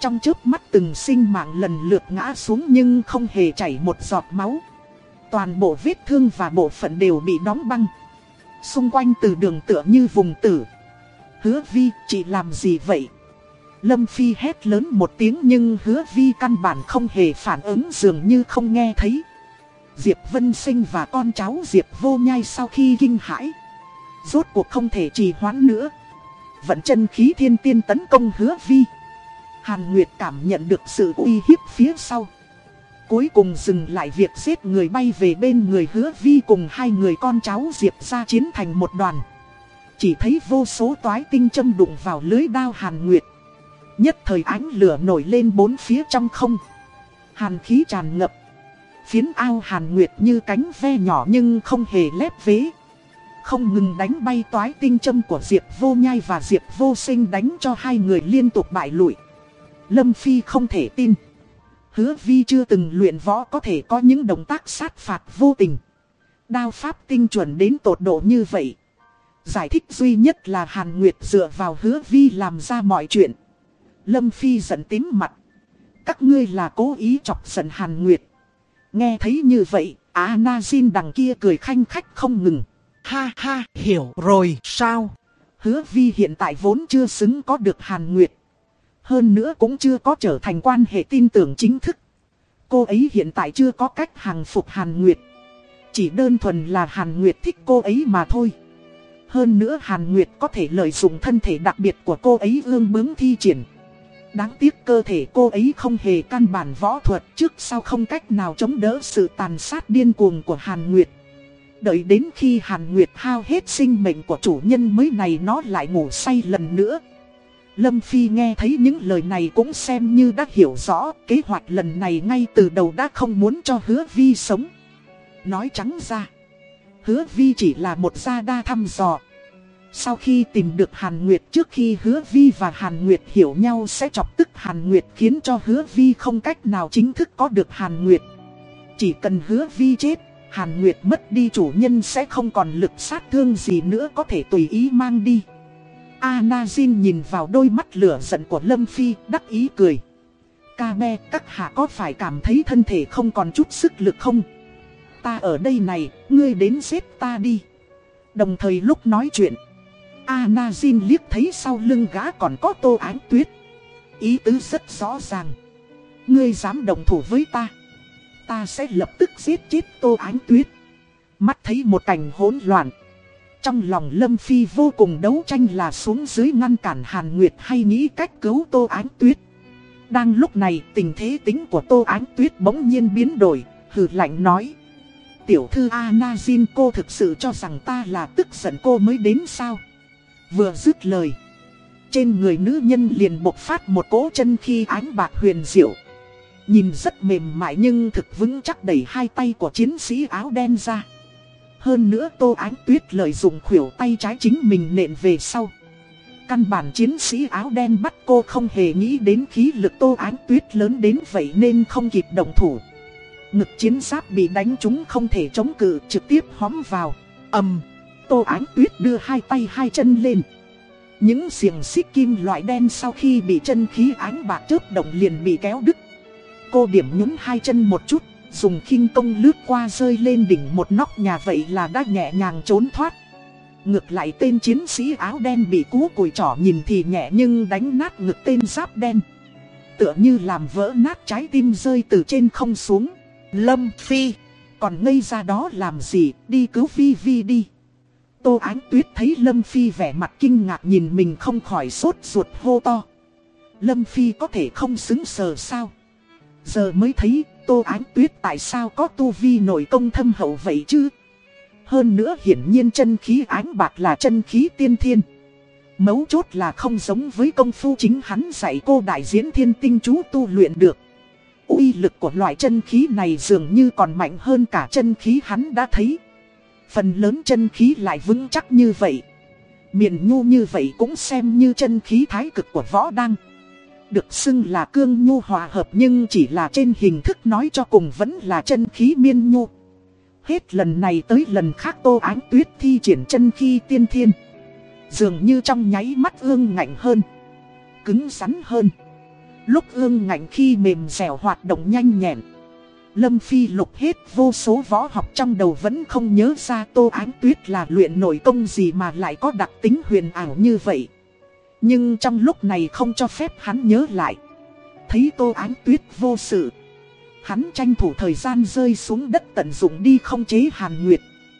Trong chớp mắt từng sinh mạng lần lượt ngã xuống nhưng không hề chảy một giọt máu. Toàn bộ vết thương và bộ phận đều bị đóng băng. Xung quanh từ đường tựa như vùng tử. Hứa Vi, chị làm gì vậy? Lâm Phi hét lớn một tiếng nhưng hứa Vi căn bản không hề phản ứng dường như không nghe thấy. Diệp Vân Sinh và con cháu Diệp Vô Nhai sau khi kinh hãi. Rốt cuộc không thể trì hoãn nữa. Vận chân khí thiên tiên tấn công hứa Vi. Hàn Nguyệt cảm nhận được sự uy hiếp phía sau. Cuối cùng dừng lại việc giết người bay về bên người hứa vi cùng hai người con cháu Diệp ra chiến thành một đoàn. Chỉ thấy vô số toái tinh châm đụng vào lưới đao Hàn Nguyệt. Nhất thời ánh lửa nổi lên bốn phía trong không. Hàn khí tràn ngập. Phiến ao Hàn Nguyệt như cánh ve nhỏ nhưng không hề lép vế. Không ngừng đánh bay toái tinh châm của Diệp vô nhai và Diệp vô sinh đánh cho hai người liên tục bại lụi. Lâm Phi không thể tin. Hứa vi chưa từng luyện võ có thể có những động tác sát phạt vô tình. Đao pháp tinh chuẩn đến tột độ như vậy. Giải thích duy nhất là Hàn Nguyệt dựa vào hứa vi làm ra mọi chuyện. Lâm Phi giận tím mặt. Các ngươi là cố ý chọc giận Hàn Nguyệt. Nghe thấy như vậy, Á Na Jin đằng kia cười khanh khách không ngừng. Ha ha, hiểu rồi, sao? Hứa vi hiện tại vốn chưa xứng có được Hàn Nguyệt. Hơn nữa cũng chưa có trở thành quan hệ tin tưởng chính thức. Cô ấy hiện tại chưa có cách hàng phục Hàn Nguyệt. Chỉ đơn thuần là Hàn Nguyệt thích cô ấy mà thôi. Hơn nữa Hàn Nguyệt có thể lợi dụng thân thể đặc biệt của cô ấy ương bướng thi triển. Đáng tiếc cơ thể cô ấy không hề căn bản võ thuật trước sau không cách nào chống đỡ sự tàn sát điên cuồng của Hàn Nguyệt. Đợi đến khi Hàn Nguyệt hao hết sinh mệnh của chủ nhân mới này nó lại ngủ say lần nữa. Lâm Phi nghe thấy những lời này cũng xem như đã hiểu rõ kế hoạch lần này ngay từ đầu đã không muốn cho hứa vi sống. Nói trắng ra, hứa vi chỉ là một gia đa thăm dò. Sau khi tìm được Hàn Nguyệt trước khi hứa vi và Hàn Nguyệt hiểu nhau sẽ chọc tức Hàn Nguyệt khiến cho hứa vi không cách nào chính thức có được Hàn Nguyệt. Chỉ cần hứa vi chết, Hàn Nguyệt mất đi chủ nhân sẽ không còn lực sát thương gì nữa có thể tùy ý mang đi. Anazin nhìn vào đôi mắt lửa giận của Lâm Phi, đắc ý cười. Ca me, các hạ có phải cảm thấy thân thể không còn chút sức lực không? Ta ở đây này, ngươi đến giết ta đi. Đồng thời lúc nói chuyện, Anazin liếc thấy sau lưng gã còn có tô ánh tuyết. Ý tứ rất rõ ràng. Ngươi dám đồng thủ với ta. Ta sẽ lập tức giết chết tô ánh tuyết. Mắt thấy một cảnh hỗn loạn. Trong lòng Lâm Phi vô cùng đấu tranh là xuống dưới ngăn cản Hàn Nguyệt hay nghĩ cách cứu Tô Ánh Tuyết. Đang lúc này tình thế tính của Tô Ánh Tuyết bỗng nhiên biến đổi, hừ lạnh nói. Tiểu thư Anazin cô thực sự cho rằng ta là tức giận cô mới đến sao? Vừa dứt lời. Trên người nữ nhân liền bộc phát một cỗ chân khi ánh bạc huyền diệu. Nhìn rất mềm mại nhưng thực vững chắc đẩy hai tay của chiến sĩ áo đen ra. Hơn nữa Tô Ánh Tuyết lợi dụng khuỷu tay trái chính mình nện về sau. Căn bản chiến sĩ áo đen bắt cô không hề nghĩ đến khí lực Tô Ánh Tuyết lớn đến vậy nên không kịp động thủ. Ngực chiến giáp bị đánh trúng không thể chống cự, trực tiếp hóm vào. âm Tô Ánh Tuyết đưa hai tay hai chân lên. Những xiềng xích kim loại đen sau khi bị chân khí ánh bạc chớp động liền bị kéo đứt. Cô điểm nhún hai chân một chút, dùng khinh công lướt qua rơi lên đỉnh một nóc nhà vậy là đã nhẹ nhàng trốn thoát. Ngược lại tên chiến sĩ áo đen bị cú cùi trỏ nhìn thì nhẹ nhưng đánh nát ngực tên giáp đen. Tựa như làm vỡ nát trái tim rơi từ trên không xuống. Lâm Phi, còn ngây ra đó làm gì, đi cứu Phi Vi đi. Tô Ánh Tuyết thấy Lâm Phi vẻ mặt kinh ngạc nhìn mình không khỏi sốt ruột hô to. Lâm Phi có thể không xứng sờ sao? Giờ mới thấy, Tô Ánh Tuyết tại sao có tu vi nổi công thâm hậu vậy chứ? Hơn nữa hiển nhiên chân khí ánh bạc là chân khí tiên thiên. Mấu chốt là không giống với công phu chính hắn dạy cô đại diễn thiên tinh chú tu luyện được. uy lực của loại chân khí này dường như còn mạnh hơn cả chân khí hắn đã thấy. Phần lớn chân khí lại vững chắc như vậy. Miền nhu như vậy cũng xem như chân khí thái cực của võ đăng. Được xưng là cương nhu hòa hợp nhưng chỉ là trên hình thức nói cho cùng vẫn là chân khí miên nhu. Hết lần này tới lần khác tô ánh tuyết thi triển chân khí tiên thiên. Dường như trong nháy mắt ương ngạnh hơn. Cứng rắn hơn. Lúc ương ngạnh khi mềm dẻo hoạt động nhanh nhẹn. Lâm Phi lục hết vô số võ học trong đầu vẫn không nhớ ra Tô Ánh Tuyết là luyện nổi công gì mà lại có đặc tính huyền ảo như vậy. Nhưng trong lúc này không cho phép hắn nhớ lại. Thấy Tô Ánh Tuyết vô sự. Hắn tranh thủ thời gian rơi xuống đất tận dụng đi không chế Hàn Nguyệt.